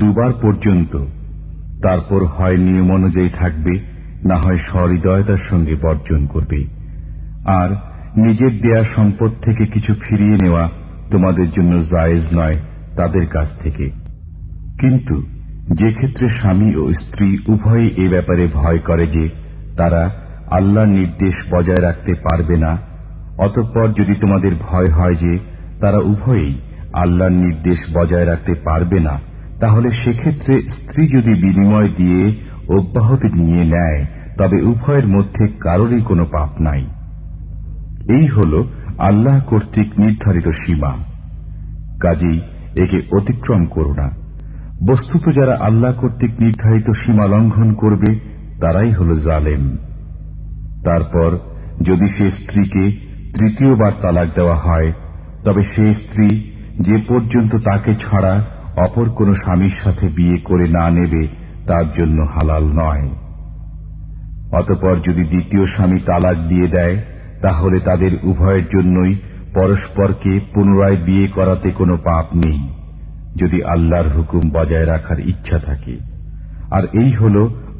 [SPEAKER 2] দুবার পর্যন্ত তারপর হয় নিয়ম অনুযায়ী থাকবে না হয় সহৃদয়তার সঙ্গে বর্জন করবে আর নিজের দেয়া সম্পদ থেকে কিছু ফিরিয়ে নেওয়া তোমাদের জন্য জায়েজ নয় তাদের কাছ থেকে কিন্তু যে ক্ষেত্রে স্বামী ও স্ত্রী উভয়ই এ ব্যাপারে ভয় করে যে তারা আল্লাহর নির্দেশ বজায় রাখতে পারবে না অতঃপর যদি তোমাদের ভয় হয় যে তারা উভয়েই আল্লাহর নির্দেশ বজায় রাখতে পারবে না তাহলে সেক্ষেত্রে স্ত্রী যদি বিনিময় দিয়ে অব্যাহতি নিয়ে নেয় তবে উভয়ের মধ্যে কারোরই কোনো পাপ নাই এই হল আল্লাহ কর্তৃক নির্ধারিত সীমা কাজেই একে অতিক্রম করো না বস্তুত যারা আল্লাহ কর্তৃক নির্ধারিত সীমা লঙ্ঘন করবে তারাই হল জালেম তারপর যদি সে স্ত্রীকে তৃতীয়বার তালাক দেওয়া হয় তবে সে স্ত্রী যে পর্যন্ত তাকে ছাড়া অপর কোন স্বামীর সাথে বিয়ে করে না নেবে তার জন্য হালাল নয় অতপর যদি দ্বিতীয় স্বামী তালাক দিয়ে দেয় তাহলে তাদের উভয়ের জন্যই পরস্পরকে পুনরায় বিয়ে করাতে কোনো পাপ নেই যদি আল্লাহর হুকুম বজায় রাখার ইচ্ছা থাকে আর এই হল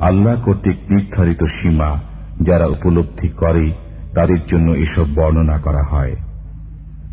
[SPEAKER 2] আল্লাহ কর্তৃক নির্ধারিত সীমা যারা উপলব্ধি করে তাদের জন্য এসব বর্ণনা করা হয়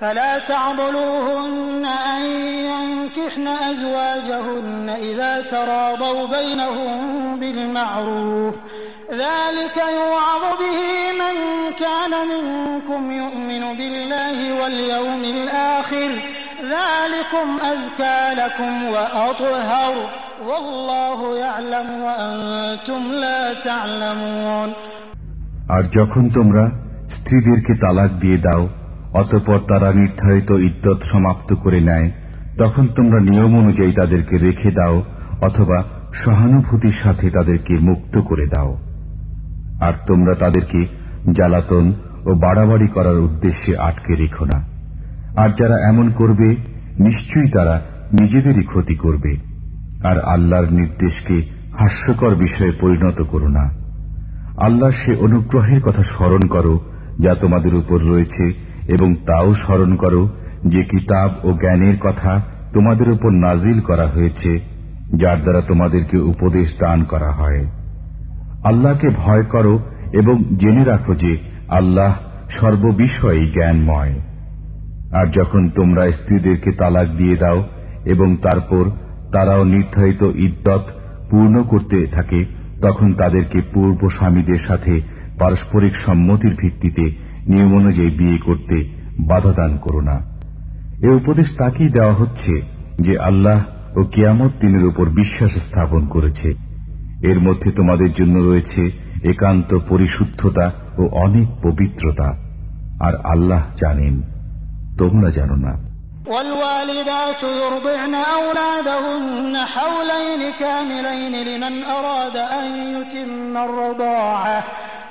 [SPEAKER 1] فلا تعضلوهن أن ينكحن أزواجهن إذا تراضوا بينهم بالمعروف ذلك يوعظ به من كان منكم يؤمن بالله واليوم الآخر ذلكم أزكى لكم وأطهر والله يعلم وأنتم لا تعلمون
[SPEAKER 2] আর যখন তোমরা স্ত্রীদেরকে তালাক দিয়ে দাও অতপর তারা নির্ধারিত ইদ্যত সমাপ্ত করে নেয় তখন তোমরা নিয়ম অনুযায়ী তাদেরকে রেখে দাও অথবা সহানুভূতির সাথে তাদেরকে মুক্ত করে দাও আর তোমরা তাদেরকে জ্বালাতন ও বাড়াবাড়ি করার উদ্দেশ্যে আটকে রেখো না আর যারা এমন করবে নিশ্চয়ই তারা নিজেদেরই ক্ষতি করবে আর আল্লাহর নির্দেশকে হাস্যকর বিষয়ে পরিণত করো না আল্লাহ সে অনুগ্রহের কথা স্মরণ করো যা তোমাদের উপর রয়েছে এবং তাও স্মরণ করো যে কিতাব ও জ্ঞানের কথা তোমাদের উপর নাজিল করা হয়েছে যার দ্বারা তোমাদেরকে উপদেশ দান করা হয় আল্লাহকে ভয় করো এবং জেনে রাখো যে আল্লাহ সর্ববিষয়ে জ্ঞানময় আর যখন তোমরা স্ত্রীদেরকে তালাক দিয়ে দাও এবং তারপর তারাও নির্ধারিত ইদ্যত পূর্ণ করতে থাকে তখন তাদেরকে পূর্ব স্বামীদের সাথে পারস্পরিক সম্মতির ভিত্তিতে নিয়ম অনুযায়ী বিয়ে করতে বাধা দান করো না এ উপদেশ তাকেই দেওয়া হচ্ছে যে আল্লাহ ও কিয়ামত দিনের উপর বিশ্বাস স্থাপন করেছে এর মধ্যে তোমাদের জন্য রয়েছে একান্ত পরিশুদ্ধতা ও অনেক পবিত্রতা আর আল্লাহ জানেন তোমরা জানো না
[SPEAKER 1] والوالدات يرضعن أولادهن حولين كاملين لمن أراد أن يتم الرضاعة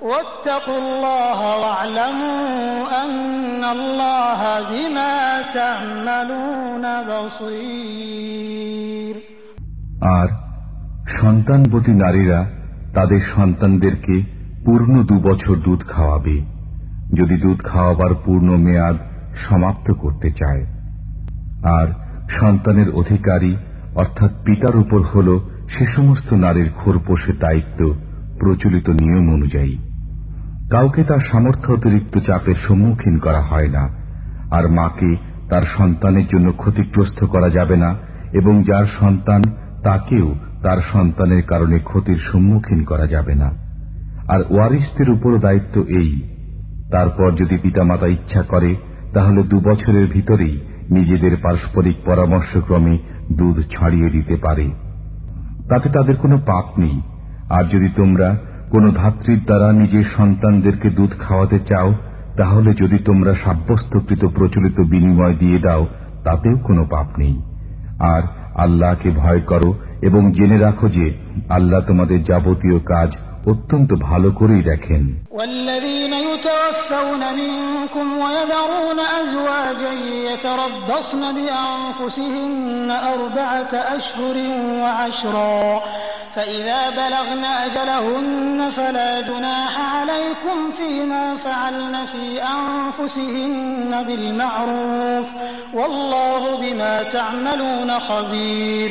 [SPEAKER 1] আর সন্তানবতী
[SPEAKER 2] নারীরা তাদের সন্তানদেরকে পূর্ণ দুবছর দুধ খাওয়াবে যদি দুধ খাওয়াবার পূর্ণ মেয়াদ সমাপ্ত করতে চায় আর সন্তানের অধিকারী অর্থাৎ পিতার উপর হল সে সমস্ত নারীর খোরপোষের দায়িত্ব প্রচলিত নিয়ম অনুযায়ী কাউকে তার সামর্থ্য অতিরিক্ত চাপের সম্মুখীন করা হয় না আর মাকে তার সন্তানের জন্য ক্ষতিগ্রস্ত করা যাবে না এবং যার সন্তান তাকেও তার সন্তানের কারণে ক্ষতির সম্মুখীন করা যাবে না আর ওয়ারিসদের উপর দায়িত্ব এই তারপর যদি পিতামাতা ইচ্ছা করে তাহলে দুবছরের ভিতরেই নিজেদের পারস্পরিক পরামর্শক্রমে দুধ ছাড়িয়ে দিতে পারে তাতে তাদের কোনো পাপ নেই আর যদি তোমরা কোন ধাত্রীর দ্বারা নিজের সন্তানদেরকে দুধ খাওয়াতে চাও তাহলে যদি তোমরা সাব্যস্তকৃত প্রচলিত বিনিময় দিয়ে দাও তাতেও কোনো পাপ নেই আর আল্লাহকে ভয় করো এবং জেনে রাখো যে আল্লাহ তোমাদের যাবতীয় কাজ অত্যন্ত ভালো করেই দেখেন
[SPEAKER 1] والذين يتوفون منكم ويذرون أزواجا يتربصن بأنفسهن أربعة أشهر وعشرا فإذا بلغن أجلهن فلا جناح عليكم فيما فعلن في أنفسهن بالمعروف والله بما تعملون خبير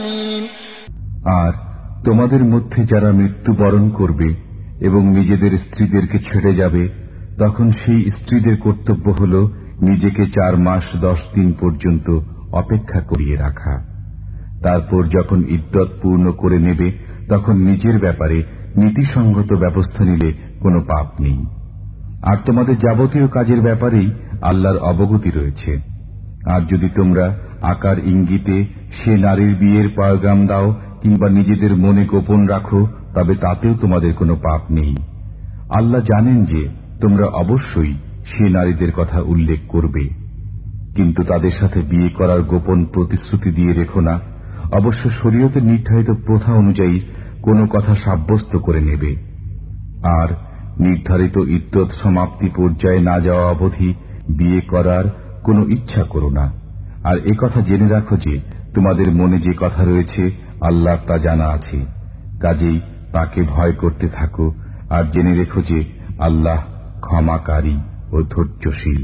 [SPEAKER 2] আর তোমাদের মধ্যে যারা মৃত্যুবরণ করবে এবং নিজেদের স্ত্রীদেরকে ছেড়ে যাবে তখন সেই স্ত্রীদের কর্তব্য হল নিজেকে চার মাস দশ দিন পর্যন্ত অপেক্ষা করিয়ে রাখা তারপর যখন ইদ্যত পূর্ণ করে নেবে তখন নিজের ব্যাপারে নীতিসঙ্গত ব্যবস্থা নিলে কোনো পাপ নেই আর তোমাদের যাবতীয় কাজের ব্যাপারেই আল্লাহর অবগতি রয়েছে আর যদি তোমরা আকার ইঙ্গিতে সে নারীর বিয়ের পায়গাম দাও কিংবা নিজেদের মনে গোপন রাখো তবে তাতেও তোমাদের কোনো পাপ নেই আল্লাহ জানেন যে তোমরা অবশ্যই সে নারীদের কথা উল্লেখ করবে কিন্তু তাদের সাথে বিয়ে করার গোপন প্রতিশ্রুতি দিয়ে রেখো না অবশ্য শরীয়তের নির্ধারিত প্রথা অনুযায়ী কোনো কথা সাব্যস্ত করে নেবে আর নির্ধারিত ইদ্যত সমাপ্তি পর্যায়ে না যাওয়া অবধি বিয়ে করার কোনো ইচ্ছা করো না আর এ কথা জেনে রাখো যে তোমাদের মনে যে কথা রয়েছে আল্লাহ তা জানা আছে কাজেই তাকে ভয় করতে থাকো আর জেনে রেখো যে আল্লাহ ক্ষমাকারী ও ধৈর্যশীল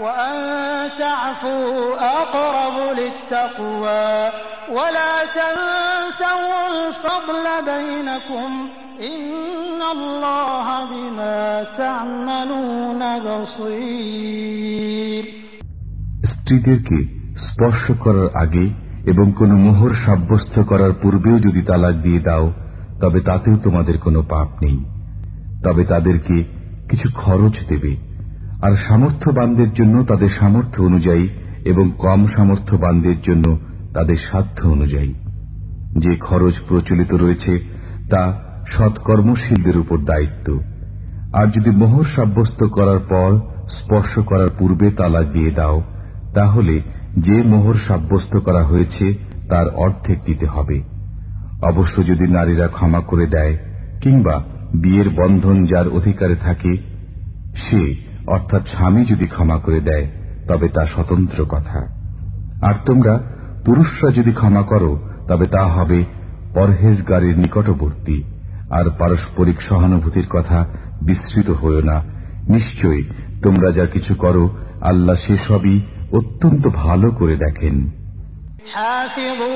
[SPEAKER 1] স্ত্রীদেরকে স্পর্শ
[SPEAKER 2] করার আগে এবং কোনো মোহর সাব্যস্ত করার পূর্বেও যদি তালাক দিয়ে দাও তবে তাতেও তোমাদের কোনো পাপ নেই তবে তাদেরকে কিছু খরচ দেবে আর সামর্থ্যবানদের জন্য তাদের সামর্থ্য অনুযায়ী এবং কম সামর্থ্যবানদের জন্য তাদের সাধ্য অনুযায়ী যে খরচ প্রচলিত রয়েছে তা সৎকর্মশীলদের উপর দায়িত্ব আর যদি মোহর সাব্যস্ত করার পর স্পর্শ করার পূর্বে তালা দিয়ে দাও তাহলে যে মোহর সাব্যস্ত করা হয়েছে তার অর্ধেক দিতে হবে অবশ্য যদি নারীরা ক্ষমা করে দেয় কিংবা বিয়ের বন্ধন যার অধিকারে থাকে সে অর্থাৎ স্বামী যদি ক্ষমা করে দেয় তবে তা স্বতন্ত্র কথা আর তোমরা পুরুষরা যদি ক্ষমা করো তবে তা হবে পরহেজগারের নিকটবর্তী আর পারস্পরিক সহানুভূতির কথা বিস্তৃত হইও না নিশ্চয়ই তোমরা যা কিছু করো আল্লাহ সেসবই অত্যন্ত ভালো করে দেখেন হাফিজু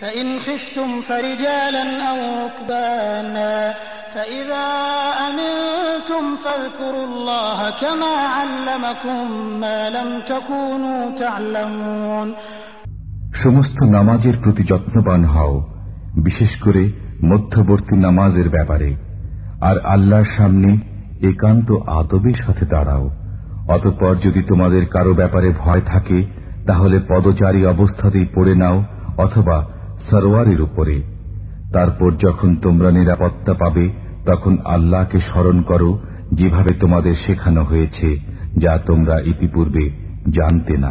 [SPEAKER 1] فإن خفتم فرجالا أو ركبانا فإذا أمنتم فاذكروا الله كما علمكم ما لم تكونوا
[SPEAKER 2] تعلمون সমস্ত নামাজের প্রতি যত্নবান হও বিশেষ করে মধ্যবর্তী নামাজের ব্যাপারে আর আল্লাহর সামনে একান্ত আদবের সাথে দাঁড়াও অতঃপর যদি তোমাদের কারো ব্যাপারে ভয় থাকে তাহলে পদচারী অবস্থাতেই পড়ে নাও অথবা সরওয়ারের উপরে তারপর যখন তোমরা নিরাপত্তা পাবে তখন আল্লাহকে স্মরণ করো যেভাবে তোমাদের শেখানো হয়েছে যা তোমরা ইতিপূর্বে জানতে না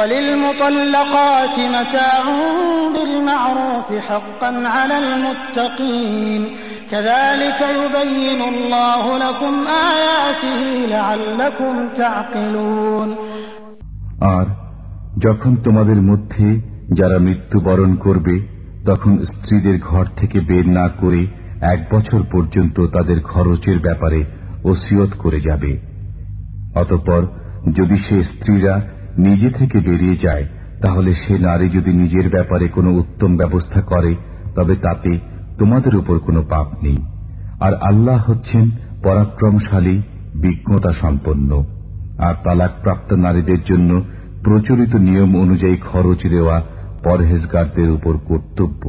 [SPEAKER 1] আর যখন তোমাদের
[SPEAKER 2] মধ্যে যারা মৃত্যুবরণ করবে তখন স্ত্রীদের ঘর থেকে বের না করে এক বছর পর্যন্ত তাদের খরচের ব্যাপারে ওসিয়ত করে যাবে অতঃপর যদি সে স্ত্রীরা নিজে থেকে বেরিয়ে যায় তাহলে সে নারী যদি নিজের ব্যাপারে কোনো উত্তম ব্যবস্থা করে তবে তাতে তোমাদের উপর কোনো পাপ নেই আর আল্লাহ হচ্ছেন পরাক্রমশালী বিজ্ঞতা সম্পন্ন আর তালাকপ্রাপ্ত নারীদের জন্য প্রচলিত নিয়ম অনুযায়ী খরচ দেওয়া পরহেজগারদের উপর কর্তব্য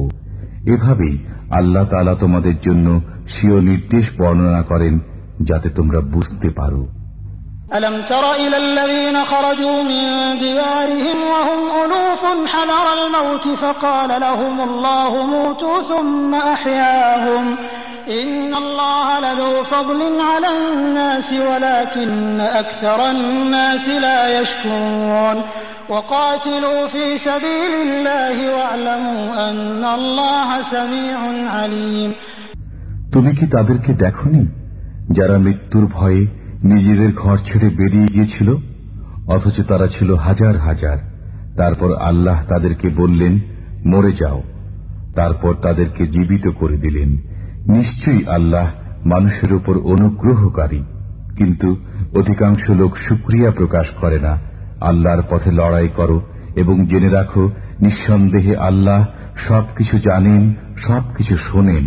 [SPEAKER 2] এভাবেই আল্লাহ তালা তোমাদের জন্য স্বীয় নির্দেশ বর্ণনা করেন যাতে তোমরা বুঝতে পারো
[SPEAKER 1] ألم تر إلى الذين خرجوا من ديارهم وهم ألوف حذر الموت فقال لهم الله موتوا ثم أحياهم إن الله لذو فضل على الناس ولكن أكثر الناس لا يشكرون وقاتلوا في سبيل الله واعلموا
[SPEAKER 2] أن الله سميع عليم তুমি কি তাদেরকে দেখনি جارا মৃত্যুর ভয়ে নিজেদের ঘর ছেড়ে বেরিয়ে গিয়েছিল অথচ তারা ছিল হাজার হাজার তারপর আল্লাহ তাদেরকে বললেন মরে যাও তারপর তাদেরকে জীবিত করে দিলেন নিশ্চয়ই আল্লাহ মানুষের উপর অনুগ্রহকারী কিন্তু অধিকাংশ লোক সুক্রিয়া প্রকাশ করে না আল্লাহর পথে লড়াই করো এবং জেনে রাখো নিঃসন্দেহে আল্লাহ সবকিছু জানেন সবকিছু শোনেন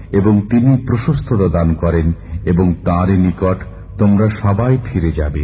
[SPEAKER 2] এবং তিনি প্রশস্ততা দান করেন এবং তাঁর নিকট তোমরা সবাই ফিরে যাবে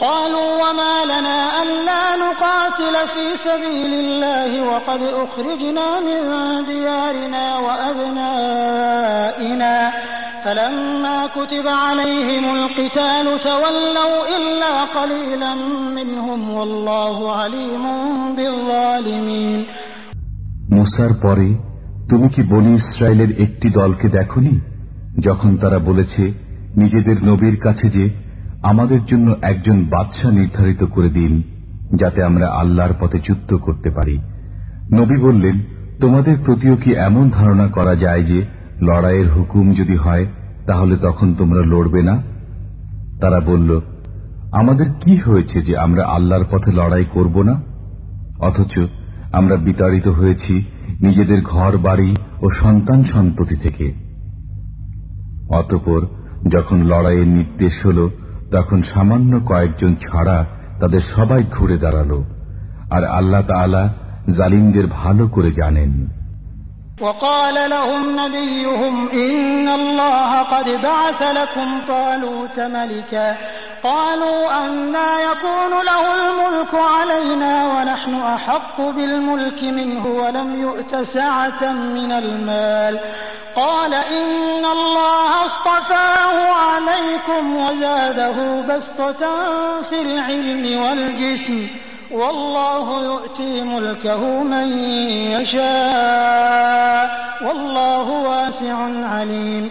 [SPEAKER 1] قالوا وما لنا ألا نقاتل في سبيل الله وقد أخرجنا من ديارنا وأبنائنا فلما كتب عليهم القتال تولوا إلا قليلا منهم والله عليم
[SPEAKER 2] بالظالمين মুসার পরে তুমি কি বনি ইসরায়েলের একটি দলকে দেখনি যখন তারা বলেছে নিজেদের নবীর কাছে যে আমাদের জন্য একজন বাদশাহ নির্ধারিত করে দিন যাতে আমরা আল্লাহর পথে যুদ্ধ করতে পারি নবী বললেন তোমাদের প্রতিও কি এমন ধারণা করা যায় যে লড়াইয়ের হুকুম যদি হয় তাহলে তখন তোমরা লড়বে না তারা বলল আমাদের কি হয়েছে যে আমরা আল্লাহর পথে লড়াই করব না অথচ আমরা বিতাড়িত হয়েছি নিজেদের ঘর বাড়ি ও সন্তান সন্ততি থেকে অতপর যখন লড়াইয়ের নির্দেশ হলো তখন সামান্য কয়েকজন ছাড়া তাদের সবাই ঘুরে দাঁড়াল আর আল্লাহ তালা জালিমদের ভালো করে জানেন
[SPEAKER 1] وقال لهم نبيهم إن الله قد بعث لكم طالوت ملكا قالوا أنا يكون له الملك علينا ونحن أحق بالملك منه ولم يؤت سعة من المال قال إن الله اصطفاه عليكم وزاده بسطة في العلم والجسم والله يؤتي ملكه من يشاء والله واسع عليم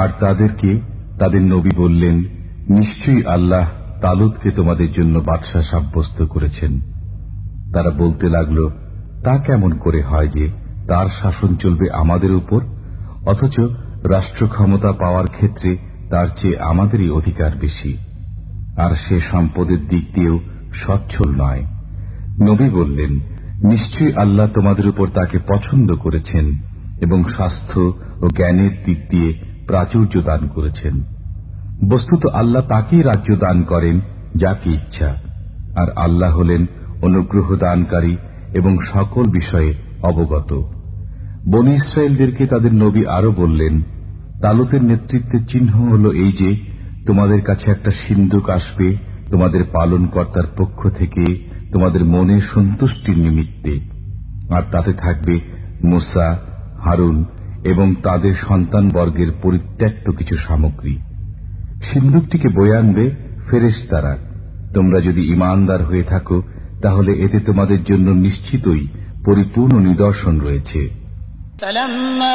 [SPEAKER 2] আর তাদেরকে তাদের নবী বললেন নিশ্চয়ই আল্লাহ তালুদকে তোমাদের জন্য বাদশাহ সাব্যস্ত করেছেন তারা বলতে লাগল তা কেমন করে হয় যে তার শাসন চলবে আমাদের উপর অথচ রাষ্ট্র ক্ষমতা পাওয়ার ক্ষেত্রে তার চেয়ে আমাদেরই অধিকার বেশি আর সে সম্পদের দিক দিয়েও সচ্ছল নয় নবী বললেন নিশ্চয়ই আল্লাহ তোমাদের উপর তাকে পছন্দ করেছেন এবং স্বাস্থ্য ও জ্ঞানের দিক দিয়ে প্রাচুর্য দান করেছেন বস্তুত আল্লাহ তাকেই রাজ্য দান করেন যাকে ইচ্ছা আর আল্লাহ হলেন অনুগ্রহ দানকারী এবং সকল বিষয়ে অবগত বন ইসরায়েলদেরকে তাদের নবী আরো বললেন তালুতের নেতৃত্বে চিহ্ন হল এই যে তোমাদের কাছে একটা সিন্ধুক আসবে তোমাদের পালনকর্তার পক্ষ থেকে তোমাদের মনে সন্তুষ্টির নিমিত্তে আর তাতে থাকবে মুসা হারুন এবং তাদের সন্তান বর্গের পরিত্যক্ত কিছু সামগ্রী সিন্ধুকটিকে বয়ে আনবে ফেরেশ তারা তোমরা যদি ইমানদার হয়ে থাকো তাহলে এতে তোমাদের জন্য নিশ্চিতই পরিপূর্ণ নিদর্শন রয়েছে
[SPEAKER 1] فلما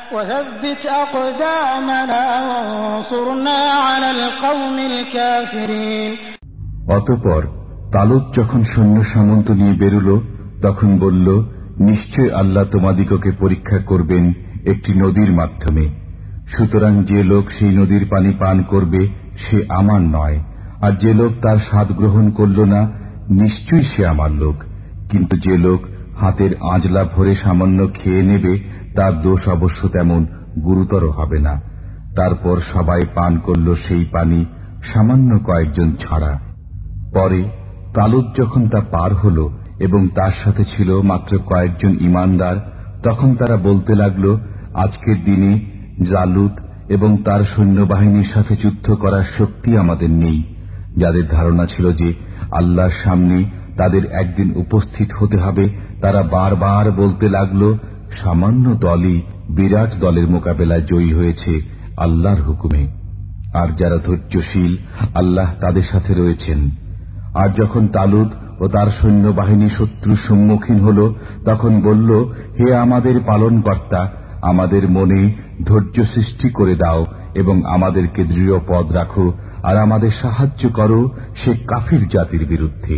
[SPEAKER 1] অতপর
[SPEAKER 2] তালুত যখন সৈন্য সামন্ত নিয়ে বেরুল তখন বলল নিশ্চয় আল্লাহ তোমাদিগকে পরীক্ষা করবেন একটি নদীর মাধ্যমে সুতরাং যে লোক সেই নদীর পানি পান করবে সে আমার নয় আর যে লোক তার স্বাদ গ্রহণ করল না নিশ্চয়ই সে আমার লোক কিন্তু যে লোক হাতের আঁজলা ভরে সামান্য খেয়ে নেবে তার দোষ অবশ্য তেমন গুরুতর হবে না তারপর সবাই পান করল সেই পানি সামান্য কয়েকজন ছাড়া পরে তালুদ যখন তা পার হল এবং তার সাথে ছিল মাত্র কয়েকজন ইমানদার তখন তারা বলতে লাগল আজকের দিনে জালুদ এবং তার সৈন্যবাহিনীর সাথে যুদ্ধ করার শক্তি আমাদের নেই যাদের ধারণা ছিল যে আল্লাহর সামনে তাদের একদিন উপস্থিত হতে হবে তারা বারবার বলতে লাগল সামান্য দলই বিরাট দলের মোকাবেলায় জয়ী হয়েছে আল্লাহর হুকুমে আর যারা ধৈর্যশীল আল্লাহ তাদের সাথে রয়েছেন আর যখন তালুদ ও তার সৈন্যবাহিনী শত্রুর সম্মুখীন হল তখন বলল হে আমাদের পালন কর্তা আমাদের মনে ধৈর্য সৃষ্টি করে দাও এবং আমাদেরকে দৃঢ় পদ রাখো আর আমাদের সাহায্য করো সে কাফির জাতির বিরুদ্ধে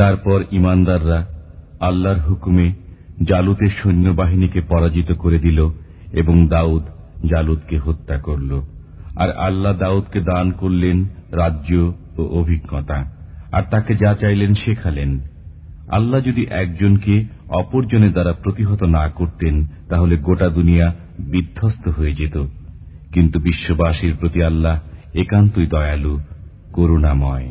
[SPEAKER 2] তারপর ইমানদাররা আল্লাহর হুকুমে জালুতের সৈন্যবাহিনীকে পরাজিত করে দিল এবং দাউদ জালুদকে হত্যা করল আর আল্লাহ দাউদকে দান করলেন রাজ্য ও অভিজ্ঞতা আর তাকে যা চাইলেন শেখালেন আল্লাহ যদি একজনকে অপরজনের দ্বারা প্রতিহত না করতেন তাহলে গোটা দুনিয়া বিধ্বস্ত হয়ে যেত কিন্তু বিশ্ববাসীর প্রতি আল্লাহ একান্তই দয়ালু করুণাময়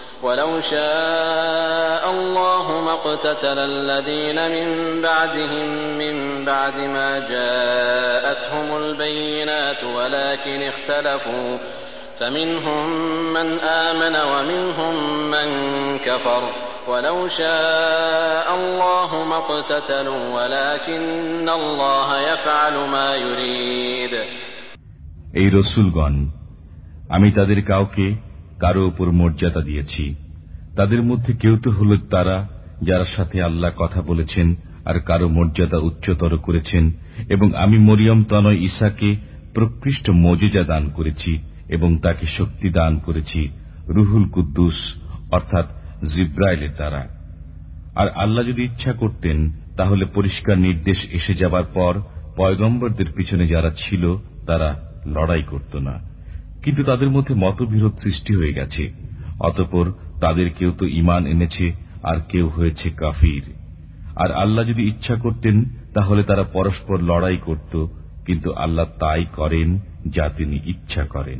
[SPEAKER 3] ولو شاء الله ما اقتتل الذين من بعدهم من بعد ما جاءتهم البينات ولكن اختلفوا فمنهم من آمن ومنهم من كفر ولو شاء الله ما اقتتلوا ولكن الله يفعل ما يريد
[SPEAKER 2] رسول রসুলগণ أمي তাদের كاوكي কারো উপর মর্যাদা দিয়েছি তাদের মধ্যে কেউ তো হল তারা যারা সাথে আল্লাহ কথা বলেছেন আর কারো মর্যাদা উচ্চতর করেছেন এবং আমি মরিয়ম তনয় ঈশাকে প্রকৃষ্ট মজেজা দান করেছি এবং তাকে শক্তি দান করেছি রুহুল কুদ্দুস অর্থাৎ জিব্রাইলের দ্বারা আর আল্লাহ যদি ইচ্ছা করতেন তাহলে পরিষ্কার নির্দেশ এসে যাবার পর পয়গম্বরদের পিছনে যারা ছিল তারা লড়াই করত না কিন্তু তাদের মধ্যে মতবিরোধ সৃষ্টি হয়ে গেছে অতপর তাদের কেউ তো ইমান এনেছে আর কেউ হয়েছে কাফির আর আল্লাহ যদি ইচ্ছা করতেন তাহলে তারা পরস্পর লড়াই করত কিন্তু আল্লাহ তাই করেন যা তিনি ইচ্ছা করেন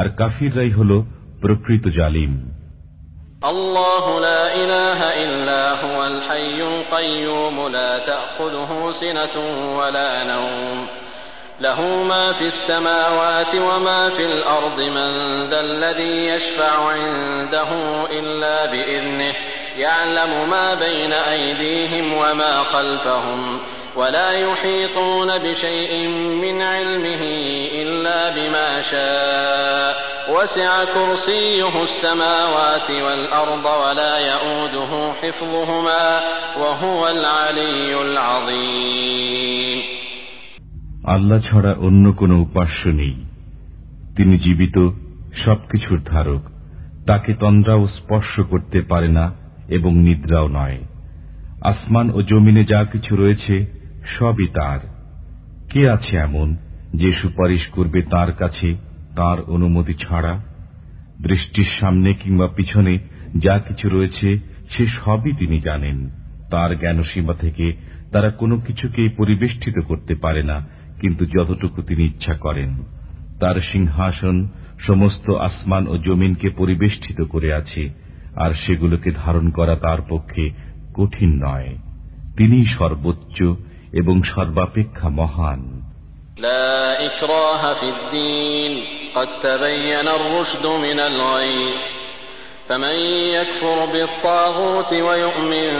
[SPEAKER 2] আর কাফিররাই হল প্রকৃত জালিম
[SPEAKER 3] الله لا إله إلا هو الحي القيوم لا تأخذه سنة ولا نوم له ما في السماوات وما في الأرض من ذا الذي يشفع عنده إلا بإذنه يعلم ما بين أيديهم وما خلفهم ولا يحيطون بشيء من علمه إلا بما شاء وسع كرسيه السماوات والأرض ولا يؤوده حفظهما وهو العلي العظيم
[SPEAKER 2] আল্লাহ ছাড়া অন্য কোনো উপাস্য নেই তিনি জীবিত সবকিছুর ধারক তাকে তন্দ্রাও স্পর্শ করতে পারে না এবং নিদ্রাও নয় আসমান ও জমিনে যা কিছু রয়েছে সবই তার কে আছে এমন যে সুপারিশ করবে তার কাছে তার অনুমতি ছাড়া দৃষ্টির সামনে কিংবা পিছনে যা কিছু রয়েছে সে সবই তিনি জানেন তার জ্ঞানসীমা থেকে তারা কোনো কিছুকে পরিবেষ্টিত করতে পারে না কিন্তু যতটুকু তিনি ইচ্ছা করেন তার সিংহাসন সমস্ত আসমান ও জমিনকে পরিবেষ্টিত করে আছে আর সেগুলোকে ধারণ করা তার পক্ষে কঠিন নয় তিনি সর্বোচ্চ এবং সর্বাপেক্ষা মহান
[SPEAKER 3] قد تبين الرشد من الغي فمن يكفر بالطاغوت ويؤمن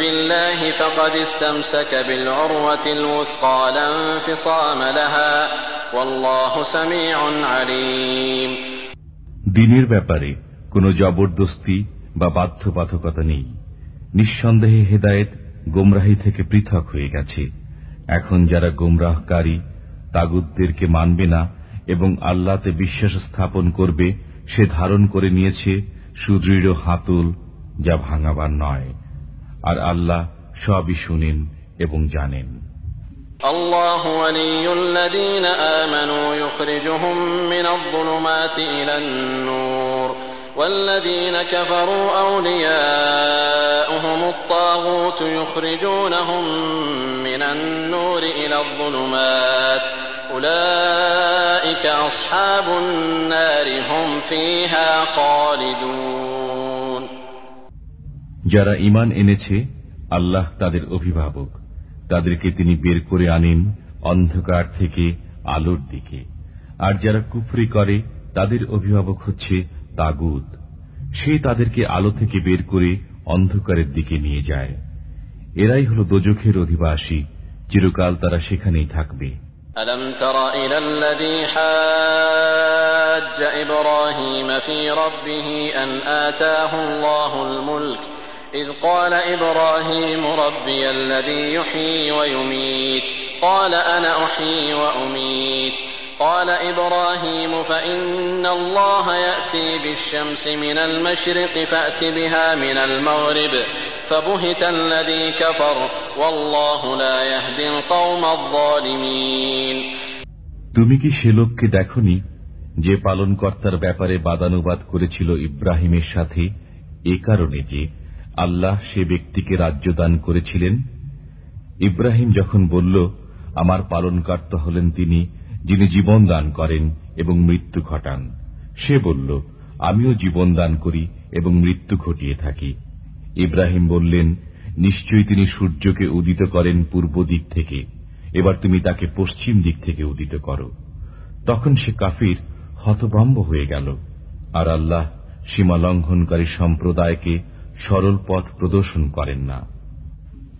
[SPEAKER 3] بالله فقد استمسك بالعروة الوثقى لا انفصام لها والله سميع عليم
[SPEAKER 2] দিনের ব্যাপারে কোনো জবরদস্তি বা বাধ্যবাধকতা নেই নিঃসন্দেহে হেদায়েত গোমরাহি থেকে পৃথক হয়ে গেছে এখন যারা গোমরাহকারী তাগুদদেরকে মানবে না এবং আল্লাতে বিশ্বাস স্থাপন করবে সে ধারণ করে নিয়েছে সুদৃঢ় হাতুল যা ভাঙাবার নয় আর আল্লাহ সবই শুনেন এবং জানেন
[SPEAKER 3] আল্লাহ والذين كفروا أولياؤهم الطاغوت يخرجونهم من النور إلى الظلمات أولئك أصحاب النار هم فيها خالدون
[SPEAKER 2] যারা ইমান এনেছে আল্লাহ তাদের অভিভাবক তাদেরকে তিনি বের করে আনেন অন্ধকার থেকে আলোর দিকে আর যারা কুফরি করে তাদের অভিভাবক হচ্ছে তাগুত সে তাদেরকে আলো থেকে বের করে অন্ধকারের দিকে নিয়ে যায় এরাই হল দোজখের অধিবাসী চিরকাল তারা সেখানেই থাকবে
[SPEAKER 3] ألم تر إلى الذي حاج إبراهيم في ربه أن آتاه الله الملك إذ قال إبراهيم ربي الذي يحيي ويميت قال أنا أحيي وأميت قال إبراهيم فإن الله يأتي بالشمس من المشرق فأت بها من المغرب فبهت الذي كفر والله لا يهدي القوم الظالمين
[SPEAKER 2] তুমি কি সে লোককে দেখনি যে পালনকর্তার ব্যাপারে বাদানুবাদ করেছিল ইব্রাহিমের সাথে এ কারণে যে আল্লাহ সে ব্যক্তিকে রাজ্য দান করেছিলেন ইব্রাহিম যখন বলল আমার পালনকর্তা হলেন তিনি যিনি জীবন দান করেন এবং মৃত্যু ঘটান সে বলল আমিও জীবন দান করি এবং মৃত্যু ঘটিয়ে থাকি ইব্রাহিম বললেন নিশ্চয়ই তিনি সূর্যকে উদিত করেন পূর্ব দিক থেকে এবার তুমি তাকে পশ্চিম দিক থেকে উদিত করো তখন সে কাফির হতভম্ব হয়ে গেল আর আল্লাহ সীমা লঙ্ঘনকারী সম্প্রদায়কে সরল পথ প্রদর্শন করেন না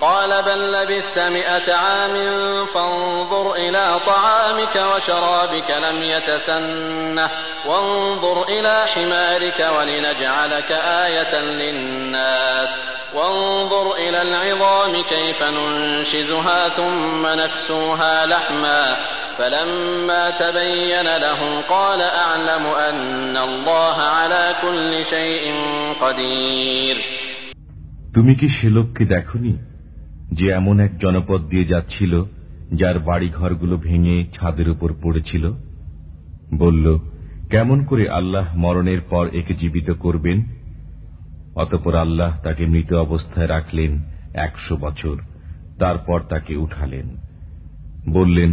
[SPEAKER 3] قال بل لبثت مئة عام فانظر إلى طعامك وشرابك لم يتسنه وانظر إلى حمارك ولنجعلك آية للناس وانظر إلى العظام كيف ننشزها ثم نكسوها لحما فلما تبين له قال أعلم أن الله على كل شيء قدير
[SPEAKER 2] তুমি কি সে লোককে দেখনি যে এমন এক জনপদ দিয়ে যাচ্ছিল যার বাড়িঘরগুলো ভেঙে ছাদের উপর পড়েছিল বলল কেমন করে আল্লাহ মরণের পর একে জীবিত করবেন অতপর আল্লাহ তাকে মৃত অবস্থায় রাখলেন একশো বছর তারপর তাকে উঠালেন বললেন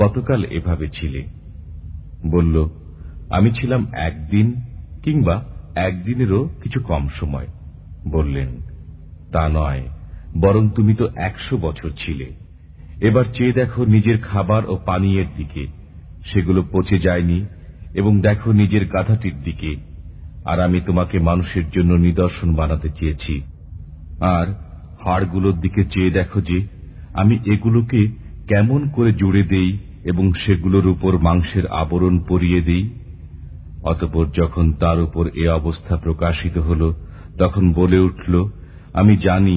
[SPEAKER 2] কতকাল এভাবে ছিলে বলল আমি ছিলাম একদিন কিংবা একদিনেরও কিছু কম সময় বললেন তা নয় বরং তুমি তো একশো বছর ছিলে এবার চেয়ে দেখো নিজের খাবার ও পানীয়ের দিকে সেগুলো পচে যায়নি এবং দেখো নিজের গাধাটির দিকে আর আমি তোমাকে মানুষের জন্য নিদর্শন বানাতে চেয়েছি আর হাড়গুলোর দিকে চেয়ে দেখো যে আমি এগুলোকে কেমন করে জুড়ে দেই এবং সেগুলোর উপর মাংসের আবরণ পরিয়ে দেই অতপর যখন তার উপর এ অবস্থা প্রকাশিত হল তখন বলে উঠল আমি জানি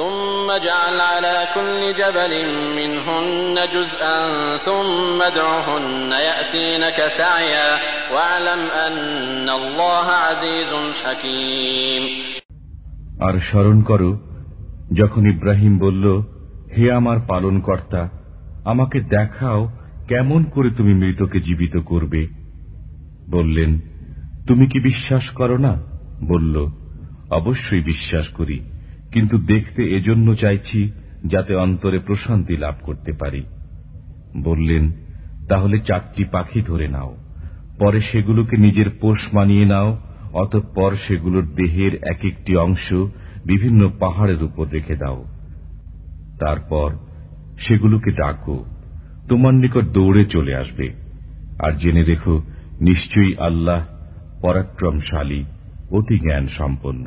[SPEAKER 3] আর স্মরণ
[SPEAKER 2] করো যখন ইব্রাহিম বলল হে আমার পালন কর্তা আমাকে দেখাও কেমন করে তুমি মৃতকে জীবিত করবে বললেন তুমি কি বিশ্বাস করো না বলল অবশ্যই বিশ্বাস করি কিন্তু দেখতে এজন্য চাইছি যাতে অন্তরে প্রশান্তি লাভ করতে পারি বললেন তাহলে চারটি পাখি ধরে নাও পরে সেগুলোকে নিজের পোষ মানিয়ে নাও অতঃপর সেগুলোর দেহের এক একটি অংশ বিভিন্ন পাহাড়ের উপর রেখে দাও তারপর সেগুলোকে ডাকো তোমার নিকট দৌড়ে চলে আসবে আর জেনে দেখো নিশ্চয়ই আল্লাহ পরাক্রমশালী অতি জ্ঞান সম্পন্ন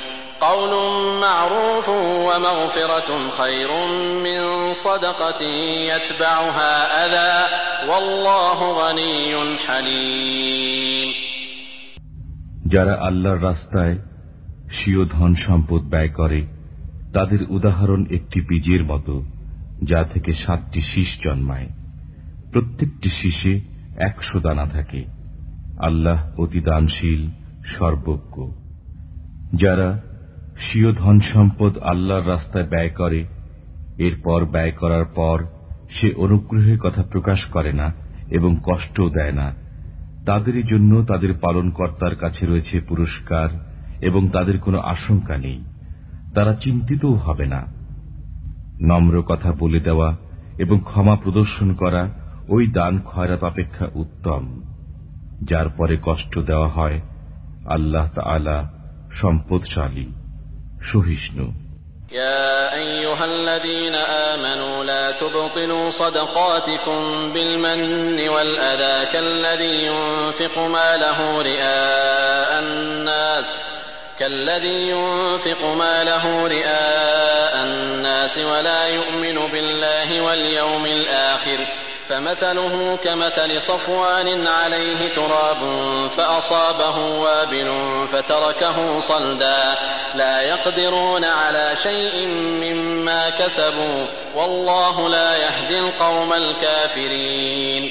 [SPEAKER 3] যারা আল্লাহর
[SPEAKER 2] রাস্তায় স্বীয় ধন সম্পদ ব্যয় করে তাদের উদাহরণ একটি বীজের মতো যা থেকে সাতটি শীষ জন্মায় প্রত্যেকটি শীষে একশো দানা থাকে আল্লাহ অতি দানশীল সর্বজ্ঞ যারা স্বীয় ধন সম্পদ আল্লাহর রাস্তায় ব্যয় করে এরপর ব্যয় করার পর সে অনুগ্রহের কথা প্রকাশ করে না এবং কষ্টও দেয় না তাদেরই জন্য তাদের পালনকর্তার কাছে রয়েছে পুরস্কার এবং তাদের কোনো আশঙ্কা নেই তারা চিন্তিতও হবে না নম্র কথা বলে দেওয়া এবং ক্ষমা প্রদর্শন করা ওই দান খয়রাত অপেক্ষা উত্তম যার পরে কষ্ট দেওয়া হয় আল্লাহ তালা সম্পদশালী
[SPEAKER 3] সহিষ্ণু يا أيها الذين آمنوا لا تبطلوا صدقاتكم بالمن والأذى كالذي ينفق ماله رئاء الناس كالذي ينفق ماله رئاء الناس ولا يؤمن بالله واليوم الآخر فمثله كمثل صفوان عليه تراب فأصابه وابل فتركه صلدا لا يقدرون على شيء مما كسبوا والله لا يهدي القوم الكافرين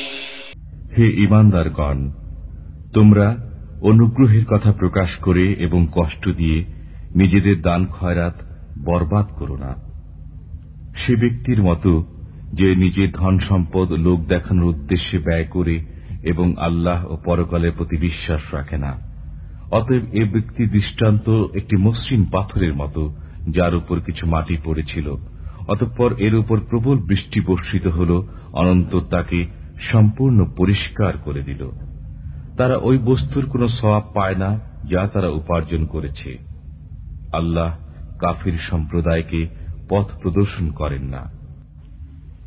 [SPEAKER 2] হে ইমানদারগণ তোমরা অনুগ্রহের কথা প্রকাশ করে এবং কষ্ট দিয়ে নিজেদের দান খয়রাত বরবাদ করো না সে ব্যক্তির মতো যে নিজের ধন সম্পদ লোক দেখানোর উদ্দেশ্যে ব্যয় করে এবং আল্লাহ ও পরকালের প্রতি বিশ্বাস রাখে না অতএব এ ব্যক্তি দৃষ্টান্ত একটি মসৃণ পাথরের মতো যার উপর কিছু মাটি পড়েছিল অতঃপর এর উপর প্রবল বৃষ্টি বর্ষিত হল অনন্ত তাকে সম্পূর্ণ পরিষ্কার করে দিল তারা ওই বস্তুর কোন সবাব পায় না যা তারা উপার্জন করেছে আল্লাহ কাফির সম্প্রদায়কে পথ প্রদর্শন করেন না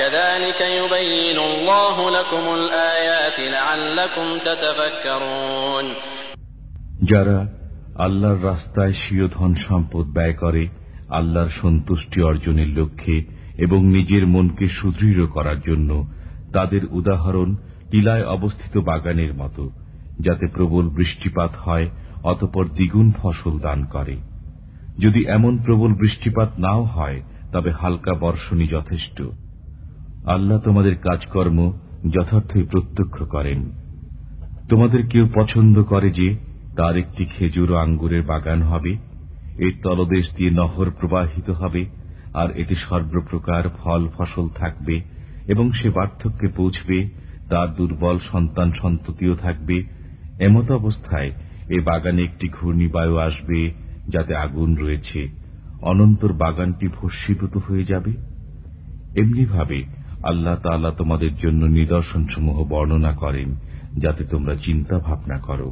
[SPEAKER 3] যারা
[SPEAKER 2] আল্লাহর রাস্তায় স্বীয় ধন সম্পদ ব্যয় করে আল্লাহর সন্তুষ্টি অর্জনের লক্ষ্যে এবং নিজের মনকে সুদৃঢ় করার জন্য তাদের উদাহরণ টিলায় অবস্থিত বাগানের মতো যাতে প্রবল বৃষ্টিপাত হয় অতপর দ্বিগুণ ফসল দান করে যদি এমন প্রবল বৃষ্টিপাত নাও হয় তবে হালকা বর্ষণই যথেষ্ট আল্লাহ তোমাদের কাজকর্ম যথার্থই প্রত্যক্ষ করেন তোমাদের কেউ পছন্দ করে যে তার একটি খেজুর ও আঙ্গুরের বাগান হবে এর তলদেশ দিয়ে নহর প্রবাহিত হবে আর এতে সর্বপ্রকার ফল ফসল থাকবে এবং সে পার্থক্যে পৌঁছবে তার দুর্বল সন্তান সন্ততিও থাকবে এমত অবস্থায় এ বাগানে একটি ঘূর্ণিবায়ু আসবে যাতে আগুন রয়েছে অনন্তর বাগানটি ভস্মীভূত হয়ে যাবে এমনিভাবে ভাবে আল্লাহ তালা তোমাদের জন্য নিদর্শনসমূহ বর্ণনা করেন যাতে তোমরা চিন্তা ভাবনা করো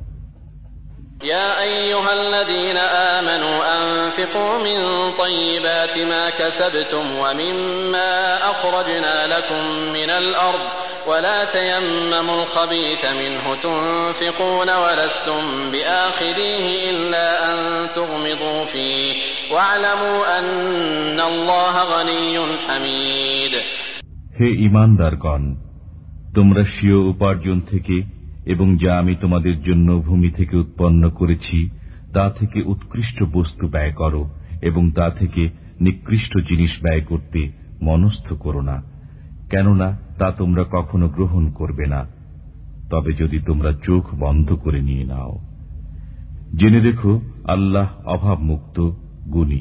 [SPEAKER 3] يا أيها الذين آمنوا أنفقوا من طيبات ما كسبتم ومما أخرجنا لكم من الأرض ولا تيمموا الخبيث منه تنفقون ولستم بآخذيه إلا أن تغمضوا فيه واعلموا أن الله غني حميد
[SPEAKER 2] হে ইমানদারগণ তোমরা স্বীয় উপার্জন থেকে এবং যা আমি তোমাদের জন্য ভূমি থেকে উৎপন্ন করেছি তা থেকে উৎকৃষ্ট বস্তু ব্যয় করো এবং তা থেকে নিকৃষ্ট জিনিস ব্যয় করতে মনস্থ করো না কেননা তা তোমরা কখনো গ্রহণ করবে না তবে যদি তোমরা চোখ বন্ধ করে নিয়ে নাও জেনে দেখো আল্লাহ অভাবমুক্ত গুণী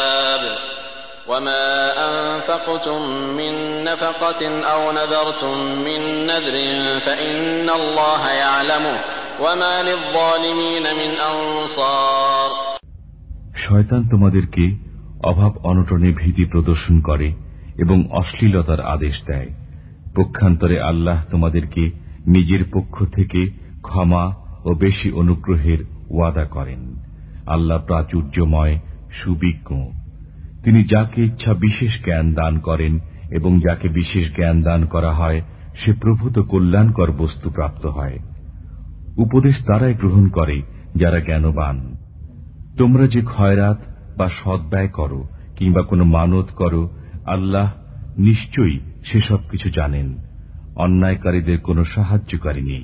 [SPEAKER 3] শয়তান তোমাদেরকে
[SPEAKER 2] অভাব অনটনে ভীতি প্রদর্শন করে এবং অশ্লীলতার আদেশ দেয় পক্ষান্তরে আল্লাহ তোমাদেরকে নিজের পক্ষ থেকে ক্ষমা ও বেশি অনুগ্রহের ওয়াদা করেন আল্লাহ প্রাচুর্যময় সুবিজ্ঞ তিনি যাকে ইচ্ছা বিশেষ জ্ঞান দান করেন এবং যাকে বিশেষ জ্ঞান দান করা হয় সে প্রভূত কল্যাণকর বস্তু প্রাপ্ত হয় উপদেশ তারাই গ্রহণ করে যারা জ্ঞানবান তোমরা যে খয়রাত বা সদ্ব্যয় করো কিংবা কোনো মানত করো আল্লাহ নিশ্চয়ই সেসব কিছু জানেন অন্যায়কারীদের কোনো সাহায্যকারী নেই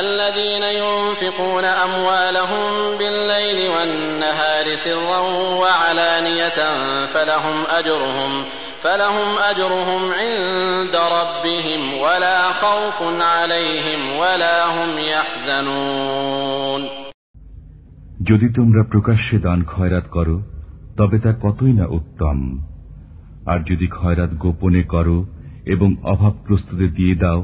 [SPEAKER 3] الذين ينفقون أموالهم بالليل والنهار سرا وعلانية فلهم أجرهم فلهم أجرهم عند ربهم ولا خوف عليهم ولا هم يحزنون
[SPEAKER 2] যদি তোমরা প্রকাশ্যে দান খয়রাত করো তবে তা কতই না উত্তম আর যদি খয়রাত গোপনে করো এবং অভাবগ্রস্তদের দিয়ে দাও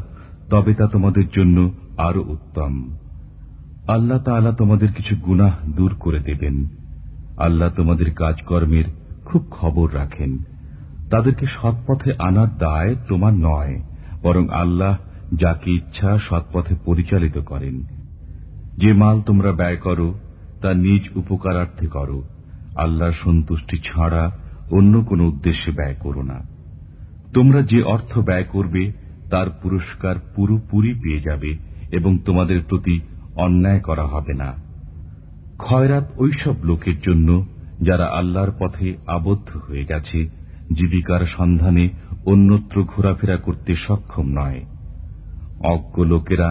[SPEAKER 2] তবে তা তোমাদের জন্য আরো উত্তম আল্লাহ তালা তোমাদের কিছু গুনাহ দূর করে দেবেন আল্লাহ তোমাদের কাজকর্মের খুব খবর রাখেন তাদেরকে সৎপথে আনার দায় তোমার নয় বরং আল্লাহ যাকে ইচ্ছা সৎপথে পরিচালিত করেন যে মাল তোমরা ব্যয় করো তা নিজ উপকারার্থে করো আল্লাহর সন্তুষ্টি ছাড়া অন্য কোনো উদ্দেশ্যে ব্যয় করো না তোমরা যে অর্থ ব্যয় করবে তার পুরস্কার পুরোপুরি পেয়ে যাবে এবং তোমাদের প্রতি অন্যায় করা হবে না খয়রাত ওইসব লোকের জন্য যারা আল্লাহর পথে আবদ্ধ হয়ে গেছে জীবিকার সন্ধানে অন্যত্র ঘোরাফেরা করতে সক্ষম নয় অজ্ঞ লোকেরা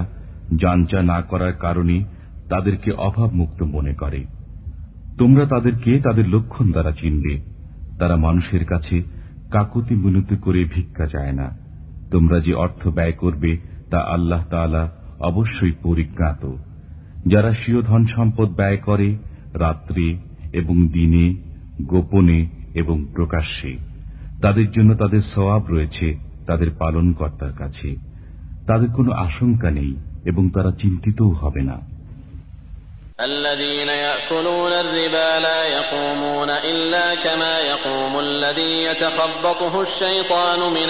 [SPEAKER 2] যাঞ্চা না করার কারণে তাদেরকে অভাবমুক্ত মনে করে তোমরা তাদেরকে তাদের লক্ষণ দ্বারা চিনবে তারা মানুষের কাছে কাকুতি মিনতি করে ভিক্ষা যায় না তোমরা যে অর্থ ব্যয় করবে তা আল্লাহ তালা অবশ্যই পরিজ্ঞাত যারা স্বীয় ধন সম্পদ ব্যয় করে রাত্রে এবং দিনে গোপনে এবং প্রকাশ্যে তাদের জন্য তাদের সওয়াব রয়েছে তাদের পালনকর্তার কাছে তাদের কোনো আশঙ্কা নেই এবং তারা চিন্তিতও হবে না
[SPEAKER 3] الذين يأكلون الربا لا يقومون إلا كما يقوم الذي يتخبطه الشيطان من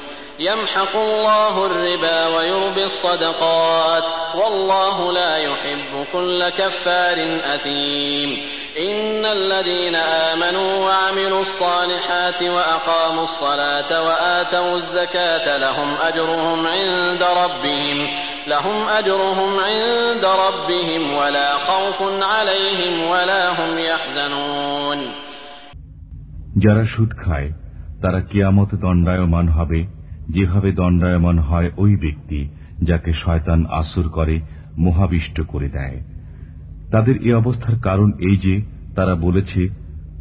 [SPEAKER 3] يمحق الله الربا ويربي الصدقات والله لا يحب كل كفار أثيم إن الذين آمنوا وعملوا الصالحات وأقاموا الصلاة وآتوا الزكاة لهم أجرهم عند ربهم لهم أجرهم عند ربهم ولا خوف عليهم ولا هم يحزنون
[SPEAKER 2] যারা সুদ খায় তারা কিয়ামত দণ্ডায়মান হবে যেভাবে দণ্ডায়মান হয় ওই ব্যক্তি যাকে শয়তান আসুর করে মহাবিষ্ট করে দেয় তাদের এ অবস্থার কারণ এই যে তারা বলেছে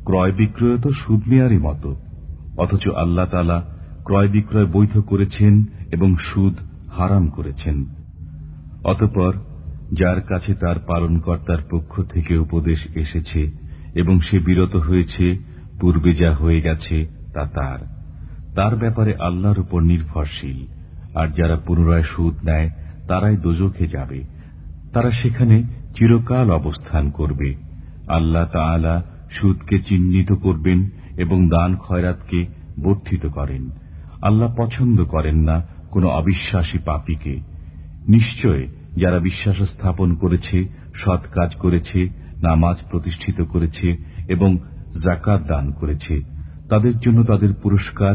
[SPEAKER 2] ক্রয় বিক্রয় তো সুদ নেয়ারই মতো অথচ আল্লাহ তালা ক্রয় বিক্রয় বৈধ করেছেন এবং সুদ হারাম করেছেন অতপর যার কাছে তার পালনকর্তার পক্ষ থেকে উপদেশ এসেছে এবং সে বিরত হয়েছে পূর্বে যা হয়ে গেছে তা তার তার ব্যাপারে আল্লাহর উপর নির্ভরশীল আর যারা পুনরায় সুদ নেয় তারাই দোজখে যাবে তারা সেখানে চিরকাল অবস্থান করবে আল্লাহ তালা সুদকে চিহ্নিত করবেন এবং দান খয়রাতকে বর্ধিত করেন আল্লাহ পছন্দ করেন না কোন অবিশ্বাসী পাপিকে নিশ্চয় যারা বিশ্বাস স্থাপন করেছে সৎ কাজ করেছে নামাজ প্রতিষ্ঠিত করেছে এবং জাকাত দান করেছে তাদের জন্য তাদের পুরস্কার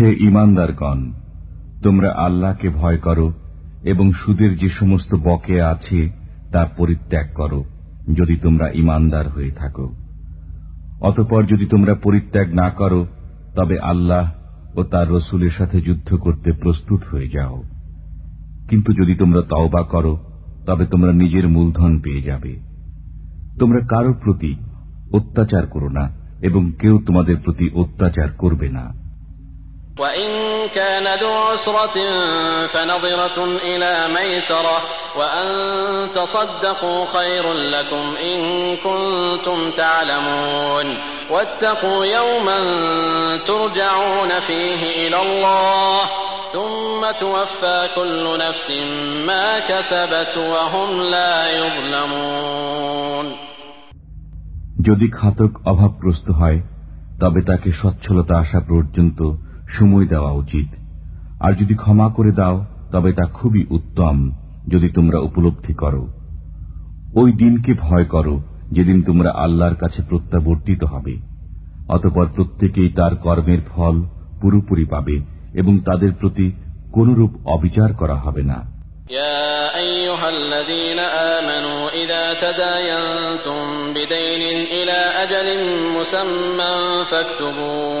[SPEAKER 2] হে ইমানদারগণ তোমরা আল্লাহকে ভয় করো এবং সুদের যে সমস্ত বকে আছে তা পরিত্যাগ করো যদি তোমরা ইমানদার হয়ে থাকো অতপর যদি তোমরা পরিত্যাগ না করো তবে আল্লাহ ও তার রসুলের সাথে যুদ্ধ করতে প্রস্তুত হয়ে যাও কিন্তু যদি তোমরা তওবা করো তবে তোমরা নিজের মূলধন পেয়ে যাবে তোমরা কারো প্রতি অত্যাচার করো না এবং কেউ তোমাদের প্রতি অত্যাচার করবে না
[SPEAKER 3] وإن كان ذو عسرة فنظرة إلى ميسرة وأن تصدقوا خير لكم إن كنتم تعلمون واتقوا يوما ترجعون فيه إلى الله ثم توفى كل نفس ما كسبت وهم لا يظلمون
[SPEAKER 2] যদি খাতক অভাবগ্রস্ত হয় তবে তাকে সচ্ছলতা আসা পর্যন্ত সময় দেওয়া উচিত আর যদি ক্ষমা করে দাও তবে তা খুবই উত্তম যদি তোমরা উপলব্ধি করো ওই দিনকে ভয় করো যেদিন তোমরা আল্লাহর কাছে প্রত্যাবর্তিত হবে অতপর প্রত্যেকেই তার কর্মের ফল পুরোপুরি পাবে এবং তাদের প্রতি কোনরূপ অবিচার করা হবে না
[SPEAKER 3] يا أيها الذين آمنوا إذا تداينتم بدين إلى أجل مسمى فاكتبوه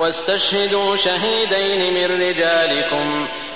[SPEAKER 3] واستشهدوا شهيدين من رجالكم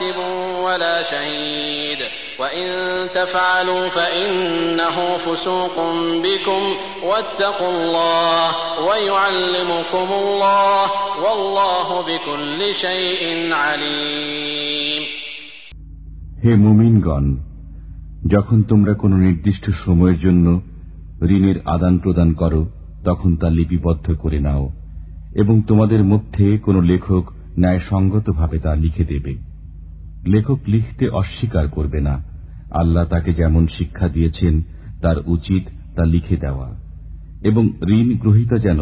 [SPEAKER 3] হে মুমিনগণ যখন তোমরা কোনো নির্দিষ্ট
[SPEAKER 2] সময়ের জন্য ঋণের আদান প্রদান করো তখন তা লিপিবদ্ধ করে নাও এবং তোমাদের মধ্যে কোনো লেখক ন্যায়সঙ্গতভাবে তা লিখে দেবে লেখক লিখতে অস্বীকার করবে না আল্লাহ তাকে যেমন শিক্ষা দিয়েছেন তার উচিত তা লিখে দেওয়া এবং ঋণ গ্রহিতা যেন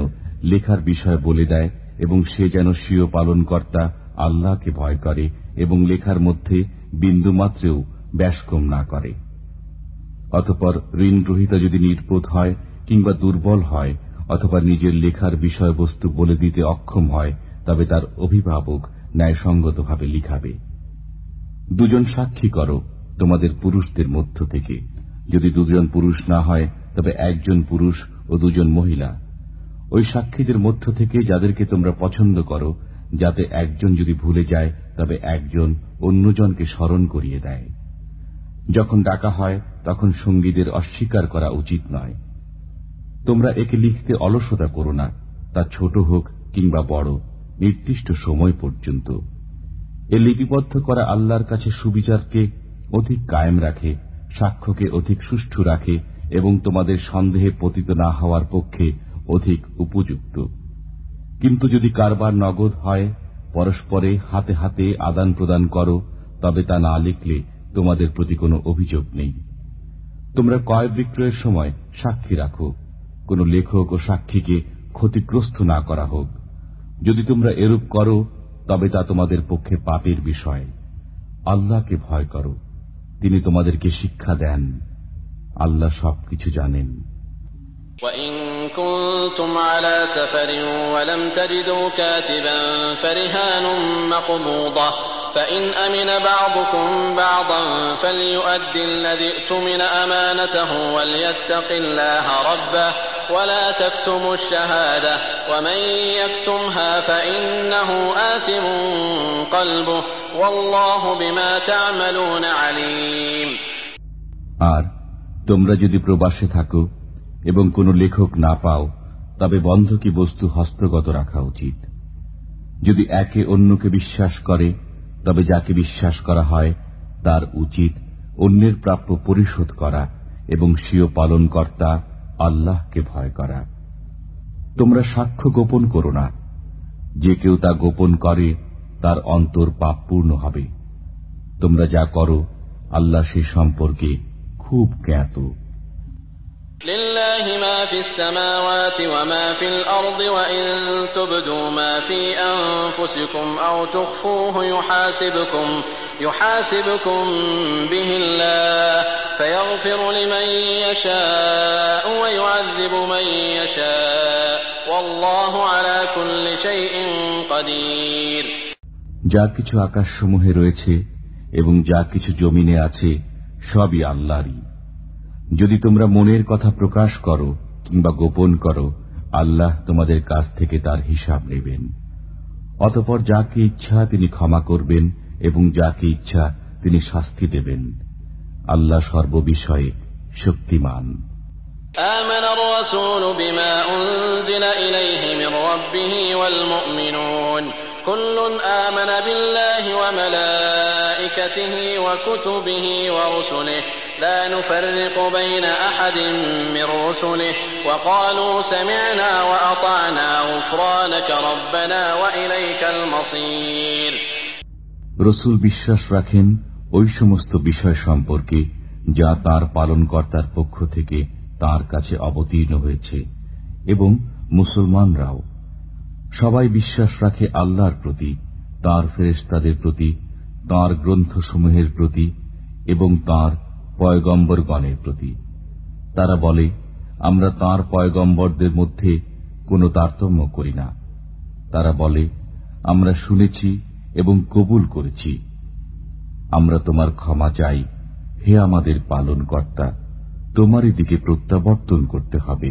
[SPEAKER 2] লেখার বিষয় বলে দেয় এবং সে যেন স্বীয় পালনকর্তা আল্লাহকে ভয় করে এবং লেখার মধ্যে বিন্দুমাত্রেও ব্যাসকম না করে অতপর গ্রহিতা যদি নির্বোধ হয় কিংবা দুর্বল হয় অথবা নিজের লেখার বিষয়বস্তু বলে দিতে অক্ষম হয় তবে তার অভিভাবক ন্যায়সঙ্গতভাবে লিখাবে দুজন সাক্ষী করো তোমাদের পুরুষদের মধ্য থেকে যদি দুজন পুরুষ না হয় তবে একজন পুরুষ ও দুজন মহিলা ওই সাক্ষীদের মধ্য থেকে যাদেরকে তোমরা পছন্দ করো যাতে একজন যদি ভুলে যায় তবে একজন অন্যজনকে স্মরণ করিয়ে দেয় যখন ডাকা হয় তখন সঙ্গীদের অস্বীকার করা উচিত নয় তোমরা একে লিখতে অলসতা করো না তা ছোট হোক কিংবা বড় নির্দিষ্ট সময় পর্যন্ত এ লিপিবদ্ধ করা আল্লাহর কাছে সুবিচারকে অধিক কায়েম রাখে সাক্ষ্যকে অধিক সুষ্ঠু রাখে এবং তোমাদের সন্দেহে পতিত না হওয়ার পক্ষে অধিক উপযুক্ত কিন্তু যদি কারবার নগদ হয় পরস্পরে হাতে হাতে আদান প্রদান করো তবে তা না লিখলে তোমাদের প্রতি কোনো অভিযোগ নেই তোমরা কয় বিক্রয়ের সময় সাক্ষী রাখো কোন লেখক ও সাক্ষীকে ক্ষতিগ্রস্ত না করা হোক যদি তোমরা এরূপ করো তবে তা তোমাদের পক্ষে পাপের বিষয় আল্লাহকে ভয় করো তিনি তোমাদেরকে শিক্ষা দেন আল্লাহ সবকিছু জানেন
[SPEAKER 3] وإن كنتم على سفر ولم تجدوا فإن أمن بعضكم بعضا فليؤدي الذي اؤتمن أمانته وليتق الله ربه ولا تكتموا الشهادة ومن يكتمها فإنه آثم قلبه والله بما تعملون عليم
[SPEAKER 2] আর তোমরা যদি প্রবাসে থাকো এবং কোনো লেখক না পাও তবে বন্ধকি বস্তু হস্তগত রাখা উচিত যদি একে অন্যকে বিশ্বাস করে তবে যাকে বিশ্বাস করা হয় তার উচিত অন্যের প্রাপ্য পরিশোধ করা এবং স্বীয় পালনকর্তা আল্লাহকে ভয় করা তোমরা সাক্ষ্য গোপন করো না যে কেউ তা গোপন করে তার অন্তর পাপ পূর্ণ হবে তোমরা যা করো আল্লাহ সে সম্পর্কে খুব জ্ঞাত
[SPEAKER 3] لله ما في السماوات وما في الأرض وإن تبدوا ما في أنفسكم أو تخفوه يحاسبكم يحاسبكم به الله فيغفر لمن يشاء ويعذب من يشاء والله على كل شيء قدير
[SPEAKER 2] যা কিছু আকাশসমূহে রয়েছে এবং যা কিছু জমিনে আছে সবই আল্লাহরই যদি তোমরা মনের কথা প্রকাশ করো কিংবা গোপন করো আল্লাহ তোমাদের কাছ থেকে তার হিসাব নেবেন অতপর যাকে ইচ্ছা তিনি ক্ষমা করবেন এবং যাকে ইচ্ছা তিনি শাস্তি দেবেন আল্লাহ সর্ববিষয়ে শক্তিমান
[SPEAKER 3] كل آمن بالله وملائه وملائكته وكتبه ورسله لا نفرق بين أحد من رسله وقالوا سمعنا وأطعنا غفرانك ربنا وإليك المصير
[SPEAKER 2] রসুল বিশ্বাস রাখেন ওই সমস্ত বিষয় সম্পর্কে যা তার পালনকর্তার পক্ষ থেকে তার কাছে অবতীর্ণ হয়েছে এবং মুসলমানরাও সবাই বিশ্বাস রাখে আল্লাহর প্রতি তার ফেরেস্তাদের প্রতি তার গ্রন্থসমূহের প্রতি এবং তার পয়গম্বরগণের প্রতি তারা বলে আমরা তার পয়গম্বরদের মধ্যে কোনো তারতম্য করি না তারা বলে আমরা শুনেছি এবং কবুল করেছি আমরা তোমার ক্ষমা চাই হে আমাদের পালন কর্তা তোমারই দিকে প্রত্যাবর্তন করতে হবে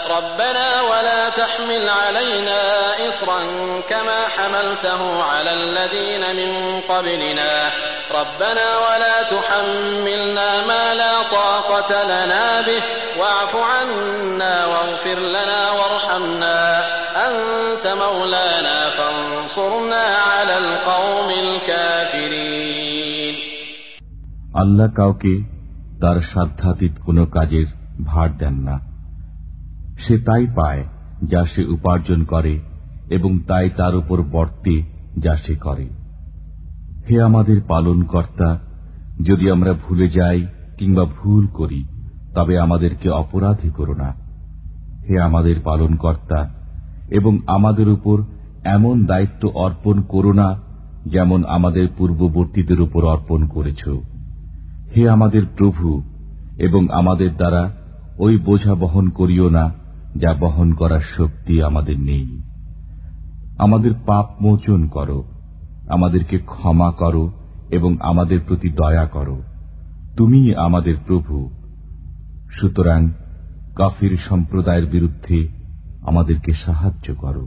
[SPEAKER 3] ربنا ولا تحمل علينا إصرا كما حملته على الذين من قبلنا ربنا ولا تحملنا ما لا طاقة لنا به واعف عنا واغفر لنا وارحمنا أنت مولانا فانصرنا على القوم الكافرين
[SPEAKER 2] আল্লাহ কাউকে তার সাধ্যাতীত কোনো কাজের ভার দেন না সে তাই পায় যা সে উপার্জন করে এবং তাই তার উপর বর্তে যা সে করে হে আমাদের পালন কর্তা যদি আমরা ভুলে যাই কিংবা ভুল করি তবে আমাদেরকে অপরাধী করো না হে আমাদের পালন কর্তা এবং আমাদের উপর এমন দায়িত্ব অর্পণ করো না যেমন আমাদের পূর্ববর্তীদের উপর অর্পণ করেছ হে আমাদের প্রভু এবং আমাদের দ্বারা ওই বোঝা বহন করিও না যা বহন করার শক্তি আমাদের নেই আমাদের পাপ মোচন করো আমাদেরকে ক্ষমা করো এবং আমাদের প্রতি দয়া করো তুমি আমাদের প্রভু সুতরাং কাফির সম্প্রদায়ের বিরুদ্ধে আমাদেরকে সাহায্য করো